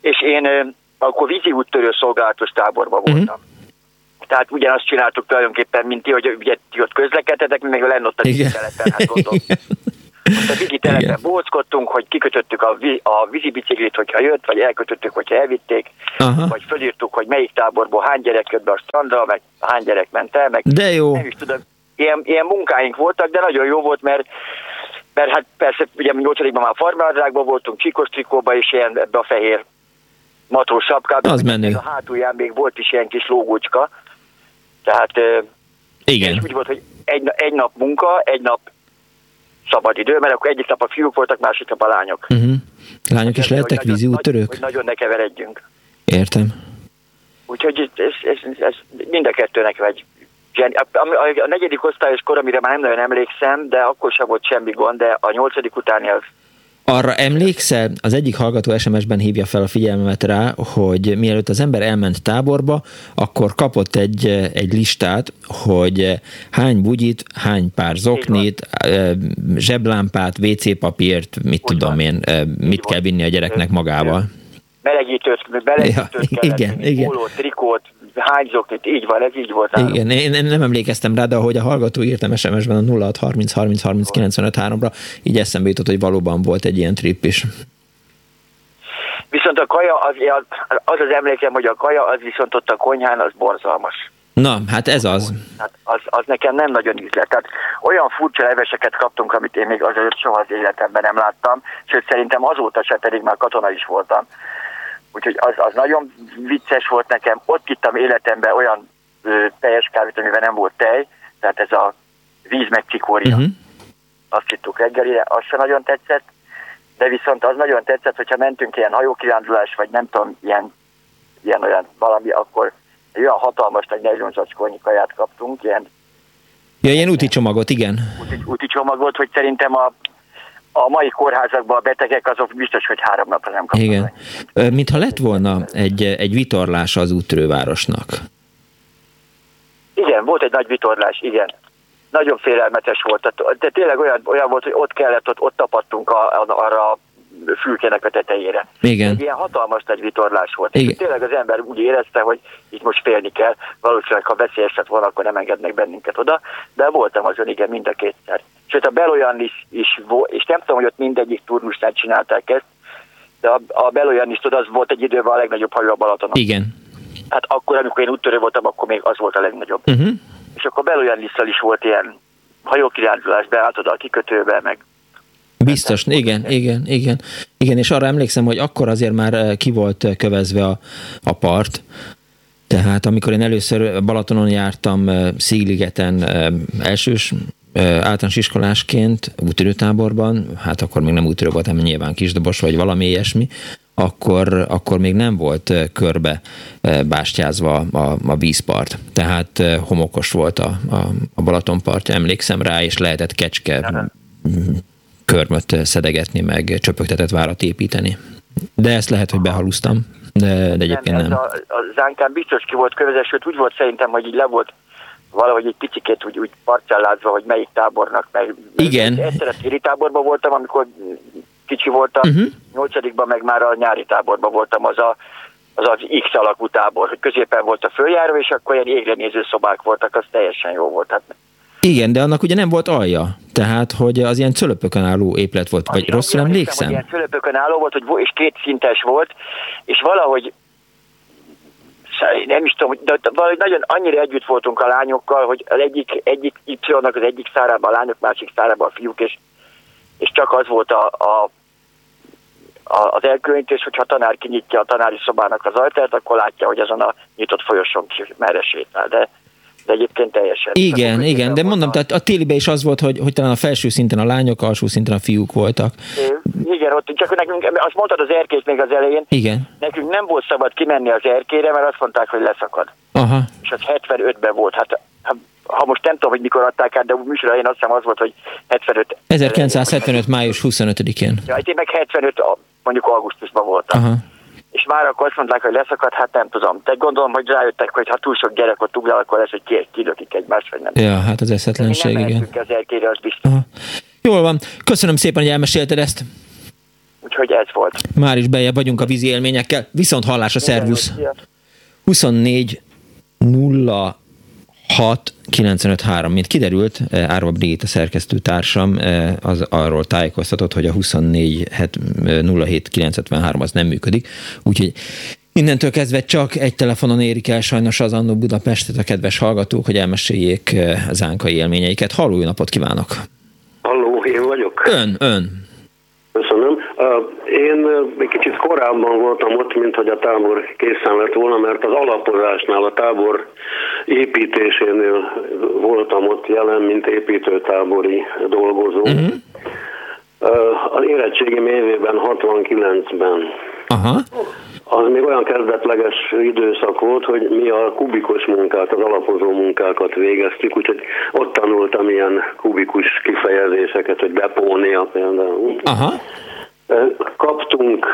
és én akkor vízi úttörő szolgálatos táborban voltam. Uh-huh. Tehát ugyanazt csináltuk tulajdonképpen, mint ti, hogy ugye ti ott közlekedtetek, mi meg lenn ott a teleten, hát gondolom. Most a vízi telepen bóckodtunk, hogy kikötöttük a, vi, a vízibiciklit, hogyha jött, vagy elkötöttük, hogyha elvitték, Aha. vagy fölírtuk, hogy melyik táborból hány gyerek jött be a strandra, meg hány gyerek ment el, meg De jó. nem is tudom, ilyen, ilyen munkáink voltak, de nagyon jó volt, mert mert hát persze, ugye mi nyolcadikban már farmádrágban voltunk, csikos trikóban is ilyen ebbe a fehér matrós sapkában. Az menő. A hátulján még volt is ilyen kis lógócska. Tehát Igen. És úgy volt, hogy egy, egy nap munka, egy nap szabad idő, mert akkor egyik nap a fiúk voltak, másik nap a lányok. Uh-huh. Lányok is lehettek vízi úttörők? Hogy nagyon ne keveredjünk. Értem. Úgyhogy ez, ez, ez, ez mind a kettőnek vagy a, a, a negyedik osztályos kor, amire már nem nagyon emlékszem, de akkor sem volt semmi gond, de a nyolcadik utáni az arra emlékszel, az egyik hallgató SMS-ben hívja fel a figyelmemet rá, hogy mielőtt az ember elment táborba, akkor kapott egy, egy listát, hogy hány bugyit, hány pár zoknit, zseblámpát, WC papírt, mit Úgy tudom van. én, mit Így kell vinni a gyereknek magával. Melegítőt, melegítőt ja, igen, igen. Pólót, trikót, hányzok itt, így van, ez így volt. Igen, én, nem emlékeztem rá, de ahogy a hallgató írtam SMS-ben a 0630 30 30 95 3-ra, így eszembe jutott, hogy valóban volt egy ilyen trip is. Viszont a kaja, az az, az, az emlékem, hogy a kaja az viszont ott a konyhán, az borzalmas. Na, hát ez az. Hát az, az nekem nem nagyon ízlet. Tehát olyan furcsa leveseket kaptunk, amit én még azért soha az életemben nem láttam, sőt szerintem azóta se pedig már katona is voltam. Úgyhogy az, az nagyon vicces volt nekem. Ott ittam életemben olyan ö, teljes kávét, amiben nem volt tej, tehát ez a víz meg cikória. Uh-huh. Azt ittuk reggelire, az se nagyon tetszett, de viszont az nagyon tetszett, hogyha mentünk ilyen hajókirándulás, vagy nem tudom, ilyen, ilyen olyan valami, akkor egy olyan hatalmas nagy 40 zacskónyi kaját kaptunk, ilyen Ja, ilyen úti csomagot, igen. Úti, úti csomagot, hogy szerintem a, a mai kórházakban a betegek azok biztos, hogy három napra nem kapnak. Igen. Mintha lett volna egy, egy vitorlás az úttörővárosnak. Igen, volt egy nagy vitorlás, igen. Nagyon félelmetes volt. De tényleg olyan, olyan volt, hogy ott kellett, ott, ott tapadtunk a, a, arra fülkének a tetejére. Igen. Egy ilyen hatalmas nagy vitorlás volt. Igen. És tényleg az ember úgy érezte, hogy itt most félni kell. Valószínűleg, ha veszélyes lett volna, akkor nem engednek bennünket oda. De voltam azon, igen, mind a kétszer. Sőt, a Beloyan is, is volt, és nem tudom, hogy ott mindegyik turnusnál csinálták ezt, de a, a Beloyan is, tudod, az volt egy időben a legnagyobb hajó a Balatonon. Igen. Hát akkor, amikor én úttörő voltam, akkor még az volt a legnagyobb. Uh-huh. És akkor Beloyan is volt ilyen hajókirándulás, beállt oda a kikötőbe, meg Biztos, igen, igen, igen. Igen, és arra emlékszem, hogy akkor azért már eh, ki volt eh, kövezve a, a part, tehát amikor én először Balatonon jártam, eh, Szigligeten elsős általános iskolásként útörőtáborban, hát akkor még nem útörő voltam, nyilván kisdobos vagy valami ilyesmi, akkor, akkor még nem volt körbe bástyázva a, a vízpart. Tehát homokos volt a, a, a Balatonpart, emlékszem rá, és lehetett kecske körmöt szedegetni, meg csöpögtetett várat építeni. De ezt lehet, hogy behalusztam, de, de egyébként nem. nem. A, a zánkán biztos ki volt kövezes, sőt úgy volt szerintem, hogy így le volt valahogy egy picikét úgy, úgy parcellázva, hogy melyik tábornak. Meg, Igen. Egyszer a téli táborban voltam, amikor kicsi voltam, uh-huh. nyolcadikban meg már a nyári táborban voltam, az a az az X alakú tábor, hogy középen volt a följáró, és akkor ilyen égre néző szobák voltak, az teljesen jó volt. Hát igen, de annak ugye nem volt alja, tehát hogy az ilyen cölöpökön álló épület volt, vagy Azért rosszul emlékszem? Hogy ilyen cölöpökön álló volt, hogy, és két szintes volt, és valahogy nem is tudom, de valahogy nagyon annyira együtt voltunk a lányokkal, hogy az egyik, egyik Y-nak az egyik szárában a lányok, másik szárában a fiúk, és, és csak az volt a, a, a, az elkülönítés, hogyha a tanár kinyitja a tanári szobának az ajtaját, akkor látja, hogy azon a nyitott folyosón merre sétál. De de egyébként teljesen. Igen, tehát, igen, de mondom, tehát a télibe is az volt, hogy, hogy talán a felső szinten a lányok, a alsó szinten a fiúk voltak. Igen, ott csak nekünk, azt mondtad az erkét még az elején, igen. nekünk nem volt szabad kimenni az erkére, mert azt mondták, hogy leszakad. Aha. És az 75-ben volt, hát ha most nem tudom, hogy mikor adták át, de műsor én azt hiszem az volt, hogy 75. 1975. május 25-én. Ja, hát én meg 75, mondjuk augusztusban voltam. Aha és már akkor azt mondták, hogy leszakad, hát nem tudom. De gondolom, hogy rájöttek, hogy ha túl sok gyerek ott ugrál, akkor lesz, hogy kilökik egymást, vagy nem. Ja, hát az eszetlenség, nem igen. Az elkére, az biztos. Aha. Jól van. Köszönöm szépen, hogy elmesélted ezt. Úgyhogy ez volt. Már is bejebb vagyunk a vízi élményekkel. Viszont hallás a szervusz. 24 0 6 953, mint kiderült, eh, Árva Brigitta szerkesztő társam eh, az arról tájékoztatott, hogy a 24 07 953 az nem működik, úgyhogy Innentől kezdve csak egy telefonon érik el sajnos az Annó Budapestet a kedves hallgatók, hogy elmeséljék eh, az ánkai élményeiket. Halló, napot kívánok! Halló, én vagyok. Ön, ön. Köszönöm. Korábban voltam ott, mint hogy a tábor készen lett volna, mert az alapozásnál, a tábor építésénél voltam ott jelen, mint építőtábori dolgozó. Uh-huh. Az érettségim évében, 69-ben. Aha. Az még olyan kezdetleges időszak volt, hogy mi a kubikus munkát, az alapozó munkákat végeztük, úgyhogy ott tanultam ilyen kubikus kifejezéseket, hogy depónia például. Aha kaptunk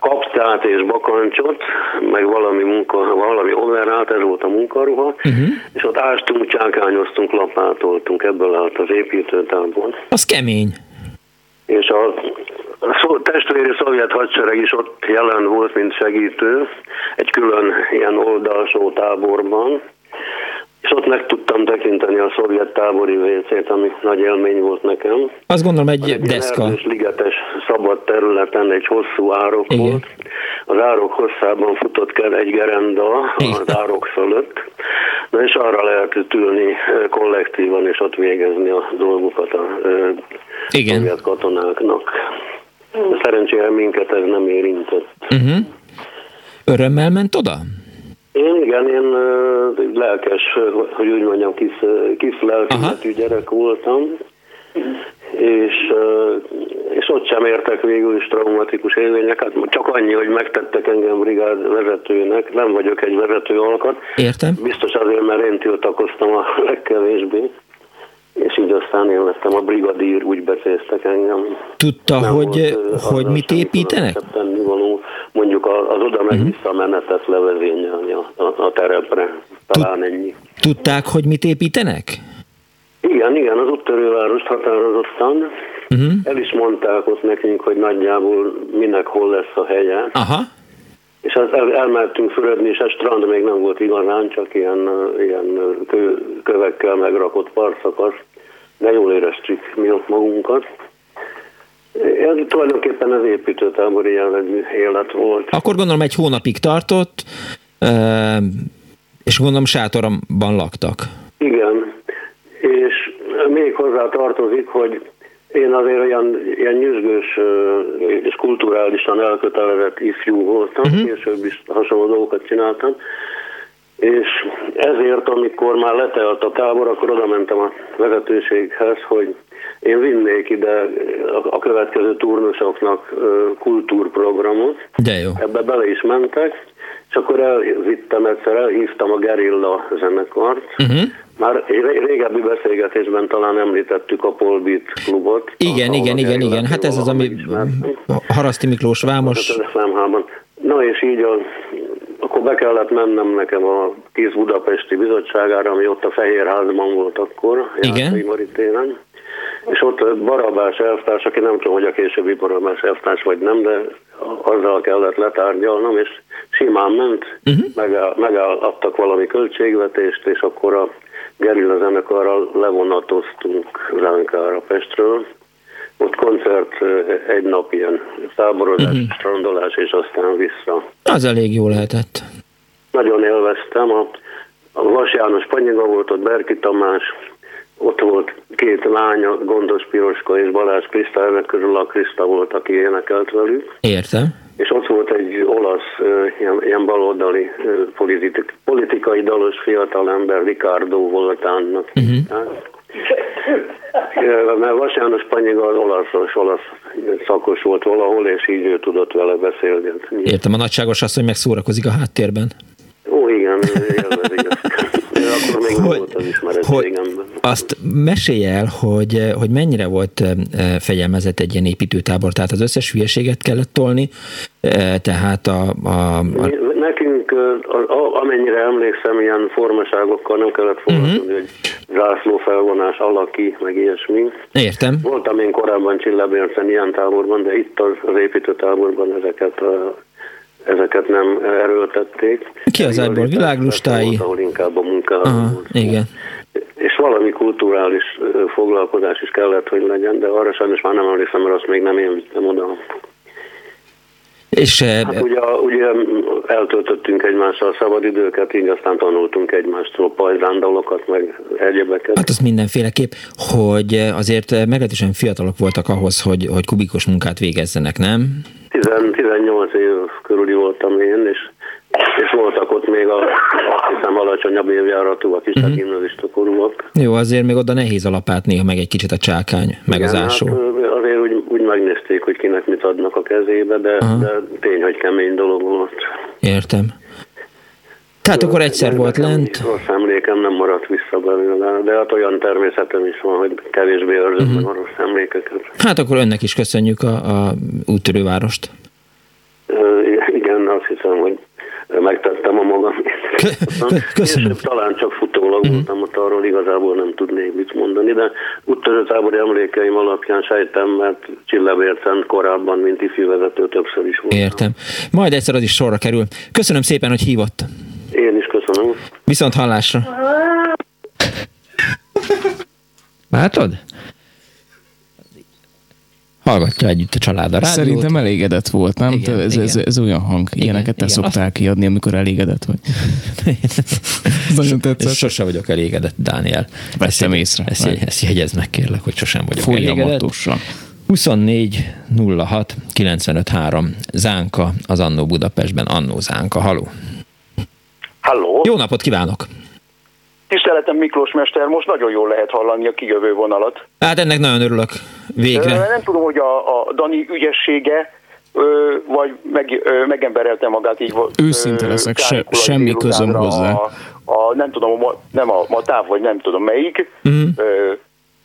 kaptát és bakancsot, meg valami munka, valami overát, ez volt a munkaruha, uh-huh. és ott ástunk, csákányoztunk, lapátoltunk, ebből állt az építőtábor. Az kemény. És a testvéri szovjet hadsereg is ott jelen volt, mint segítő, egy külön ilyen oldalsó táborban, és ott meg tudtam tekinteni a szovjet tábori vécét, ami nagy élmény volt nekem. Azt gondolom egy, egy deszka. Egy ligetes szabad területen egy hosszú árok Igen. volt. Az árok hosszában futott kell egy gerenda Igen. az árok fölött. Na és arra lehetett ülni kollektívan, és ott végezni a dolgokat a Igen. szovjet katonáknak. Szerencsére minket ez nem érintett. Uh-huh. Örömmel ment oda? Én igen, én lelkes, hogy úgy mondjam, kis, kis lelkületű gyerek voltam, és, és ott sem értek végül is traumatikus élményeket, csak annyi, hogy megtettek engem brigád vezetőnek, nem vagyok egy vezető alkat. Értem. Biztos azért, mert én tiltakoztam a legkevésbé és így aztán én lettem a brigadír, úgy becéztek engem. Tudta, Nem hogy, volt, hogy mit építenek? Való, mondjuk az oda meg uh-huh. visszamenetet levezényelni a, a, a terepre, talán Tud, ennyi. Tudták, hogy mit építenek? Igen, igen, az úttörővárost határozottan. Uh-huh. El is mondták ott nekünk, hogy nagyjából minek hol lesz a helye. Aha. És az el, elmentünk fürödni, és a strand még nem volt igazán, csak ilyen, ilyen kö, kövekkel megrakott parszakasz, de jól éreztük mi ott magunkat. Ez tulajdonképpen az építőtábori jellegű élet volt. Akkor gondolom egy hónapig tartott, és gondolom sátorban laktak. Igen, és még hozzá tartozik, hogy én azért olyan ilyen nyüzsgős és kulturálisan elkötelezett ifjú voltam, uh-huh. később is hasonló dolgokat csináltam, és ezért, amikor már letelt a tábor, akkor oda mentem a vezetőséghez, hogy én vinnék ide a következő turnusoknak kultúrprogramot. De jó. Ebbe bele is mentek, és akkor elvittem egyszer, elhívtam a Gerilla zenekart, uh-huh. Már régebbi beszélgetésben talán említettük a Polbit klubot. Igen, a, igen, igen, igen. Hát ez az, ami Haraszti Miklós Vámos. Na és így a, akkor be kellett mennem nekem a 10 Budapesti bizottságára, ami ott a Fehérházban volt akkor, Igen. Maritéren. És ott Barabás elvtárs, aki nem tudom, hogy a későbbi Barabás elvtárs vagy nem, de azzal kellett letárgyalnom, és simán ment, uh-huh. megáll, megállaptak valami költségvetést, és akkor a gerilla zenekarral levonatoztunk Ránkára Pestről. Ott koncert egy nap ilyen táborozás, uh-huh. strandolás, és aztán vissza. Az elég jó lehetett. Nagyon élveztem. A, a Vas János Panyiga volt ott, Berki Tamás, ott volt két lánya, Gondos Piroska és Balázs Krista, ennek közül a Krista volt, aki énekelt velük. Értem és ott volt egy olasz, ilyen, ilyen baloldali politik, politikai dalos fiatalember, Ricardo volt annak. Uh-huh. Mert Vas János Panyiga az olasz, olasz szakos volt valahol, és így ő tudott vele beszélni. Értem, a nagyságos asszony meg szórakozik a háttérben. Ó, igen, élvezik akkor még hogy, volt az hogy Azt mesélj el, hogy, hogy mennyire volt fegyelmezett egy ilyen építőtábor, tehát az összes hülyeséget kellett tolni, tehát a... a, a... Nekünk, amennyire emlékszem, ilyen formaságokkal nem kellett foglalkozni, uh-huh. hogy zászló felvonás alaki, meg ilyesmi. Értem. Voltam én korábban Csillabércen ilyen táborban, de itt az, az építőtáborban ezeket a ezeket nem erőltették. Ki az ebből? Világlustái? Ahol inkább a munkában Igen. És valami kulturális foglalkozás is kellett, hogy legyen, de arra sajnos már nem emlékszem, mert azt még nem én vittem oda. És, hát ugye, ugye eltöltöttünk egymással szabadidőket, így aztán tanultunk egymástól pajzándalokat, meg egyebeket. Hát az mindenféleképp, hogy azért meglehetősen fiatalok voltak ahhoz, hogy, hogy kubikus munkát végezzenek, nem? 18 év körüli voltam én, és, és voltak ott még a, azt hiszem alacsonyabb évjáratú, a kis uh-huh. gimnazista korúak. Jó, azért még oda nehéz alapát néha meg egy kicsit a csákány, meg Igen, az ásó. Hát, azért úgy, úgy megnézték, hogy kinek mit adnak a kezébe, de, de tény, hogy kemény dolog volt. Értem. Tehát akkor egyszer de volt lent. Rossz emlékem nem maradt vissza belőle, de hát olyan természetem is van, hogy kevésbé őrzöm uh-huh. a rossz emlékeket. Hát akkor önnek is köszönjük a, a úttörővárost. Igen, azt hiszem, hogy megtettem a magam. Köszönöm. És talán csak futólag mhm. voltam, ott arról igazából nem tudnék mit mondani, de úttörőtábori emlékeim alapján sejtem, mert Csillebércen korábban, mint ifi vezető többször is voltam. Értem. Majd egyszer az is sorra kerül. Köszönöm szépen, hogy hívott. Én is köszönöm. Viszont hallásra. Látod? Hallgatja együtt a család a rádiót. Szerintem elégedett volt, nem? Igen, ez, ez, ez olyan hang. Igen, Ilyeneket te szoktál azt... kiadni, amikor elégedett vagy. Nagyon tetszett. Sose vagyok elégedett, Dániel. Veszem észre. Ezt, ezt, ezt jegyezd meg, kérlek, hogy sosem vagyok Folyamatosan. elégedett. 24 06 95 3 Zánka az Annó Budapestben. Annó Zánka. Haló. Halló. Jó napot kívánok. Tiszteletem Miklós Mester, most nagyon jól lehet hallani a kijövő vonalat. Hát ennek nagyon örülök. Végre. Nem tudom, hogy a, a Dani ügyessége vagy meg, megemberelte magát így. Őszinte leszek, se, semmi közöm hozzá. A, a, nem tudom, a, nem a, a táv, vagy nem tudom melyik, mm.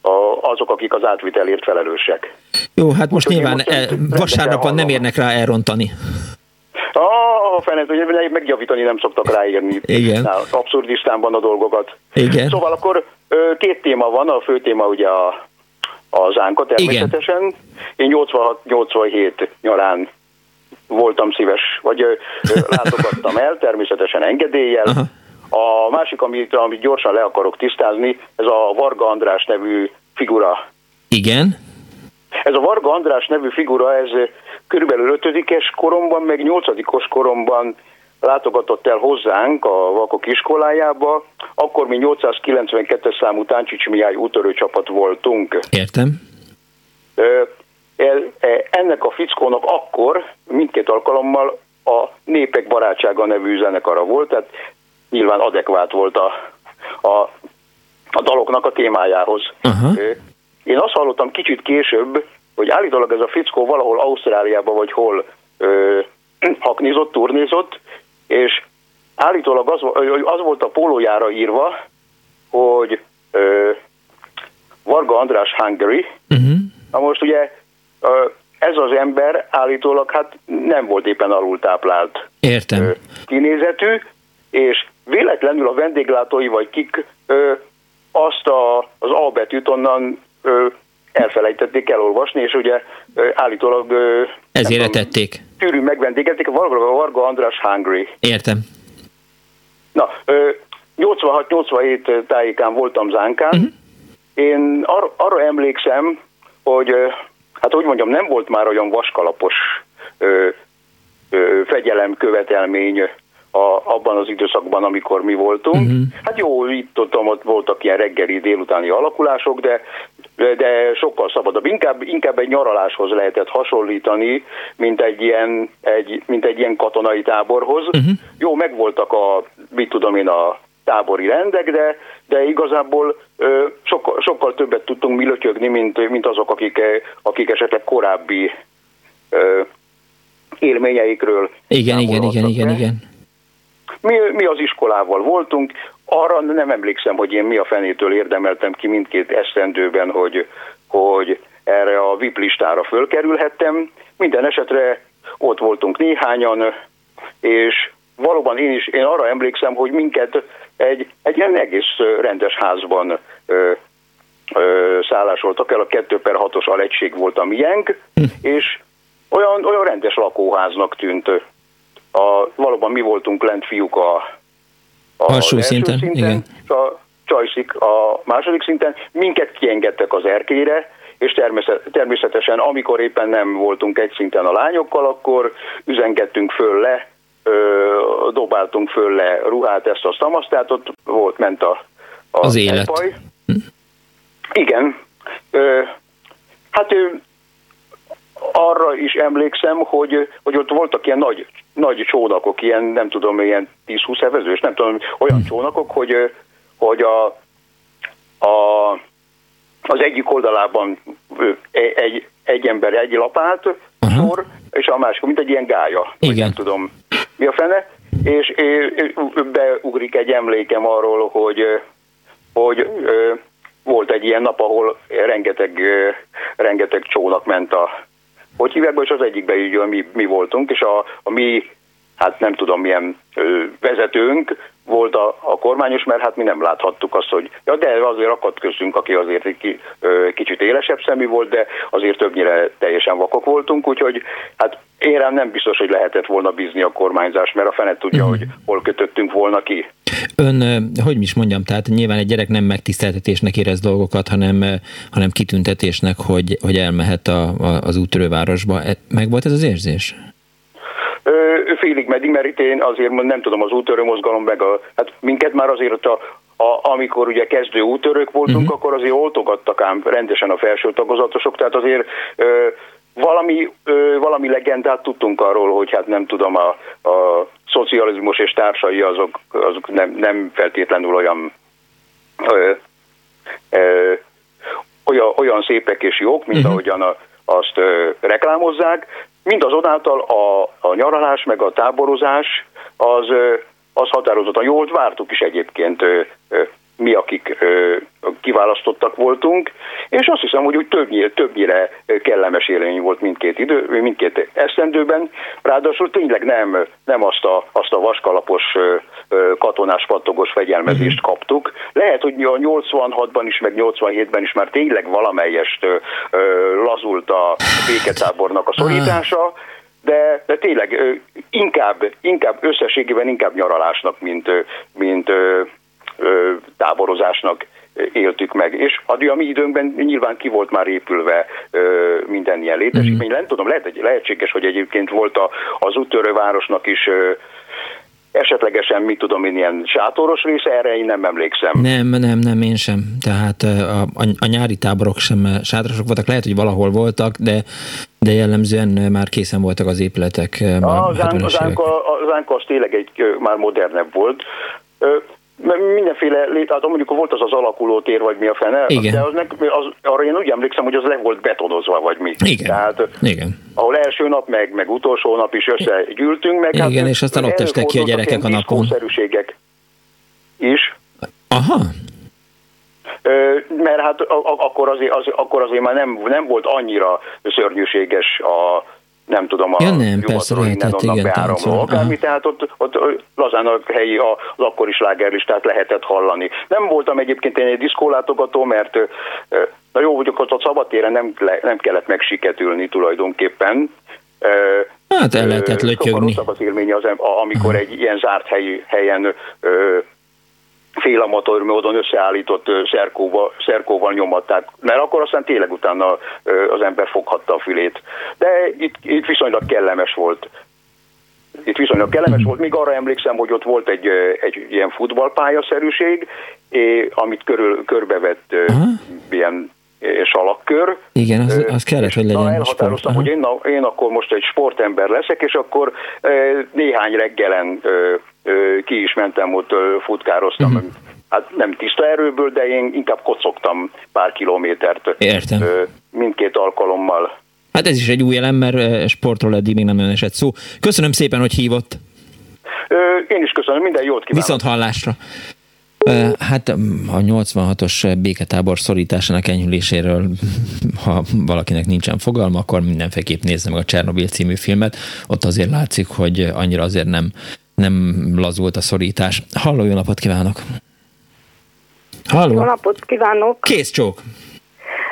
a, azok, akik az átvitelért felelősek. Jó, hát most Úgy, nyilván most e, vasárnapon nem érnek rá elrontani. A fenet, hogy megjavítani nem szoktak ráírni. Igen. Abszurdisztánban a dolgokat. Igen. Szóval akkor két téma van, a fő téma ugye a, a zánka természetesen. Igen. Én 86-87 nyarán voltam szíves, vagy látogattam el, természetesen engedéllyel. Aha. A másik, amit, amit gyorsan le akarok tisztázni, ez a Varga András nevű figura. Igen. Ez a Varga András nevű figura, ez körülbelül ötödikes koromban, meg nyolcadikos koromban látogatott el hozzánk a Vakok iskolájába, akkor mi 892-es számú Táncsics Mihály útörő csapat voltunk. Értem. E, ennek a fickónak akkor mindkét alkalommal a Népek Barátsága nevű zenekara volt, tehát nyilván adekvát volt a, a, a daloknak a témájához. Uh-huh. Én azt hallottam kicsit később, hogy állítólag ez a fickó valahol Ausztráliában vagy hol ö, haknizott, turnézott, és állítólag az, az volt a pólójára írva, hogy ö, Varga András Hungary. Uh-huh. Na most ugye ö, ez az ember állítólag hát nem volt éppen alultáplált Értem. Ö, kinézetű, és véletlenül a vendéglátói vagy kik ö, azt a, az A betűt onnan ö, elfelejtették elolvasni, és ugye állítólag... Ezért etették. Tűrű megvendégették, a Varga András Hungry. Értem. Na, 86-87 tájékán voltam Zánkán. Uh-huh. Én ar- arra emlékszem, hogy hát úgy mondjam, nem volt már olyan vaskalapos ö, ö, fegyelem követelmény a, abban az időszakban, amikor mi voltunk. Uh-huh. Hát jó, itt ott, ott voltak ilyen reggeli, délutáni alakulások, de de sokkal szabadabb. Inkább, inkább egy nyaraláshoz lehetett hasonlítani, mint egy ilyen, egy, mint egy ilyen katonai táborhoz. Uh-huh. Jó, megvoltak a, mit tudom én, a tábori rendek, de, de igazából ö, sokkal, sokkal többet tudtunk mi lötyögni, mint, mint azok, akik, akik esetleg korábbi ö, élményeikről. Igen, igen, igen, igen, igen. Mi, mi az iskolával voltunk, arra nem emlékszem, hogy én mi a fenétől érdemeltem ki mindkét esztendőben, hogy, hogy erre a VIP listára fölkerülhettem. Minden esetre ott voltunk néhányan, és valóban én is, én arra emlékszem, hogy minket egy, egy ilyen egész rendes házban ö, ö, szállásoltak el, a 2 per 6-os alegység volt a miénk, hm. és olyan, olyan rendes lakóháznak tűnt. A, valóban mi voltunk lent fiúk a a alsó szinten, szinten igen. és a csajszik a második szinten. Minket kiengedtek az erkére, és természetesen amikor éppen nem voltunk egy szinten a lányokkal, akkor üzengettünk föl le, dobáltunk föl le ruhát, ezt a azt, tehát ott volt, ment a, a az élet. Epaj. Igen. Ö, hát arra is emlékszem, hogy, hogy ott voltak ilyen nagy, nagy csónakok, ilyen nem tudom, ilyen 10-20 evezős, nem tudom, olyan hm. csónakok, hogy, hogy a, a, az egyik oldalában egy, egy ember egy lapát uh-huh. és a másik, mint egy ilyen gája. Igen. Nem tudom, mi a fene. És, és beugrik egy emlékem arról, hogy, hogy volt egy ilyen nap, ahol rengeteg, rengeteg csónak ment a, hogy hívják és az egyikben így mi, mi voltunk, és a, a mi, hát nem tudom milyen ö, vezetőnk volt a, a kormányos, mert hát mi nem láthattuk azt, hogy ja, de azért akadt köztünk, aki azért egy ki, ö, kicsit élesebb szemű volt, de azért többnyire teljesen vakok voltunk, úgyhogy hát én rám nem biztos, hogy lehetett volna bízni a kormányzás, mert a fenet tudja, mm. hogy hol kötöttünk volna ki. Ön, hogy is mondjam, tehát nyilván egy gyerek nem megtiszteltetésnek érez dolgokat, hanem, hanem kitüntetésnek, hogy, hogy elmehet a, a, az úttörővárosba. E, meg volt ez az érzés? Félig meddig, mert itt én azért nem tudom, az útörő mozgalom meg a, hát minket már azért a, a, amikor ugye kezdő útörők voltunk, uh-huh. akkor azért oltogattak ám rendesen a felső tagozatosok, tehát azért ö, valami, ö, valami legendát tudtunk arról, hogy hát nem tudom, a, a szocializmus és társai azok, azok nem, nem feltétlenül olyan ö, ö, olyan, olyan szépek és jók, mint uh-huh. ahogyan a, azt ö, reklámozzák. Mindazonáltal a, a nyaralás meg a táborozás az, az határozottan jó volt, vártuk is egyébként mi, akik kiválasztottak voltunk, és azt hiszem, hogy úgy többnyire, többnyire kellemes élmény volt mindkét, idő, mindkét esztendőben, ráadásul tényleg nem, nem azt, a, azt a vaskalapos katonás pattogos fegyelmezést mhm. kaptuk. Lehet, hogy a 86-ban is, meg 87-ben is már tényleg valamelyest lazult a béketábornak a szorítása, de, de tényleg inkább, inkább összességében inkább nyaralásnak, mint, mint táborozásnak éltük meg. És addig a mi időnkben nyilván ki volt már épülve ö, minden ilyen létesítmény. Mm. Nem tudom, lehet, lehetséges, hogy egyébként volt a, az úttörővárosnak is ö, esetlegesen, mit tudom én, ilyen sátoros része, erre én nem emlékszem. Nem, nem, nem, én sem. Tehát a, a, a nyári táborok sem sátorosok voltak, lehet, hogy valahol voltak, de de jellemzően már készen voltak az épületek. Az, ánk, az, ánk, az ánk az tényleg egy már modernebb volt mindenféle lét, hát mondjuk volt az az alakuló tér, vagy mi a fene, Igen. de az, az, arra én úgy emlékszem, hogy az le volt betonozva, vagy mi. Igen. Tehát, Igen. ahol első nap, meg, meg utolsó nap is összegyűltünk, meg Igen, hát, és aztán ott estek ki a gyerekek a napon. is. Aha. Mert hát akkor azért, az, akkor azért már nem, nem volt annyira szörnyűséges a, nem tudom, a ja, nem, persze, lehetett, igen, beáramló akármi, tehát ott, ott lazán a helyi, az akkori slágerlistát lehetett hallani. Nem voltam egyébként én egy diszkólátogató, mert na jó, hogy ott a szabadtéren nem, nem kellett megsiketülni tulajdonképpen, Hát el lehetett lötyögni. Sokkal az élmény az, amikor egy ilyen zárt hely, helyen félamatőr módon összeállított szerkóval, szerkóval nyomatták, mert akkor aztán tényleg utána az ember foghatta a fülét. De itt, itt viszonylag kellemes volt. Itt viszonylag kellemes volt, még arra emlékszem, hogy ott volt egy, egy ilyen futballpályaszerűség, amit körül, körbevett uh-huh. ilyen salakkör. Igen, az, az kellett, hogy legyen Na, elhatároztam, sport. hogy én, én akkor most egy sportember leszek, és akkor néhány reggelen ki is mentem, ott futkároztam. Uh-huh. Hát nem tiszta erőből, de én inkább kocogtam pár kilométert. Értem. Mindkét alkalommal. Hát ez is egy új elem, mert sportról eddig még nem esett szó. Köszönöm szépen, hogy hívott. Én is köszönöm, minden jót kívánok. Viszont hallásra. Hát a 86-os béketábor szorításának enyhüléséről, ha valakinek nincsen fogalma, akkor mindenféleképp nézze meg a Csernobil című filmet. Ott azért látszik, hogy annyira azért nem nem lazult a szorítás. Halló, jó napot kívánok! Halló! Jó napot kívánok! Kész csók!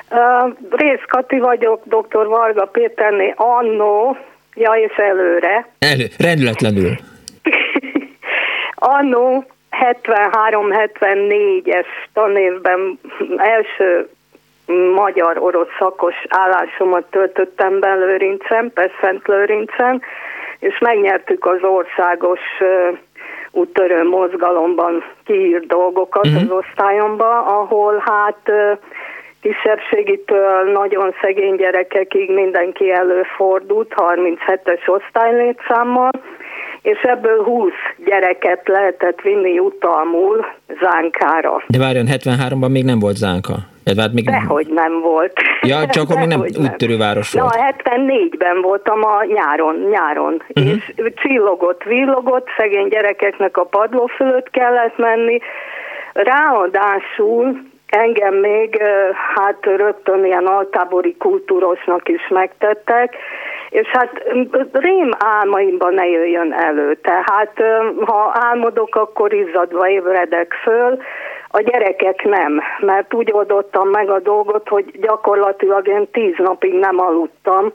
Uh, Rész Kati vagyok, dr. Varga Péterné, annó, ja és előre. Elő, rendületlenül. annó 73-74-es tanévben első magyar-orosz szakos állásomat töltöttem be Lőrincen, Peszent Lőrincen, és megnyertük az országos úttörő mozgalomban kiírt dolgokat uh-huh. az osztályomba, ahol hát kisebbségitől nagyon szegény gyerekekig mindenki előfordult, 37-es osztálylétszámmal, és ebből 20 gyereket lehetett vinni utalmul zánkára. De várjon, 73-ban még nem volt zánka? Edvard még... Dehogy nem volt. Ja, csak akkor még nem úttörőváros volt. Na, 74-ben voltam a nyáron, nyáron, uh-huh. és csillogott, villogott, szegény gyerekeknek a padló fölött kellett menni. Ráadásul engem még hát rögtön ilyen altábori kultúrosnak is megtettek, és hát rém álmaimban ne jöjjön elő. Tehát ha álmodok, akkor izzadva ébredek föl, a gyerekek nem, mert úgy oldottam meg a dolgot, hogy gyakorlatilag én tíz napig nem aludtam,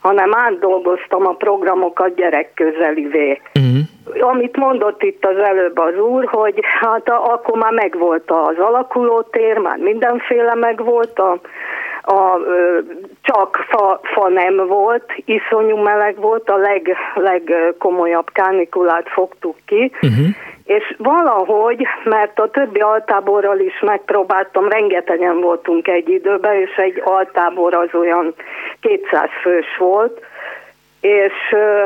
hanem átdolgoztam a programokat gyerekközelivé. Uh-huh. amit mondott itt az előbb az úr, hogy hát akkor már megvolt az alakuló tér, már mindenféle megvolt, a, a, csak fa, fa nem volt, iszonyú meleg volt, a leg, legkomolyabb kánikulát fogtuk ki, uh-huh. És valahogy, mert a többi altáborral is megpróbáltam, rengetegen voltunk egy időben, és egy altábor az olyan 200 fős volt, és ö,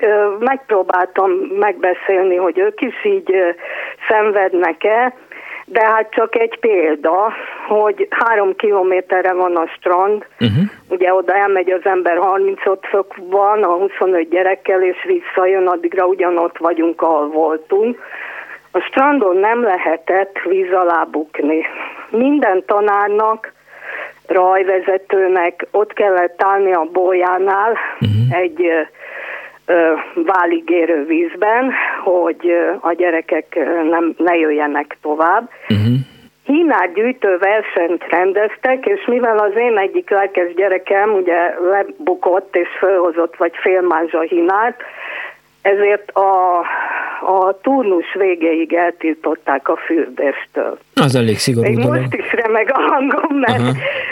ö, megpróbáltam megbeszélni, hogy ők is így ö, szenvednek-e, de hát csak egy példa, hogy három kilométerre van a strand, uh-huh. ugye oda elmegy az ember 35 fok van, a 25 gyerekkel, és visszajön, addigra ugyanott vagyunk, ahol voltunk. A strandon nem lehetett víz alá bukni. Minden tanárnak, rajvezetőnek ott kellett állni a bolyánál uh-huh. egy váligérő vízben, hogy a gyerekek nem, ne jöjjenek tovább. Uh-huh. Hínát gyűjtő versenyt rendeztek, és mivel az én egyik lelkes gyerekem ugye lebukott és felhozott vagy félmázsa hínát, ezért a, a turnus végéig eltiltották a fürdéstől. Az elég szigorú Még dolog. most is remeg a hangom, mert,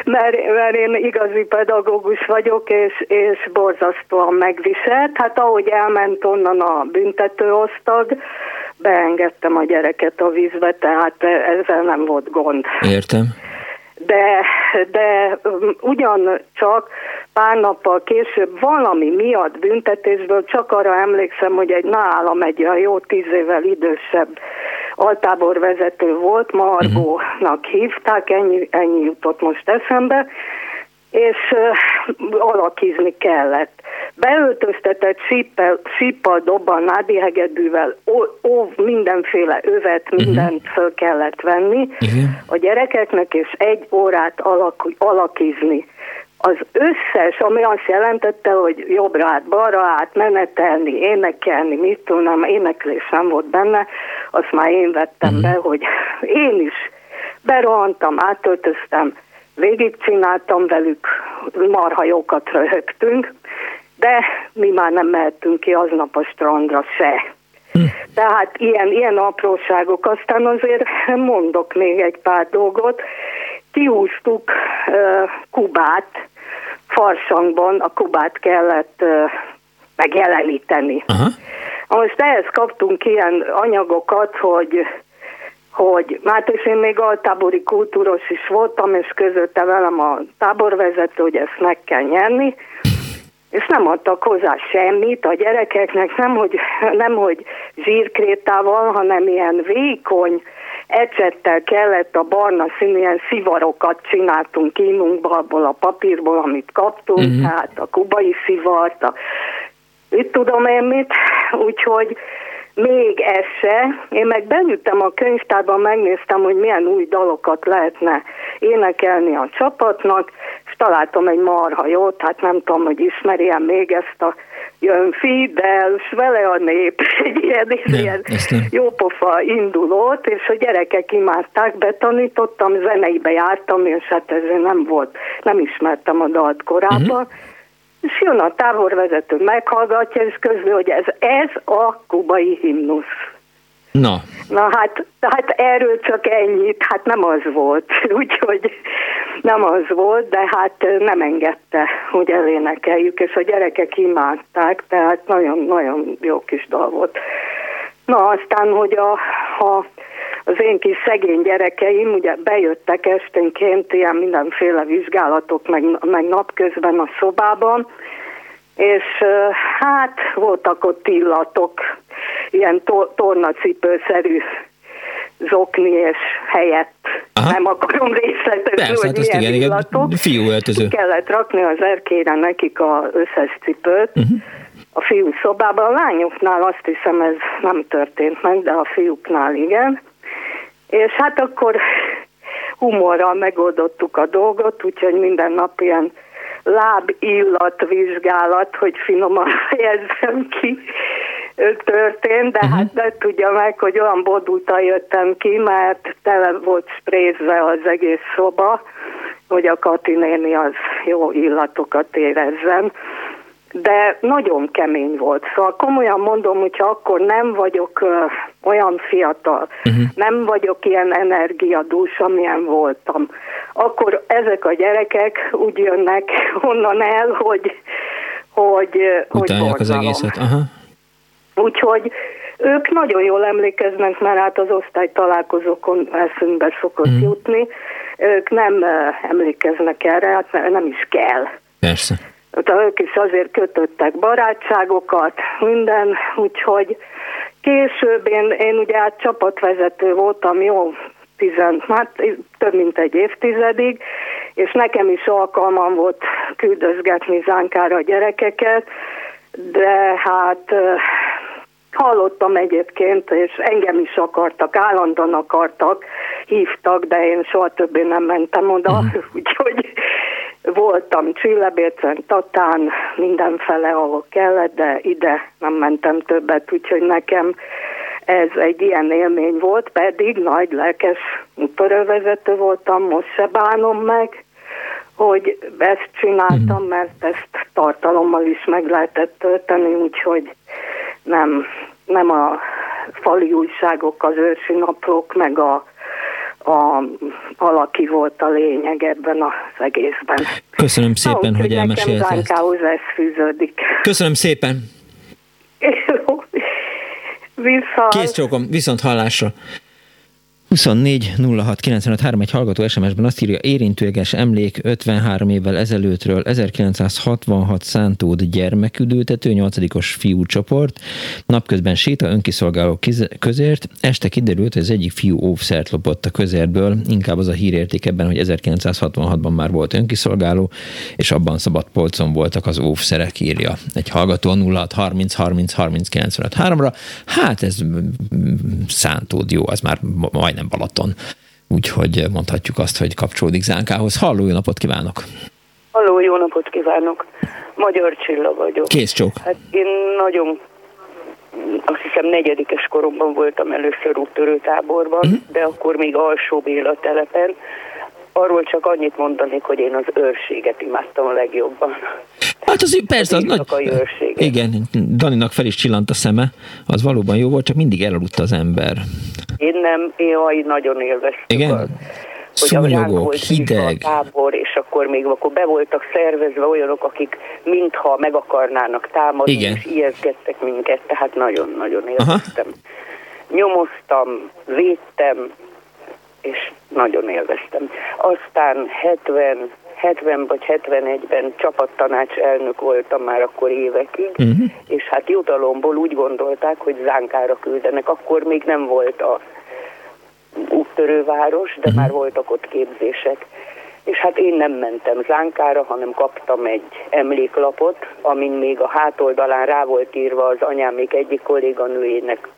mert, mert én igazi pedagógus vagyok, és, és borzasztóan megviselt. Hát ahogy elment onnan a büntetőosztag, beengedtem a gyereket a vízbe, tehát ezzel nem volt gond. Értem de, de um, ugyancsak pár nappal később valami miatt büntetésből csak arra emlékszem, hogy egy nálam egy olyan jó tíz évvel idősebb altábor vezető volt, Margónak hívták, ennyi, ennyi jutott most eszembe, és uh, alakizni kellett. Beöltöztetett síppel, síppal, dobban, nádihegedűvel, ó, ó, mindenféle övet, mhm. mindent uh-huh. föl kellett venni uh-huh. a gyerekeknek, és egy órát alak, alakizni. Az összes, ami azt jelentette, hogy jobbra át, balra át, menetelni, énekelni, mit tudom, éneklés nem volt benne, azt már én vettem uh-huh. be, hogy én is berohantam, átöltöztem, végigcsináltam velük, marha jókat röhögtünk, de mi már nem mehetünk ki aznap a strandra se. Hm. Tehát ilyen, ilyen apróságok. Aztán azért mondok még egy pár dolgot. Kihúztuk uh, Kubát, farsangban a Kubát kellett uh, megjeleníteni. Aha. Most ehhez kaptunk ilyen anyagokat, hogy hogy hát és én még altábori kultúros is voltam, és közötte velem a táborvezető, hogy ezt meg kell nyerni, és nem adtak hozzá semmit a gyerekeknek, nem hogy, nem hogy zsírkrétával, hanem ilyen vékony ecsettel kellett a barna színű ilyen szivarokat csináltunk kínunkba, abból a papírból, amit kaptunk, uh-huh. tehát a kubai szivart, a, itt tudom én mit, úgyhogy még ez se. Én meg beüttem a könyvtárban, megnéztem, hogy milyen új dalokat lehetne énekelni a csapatnak, és találtam egy marha jót, hát nem tudom, hogy ismeri még ezt a jön Fidel, s vele a nép, egy ilyen, nem, ilyen jópofa indulót, és a gyerekek imádták, betanítottam, zeneibe jártam, és hát ezért nem volt, nem ismertem a dalt korábban, uh-huh és jön a táborvezető, meghallgatja, és közül, hogy ez, ez a kubai himnusz. Na. Na hát, hát erről csak ennyit, hát nem az volt, úgyhogy nem az volt, de hát nem engedte, hogy elénekeljük, és a gyerekek imádták, tehát nagyon-nagyon jó kis dal volt. Na aztán, hogy a, a az én kis szegény gyerekeim ugye bejöttek esténként ilyen mindenféle vizsgálatok, meg, meg napközben a szobában, és hát voltak ott illatok, ilyen to- tornacipőszerű zokni és helyett. Aha. Nem akarom részletezni, Persze, hogy hát milyen igen, illatok. Fiú öltöző. Kellett rakni az erkére nekik az összes cipőt. Uh-huh. A fiú szobában, a lányoknál azt hiszem ez nem történt meg, de a fiúknál igen. És hát akkor humorral megoldottuk a dolgot, úgyhogy minden nap ilyen lábillat hogy finoman fejezzem ki, történt, de uh-huh. hát ne tudja meg, hogy olyan bodulta jöttem ki, mert tele volt sprézve az egész szoba, hogy a Kati néni az jó illatokat érezzen. De nagyon kemény volt. Szóval komolyan mondom, hogyha akkor nem vagyok uh, olyan fiatal, uh-huh. nem vagyok ilyen energiadús, amilyen voltam, akkor ezek a gyerekek úgy jönnek onnan el, hogy hogy, hogy az egészet. Aha. Úgyhogy ők nagyon jól emlékeznek, mert hát az osztály találkozókon eszünkbe szokott mm. jutni. Ők nem emlékeznek erre, hát nem is kell. Persze. Ők is azért kötöttek barátságokat, minden, úgyhogy később én, én ugye hát csapatvezető voltam jó tizen, hát több mint egy évtizedig, és nekem is alkalmam volt küldözgetni zánkára a gyerekeket, de hát hallottam egyébként, és engem is akartak, állandóan akartak, hívtak, de én soha többé nem mentem oda, uh-huh. úgyhogy voltam Csillebércen, Tatán, mindenfele, ahol kellett, de ide nem mentem többet, úgyhogy nekem ez egy ilyen élmény volt, pedig nagy lelkes úttörővezető voltam, most se bánom meg, hogy ezt csináltam, mhm. mert ezt tartalommal is meg lehetett tölteni, úgyhogy nem, nem a fali újságok, az ősi naplók, meg a, a alaki volt a lényeg ebben az egészben. Köszönöm szépen, Na, hogy elmesélte ezt. ez fűződik. Köszönöm szépen. Viszont. Kész csókom, viszont hallásra. 24 06 95 3 egy hallgató SMS-ben azt írja, érintőleges emlék 53 évvel ezelőttről 1966 Szántód gyermeküdültető 8 fiú csoport, napközben séta önkiszolgáló közért, este kiderült, hogy az egyik fiú óvszert lopott a közérből, inkább az a hírérték ebben, hogy 1966-ban már volt önkiszolgáló, és abban szabad polcon voltak az óvszerek, írja egy hallgató. 06 30 30 30 95 3-ra. Hát ez Szántód jó, az már majd nem Balaton. Úgyhogy mondhatjuk azt, hogy kapcsolódik Zánkához. Halló, jó napot kívánok! Halló, jó napot kívánok! Magyar Csilla vagyok. Kész csók. Hát én nagyon azt hiszem negyedikes koromban voltam először úttörő táborban, uh-huh. de akkor még alsó Béla telepen, arról csak annyit mondanék, hogy én az őrséget imádtam a legjobban. Hát az persze, az nagy... Igen, Daninak fel is csillant a szeme, az valóban jó volt, csak mindig elaludta az ember. Én nem, én nagyon élveztem. Igen? A, Szúnyogok, hideg. A tábor, és akkor még akkor be voltak szervezve olyanok, akik mintha meg akarnának támadni, Igen. és ijeszgettek minket, tehát nagyon-nagyon élveztem. Aha. Nyomoztam, védtem, és nagyon élveztem. Aztán 70, 70 vagy 71-ben csapattanács elnök voltam már akkor évekig, uh-huh. és hát jutalomból úgy gondolták, hogy Zánkára küldenek. Akkor még nem volt a úttörőváros, de uh-huh. már voltak ott képzések. És hát én nem mentem Zánkára, hanem kaptam egy emléklapot, amin még a hátoldalán rá volt írva az anyámék egyik kolléganőjének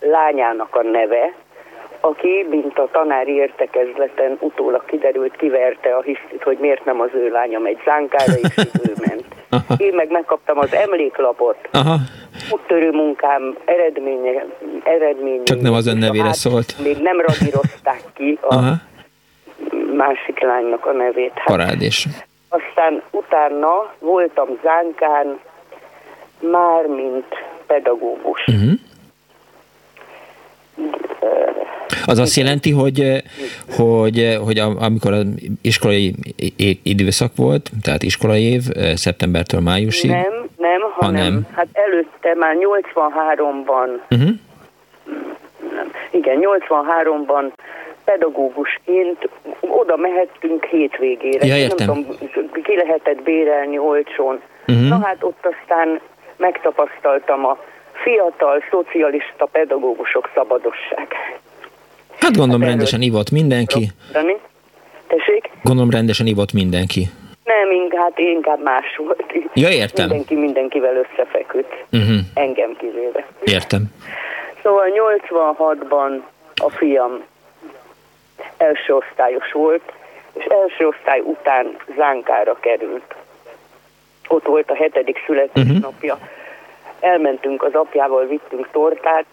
lányának a neve, aki, mint a tanári értekezleten utólag kiderült, kiverte a hisztit, hogy miért nem az ő lánya megy zánkára, és ő ment. Aha. Én meg megkaptam az emléklapot. Aha. Úttörő munkám eredménye, eredménye. Csak nem az ön nevére hát szólt. Még nem radírozták ki a Aha. másik lánynak a nevét. Hát, Parádés. Aztán utána voltam zánkán már mint pedagógus. Uh-huh. Az azt jelenti, hogy, hogy, hogy amikor az iskolai időszak volt, tehát iskolai év, szeptembertől májusig? Nem, nem, hanem, hanem. hát előtte már 83-ban, uh-huh. nem, igen, 83-ban pedagógusként oda mehettünk hétvégére. Ja, értem. Nem tudom, ki lehetett bérelni olcsón. Uh-huh. Na hát ott aztán megtapasztaltam a fiatal szocialista pedagógusok szabadosság. Hát gondolom hát rendesen ivott mindenki. Dani? Tessék? Gondolom rendesen ivott mindenki. Nem, inkább, hát inkább más volt. Ja, értem. Mindenki mindenkivel összefeküdt. Uh-huh. Engem kivéve. Értem. Szóval 86-ban a fiam első osztályos volt, és első osztály után Zánkára került. Ott volt a hetedik születésnapja. Uh-huh elmentünk az apjával, vittünk tortát,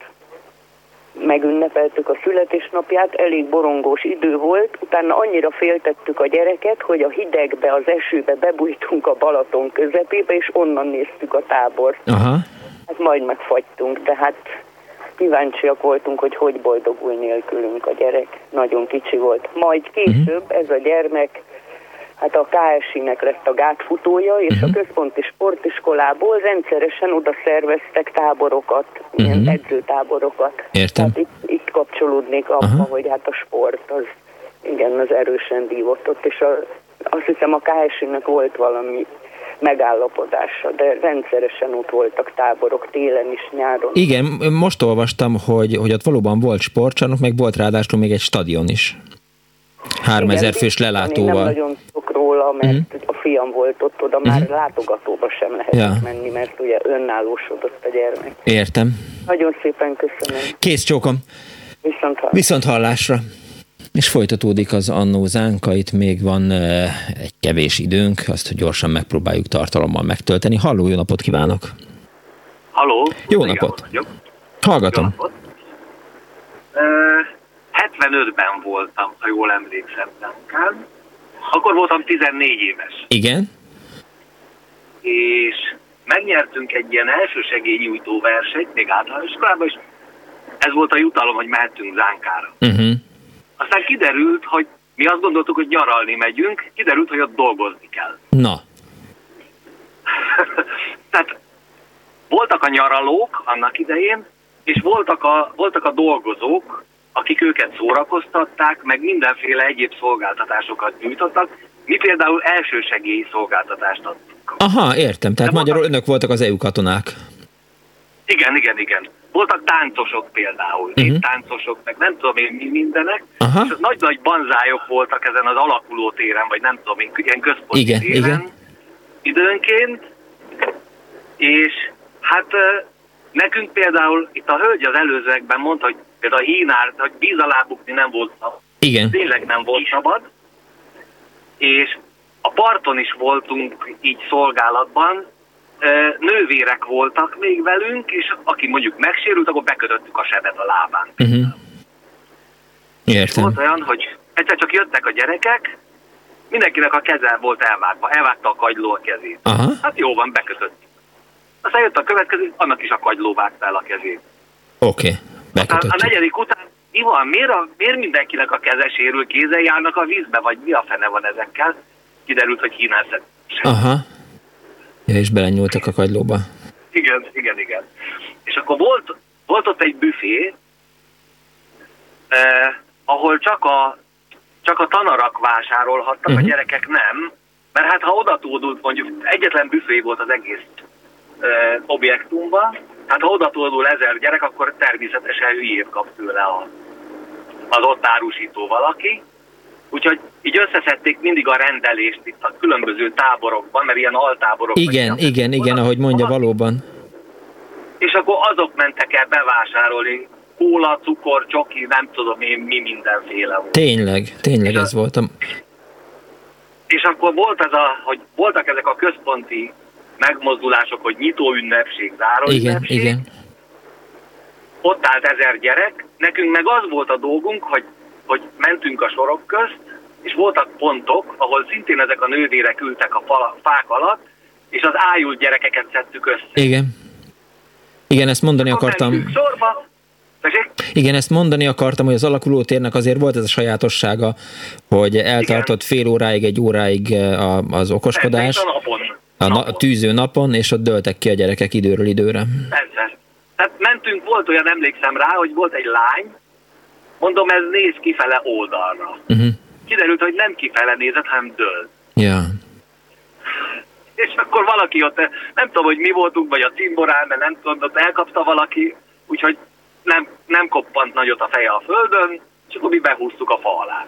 megünnepeltük a születésnapját, elég borongós idő volt, utána annyira féltettük a gyereket, hogy a hidegbe, az esőbe bebújtunk a Balaton közepébe, és onnan néztük a tábort. Aha. Hát majd megfagytunk, tehát kíváncsiak voltunk, hogy hogy boldogul nélkülünk a gyerek. Nagyon kicsi volt. Majd később uh-huh. ez a gyermek hát a KSI-nek lett a gátfutója, és uh-huh. a központi sportiskolából rendszeresen oda szerveztek táborokat, uh-huh. ilyen edzőtáborokat. Értem. Hát itt, itt kapcsolódnék abba, uh-huh. hogy hát a sport az igen, az erősen dívott ott, és a, azt hiszem a KSI-nek volt valami megállapodása, de rendszeresen ott voltak táborok télen is, nyáron. Igen, most olvastam, hogy, hogy ott valóban volt sportcsarnok, meg volt ráadásul még egy stadion is. 3000 fős lelátóval. Nem nagyon tudok róla, mert uh-huh. a fiam volt ott, oda már uh-huh. látogatóba sem lehet ja. menni, mert ugye önállósodott a gyermek. Értem. Nagyon szépen köszönöm. Kész csókom. Viszont hallásra. Viszont hallásra. És folytatódik az annó zánka, itt még van egy kevés időnk, azt gyorsan megpróbáljuk tartalommal megtölteni. Halló, jó napot kívánok! Halló! Jó napot! Hallgatom! Jó napot. Uh, 75-ben voltam, ha jól emlékszem, Zánkán. Akkor voltam 14 éves. Igen? És megnyertünk egy ilyen elsősegélynyújtó versenyt, még általános iskolában, és ez volt a jutalom, hogy mehetünk Zánkára. Uh-huh. Aztán kiderült, hogy mi azt gondoltuk, hogy nyaralni megyünk, kiderült, hogy ott dolgozni kell. Na. Tehát voltak a nyaralók annak idején, és voltak a, voltak a dolgozók, akik őket szórakoztatták, meg mindenféle egyéb szolgáltatásokat nyújtottak. Mi például elsősegélyi szolgáltatást adtunk. Aha, értem. Tehát magyarul önök voltak az EU katonák. Igen, igen, igen. Voltak táncosok például, uh-huh. táncosok, meg nem tudom én mi mindenek, Aha. és nagy-nagy banzályok voltak ezen az alakuló téren, vagy nem tudom én, ilyen központi igen, téren igen. időnként, és hát nekünk például itt a hölgy az előzőekben mondta, hogy például a hínár, hogy víz alá bukni nem volt szabad. Igen. Tényleg nem volt szabad. És a parton is voltunk így szolgálatban, nővérek voltak még velünk, és aki mondjuk megsérült, akkor bekötöttük a sebet a lábán. Uh-huh. Értem. Volt olyan, hogy egyszer csak jöttek a gyerekek, mindenkinek a keze volt elvágva, elvágta a kagyló a kezét. Aha. Hát jó van, bekötöttük. Aztán jött a következő, annak is a kagyló vágta el a kezét. Oké, okay. Bekötöttük. A negyedik után mi van? Miért, a, miért mindenkinek a keze sérül, kézzel járnak a vízbe, vagy mi a fene van ezekkel? Kiderült, hogy hínálszett. Aha. Ja, és belenyúltak a kagylóba. Igen, igen, igen. És akkor volt, volt ott egy büfé, eh, ahol csak a, csak a tanarak vásárolhattak, uh-huh. a gyerekek nem, mert hát ha odatódult, mondjuk egyetlen büfé volt az egész eh, objektumban, hát ha odatódul ezer gyerek, akkor természetesen hülyét kap tőle a, az ott árusító valaki, Úgyhogy így összeszedték mindig a rendelést itt a különböző táborokban, mert ilyen altáborok. Igen, igen, igen, ahogy mondja valóban. És akkor azok mentek el bevásárolni kóla, cukor, csoki, nem tudom én mi mindenféle. Volt. Tényleg, tényleg ez voltam. És akkor volt ez a, hogy voltak ezek a központi megmozdulások, hogy nyitó ünnepség, záró igen, ünnepség. Igen, Ott állt ezer gyerek, nekünk meg az volt a dolgunk, hogy hogy mentünk a sorok közt, és voltak pontok, ahol szintén ezek a nővérek ültek a fák alatt, és az ájult gyerekeket szedtük össze. Igen. Igen, ezt mondani Akkor akartam. Sorba. Igen, ezt mondani akartam, hogy az alakuló térnek azért volt ez a sajátossága, hogy eltartott Igen. fél óráig, egy óráig eh, az okoskodás. napon. A, na, a tűző napon, és ott döltek ki a gyerekek időről időre. Persze. Tehát mentünk, volt olyan, emlékszem rá, hogy volt egy lány, Mondom, ez néz kifele oldalra. Uh-huh. Kiderült, hogy nem kifele nézett, hanem dől. Ja. És akkor valaki ott, nem tudom, hogy mi voltunk, vagy a cimborán, mert nem tudom, ott elkapta valaki, úgyhogy nem, nem koppant nagyot a feje a földön, és akkor mi behúztuk a fa alá.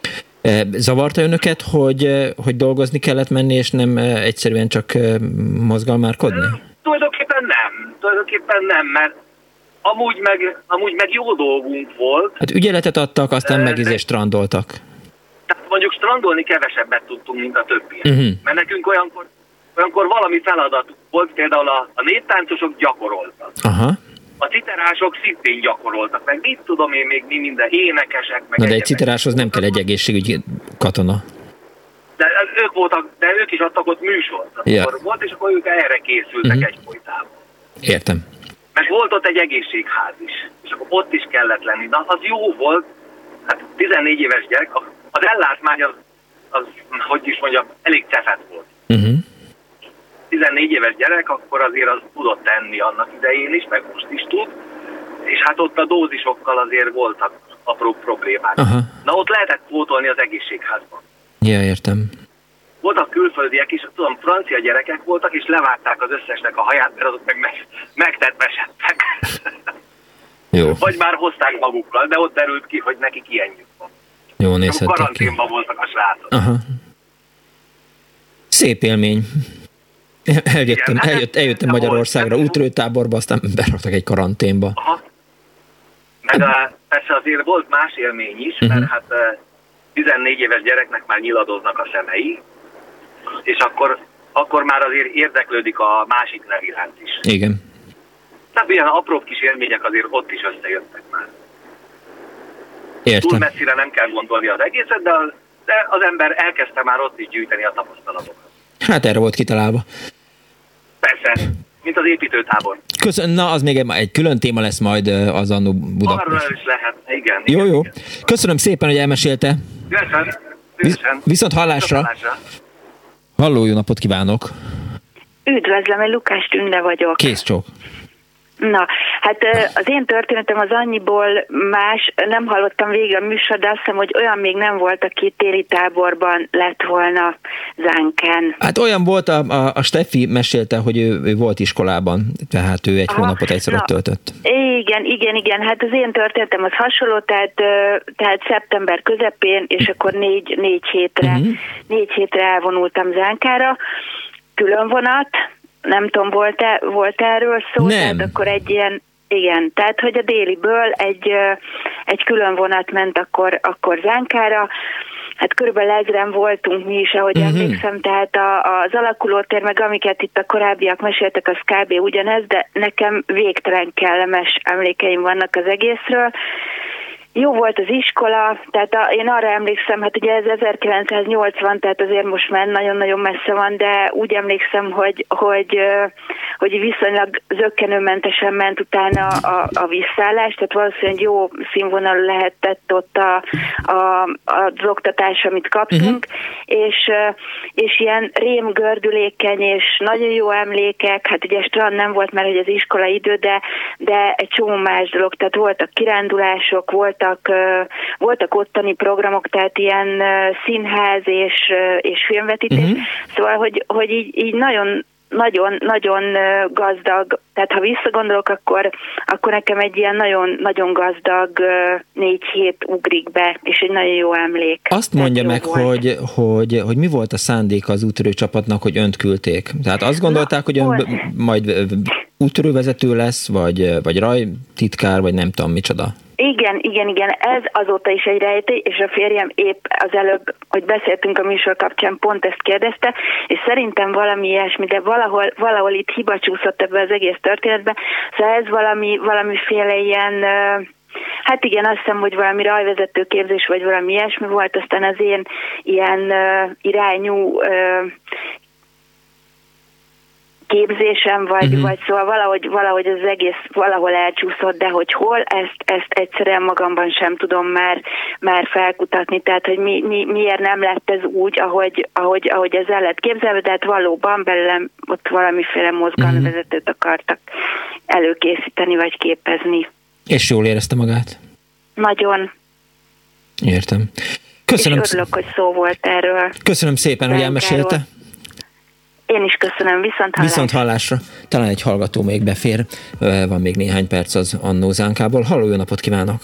Zavarta önöket, hogy, hogy dolgozni kellett menni, és nem egyszerűen csak mozgalmárkodni? Tulajdonképpen nem. Tulajdonképpen nem, mert Amúgy meg, amúgy meg jó dolgunk volt. Hát ügyeletet adtak, aztán meg izé strandoltak. Tehát mondjuk strandolni kevesebbet tudtunk, mint a többiek. Uh-huh. Mert nekünk olyankor, olyankor valami feladat volt, például a, a néptáncosok gyakoroltak. Aha. A citerások szintén gyakoroltak, meg mit tudom én még mi minden, énekesek, meg Na de egy citeráshoz nem kell egy egészségügyi katona. De ők voltak, de ők is adtak ott műsort. Ja. Volt, és akkor ők erre készültek uh-huh. egyfolytában. Értem. Meg volt ott egy egészségház is, és akkor ott is kellett lenni. Na, az jó volt, hát 14 éves gyerek, az ellátmány az, az hogy is mondjam, elég cefet volt. Uh-huh. 14 éves gyerek, akkor azért az tudott tenni annak idején is, meg most is tud, és hát ott a dózisokkal azért voltak apró problémák. Aha. Na ott lehetett pótolni az egészségházban. Ja, értem. Voltak külföldiek is, tudom, francia gyerekek voltak, és levágták az összesnek a haját, mert azok meg, meg megtetvesedtek. Jó. Vagy már hozták magukkal, de ott derült ki, hogy nekik ilyenjük van. Jó, nézhettek Karanténban voltak a srácok. Aha. Szép élmény. Eljöttem, Igen, eljött, eljöttem Magyarországra útrőtáborba, aztán beraktak egy karanténba. Aha. Meg a, persze azért volt más élmény is, uh-huh. mert hát 14 éves gyereknek már nyiladoznak a szemei, és akkor, akkor már azért érdeklődik a másik iránt is. Igen. Tehát ilyen apró kis élmények azért ott is összejöttek már. Értem. Túl messzire nem kell gondolni az egészet, de az, de az ember elkezdte már ott is gyűjteni a tapasztalatokat. Hát erre volt kitalálva. Persze, mint az építőtábor. Köszön, na, az még egy, egy külön téma lesz majd az annó Budapest. Arra is lehet, igen. Jó, igen, jó. Igen. Köszönöm szépen, hogy elmesélte. Köszönöm. Viszont hallásra. Viszont hallásra. Halló, jó napot kívánok! Üdvözlöm, én Lukás Tünde vagyok. Kész csók. Na, hát az én történetem az annyiból más, nem hallottam végig a műsor, de azt hiszem, hogy olyan még nem volt, aki téli táborban lett volna Zánken. Hát olyan volt, a, a, a Steffi mesélte, hogy ő, ő volt iskolában, tehát ő egy Aha, hónapot egyszer ott töltött. Igen, igen, igen, hát az én történetem az hasonló, tehát, tehát szeptember közepén, és akkor négy, négy hétre, uh-huh. négy hétre elvonultam Zánkára, külön vonat, nem tudom, volt-e, volt -e erről szó? Nem. Tehát akkor egy ilyen, igen, tehát hogy a déliből egy, egy külön vonat ment akkor, akkor Zánkára, Hát körülbelül ezren voltunk mi is, ahogy uh-huh. emlékszem, tehát a, az alakulótér, meg amiket itt a korábbiak meséltek, az kb. ugyanez, de nekem végtelen kellemes emlékeim vannak az egészről, jó volt az iskola, tehát a, én arra emlékszem, hát ugye ez 1980, tehát azért most már nagyon-nagyon messze van, de úgy emlékszem, hogy, hogy, hogy viszonylag zöggenőmentesen ment utána a, a visszállás, tehát valószínűleg jó színvonal lehetett ott a, a, az oktatás, amit kaptunk, uh-huh. és, és ilyen rémgördülékeny és nagyon jó emlékek, hát ugye strand nem volt, mert hogy az iskola idő, de, de egy csomó más dolog, tehát voltak kirándulások, volt voltak, voltak ottani programok, tehát ilyen színház és, és filmvetítés, uh-huh. szóval, hogy, hogy így, így nagyon nagyon, nagyon gazdag, tehát ha visszagondolok, akkor, akkor nekem egy ilyen nagyon, nagyon gazdag négy hét ugrik be, és egy nagyon jó emlék. Azt mondja meg, hogy, hogy, hogy mi volt a szándék az útörő csapatnak, hogy önt küldték? Tehát azt gondolták, Na, hogy ön hol? majd útörővezető lesz, vagy, vagy rajtitkár, vagy nem tudom micsoda. Igen, igen, igen, ez azóta is egy rejtély, és a férjem épp az előbb, hogy beszéltünk a műsor kapcsán, pont ezt kérdezte, és szerintem valami ilyesmi, de valahol, valahol itt hiba csúszott ebbe az egész történetbe, szóval ez valami, valamiféle ilyen, Hát igen, azt hiszem, hogy valami rajvezető képzés, vagy valami ilyesmi volt, aztán az én ilyen irányú képzésem, vagy, uh-huh. vagy szóval valahogy, valahogy az egész valahol elcsúszott, de hogy hol, ezt, ezt egyszerűen magamban sem tudom már, már felkutatni, tehát hogy mi, mi, miért nem lett ez úgy, ahogy, ahogy, ahogy ez el lett képzelve, de hát valóban belőlem ott valamiféle mozgalomvezetőt akartak előkészíteni, vagy képezni. És jól érezte magát? Nagyon. Értem. Köszönöm. És örülök, hogy szó volt erről. Köszönöm szépen, hogy elmesélte. Én is köszönöm, viszont hallásra. Viszont hallásra. Talán egy hallgató még befér, van még néhány perc az Annózánkából. Halló, jó napot kívánok!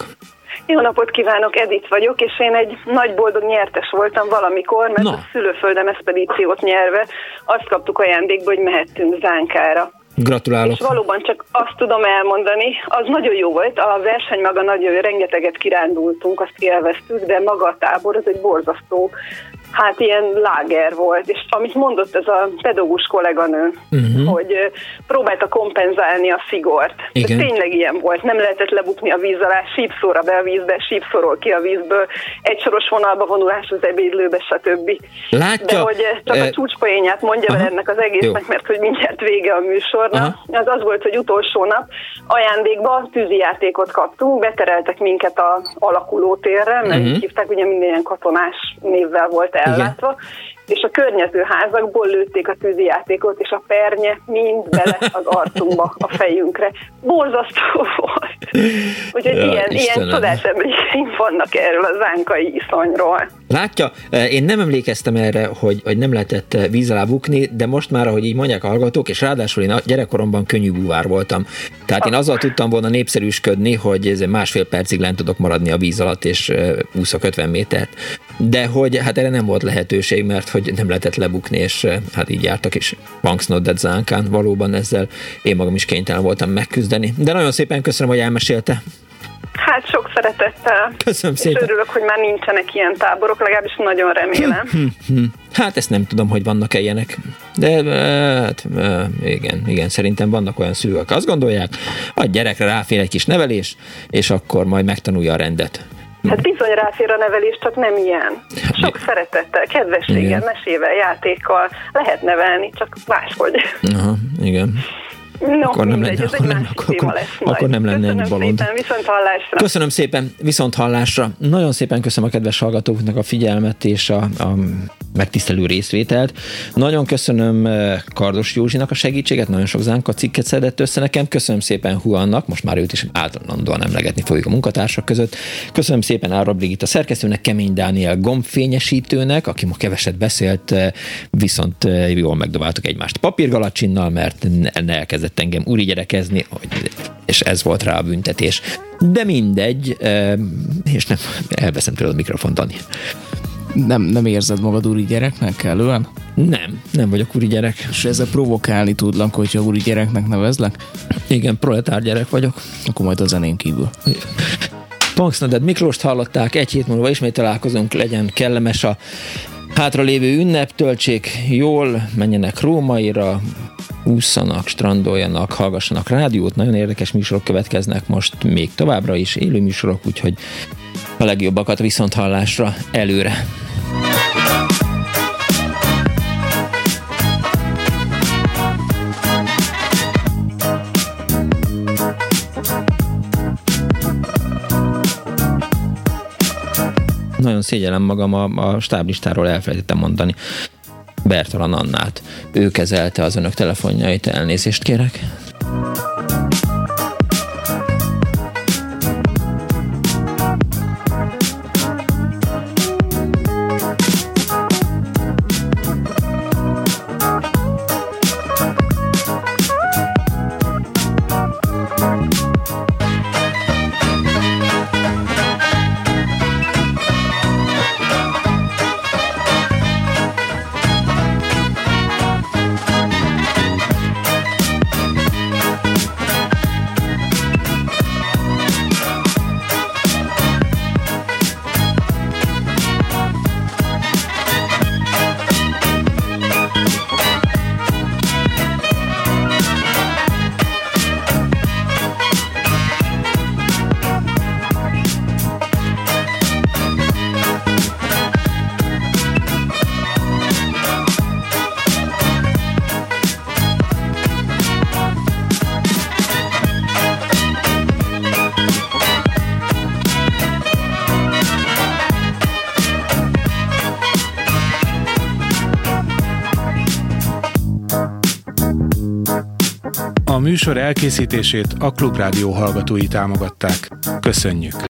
Jó napot kívánok, Edith vagyok, és én egy nagy boldog nyertes voltam valamikor, mert Na. a szülőföldem expedíciót nyerve azt kaptuk ajándékba, hogy mehettünk Zánkára. Gratulálok. És valóban csak azt tudom elmondani, az nagyon jó volt, a verseny maga nagyon, rengeteget kirándultunk, azt élveztük, de maga a tábor az egy borzasztó hát ilyen láger volt, és amit mondott ez a pedagógus kolléganő, uh-huh. hogy próbálta kompenzálni a szigort. Igen. tényleg ilyen volt, nem lehetett lebukni a víz alá, sípszóra be a vízbe, sípszóról ki a vízből, egy soros vonalba vonulás az ebédlőbe, stb. Látja? De hogy csak a csúcspoénját mondja uh-huh. ennek az egésznek, Jó. mert hogy mindjárt vége a műsornak. Uh-huh. Az az volt, hogy utolsó nap ajándékba tűzijátékot kaptunk, betereltek minket a alakuló térre, mert uh-huh. hívták, ugye minden ilyen katonás névvel volt elláttva, Igen. És a környező házakból lőtték a tűzijátékot, és a pernye mind bele az arcunkba, a fejünkre. Borzasztó volt. Úgyhogy ja, ilyen, ilyen csodás emlékeim vannak erről a zánkai iszonyról. Látja, eh, én nem emlékeztem erre, hogy, hogy nem lehetett eh, víz alá bukni, de most már, ahogy így mondják a hallgatók, és ráadásul én a gyerekkoromban könnyű búvár voltam. Tehát én azzal tudtam volna népszerűsködni, hogy ez másfél percig lent tudok maradni a víz alatt, és eh, úszok 50 métert. De hogy hát erre nem volt lehetőség, mert hogy nem lehetett lebukni, és hát így jártak, és Banksnodded zánkán valóban ezzel én magam is kénytelen voltam megküzdeni. De nagyon szépen köszönöm, hogy elmesélte. Hát sok szeretettel. Köszönöm szépen. És örülök, hogy már nincsenek ilyen táborok, legalábbis nagyon remélem. Hm, hm, hm. Hát ezt nem tudom, hogy vannak-e ilyenek. De hát igen, igen, szerintem vannak olyan szülők, azt gondolják, a gyerekre ráfér egy kis nevelés, és akkor majd megtanulja a rendet. Hát bizony ráfér a nevelés, csak nem ilyen. Sok Mi? szeretettel, kedvességgel, igen. mesével, játékkal lehet nevelni, csak máshogy. Aha, igen. No, akkor nem lenne, akkor, nem, akkor, lesz akkor nem lenne ennyi bolond. Szépen, viszont hallásra. Köszönöm szépen, viszont hallásra. Nagyon szépen köszönöm a kedves hallgatóknak a figyelmet és a, a megtisztelő részvételt. Nagyon köszönöm eh, Kardos Józsinak a segítséget, nagyon sok zánka cikket szedett össze nekem. Köszönöm szépen Huannak, most már őt is állandóan emlegetni fogjuk a munkatársak között. Köszönöm szépen Ára Brigitta szerkesztőnek, Kemény Dániel gombfényesítőnek, aki ma keveset beszélt, eh, viszont eh, jól megdobáltuk egymást papírgalacsinnal, mert elkezdett engem úri gyerekezni, és ez volt rá a büntetés. De mindegy, és nem elveszem tőle a mikrofont, Dani. Nem, nem érzed magad úri gyereknek kellően? Nem, nem vagyok úri gyerek. És ezzel provokálni tudlak, hogyha úri gyereknek nevezlek? Igen, proletár gyerek vagyok. Akkor majd a zenén kívül. Punksnoded Miklóst hallották, egy hét múlva ismét találkozunk, legyen kellemes a hátralévő ünnep, töltsék jól, menjenek Rómaira, ússzanak, strandoljanak, hallgassanak rádiót, nagyon érdekes műsorok következnek most még továbbra is, élő műsorok, úgyhogy a legjobbakat viszont hallásra előre. Nagyon szégyellem magam, a, a stáblistáról elfelejtettem mondani. Bertalan Annát. Ő kezelte az önök telefonjait, elnézést kérek. Műsor elkészítését a Klubrádió hallgatói támogatták. Köszönjük!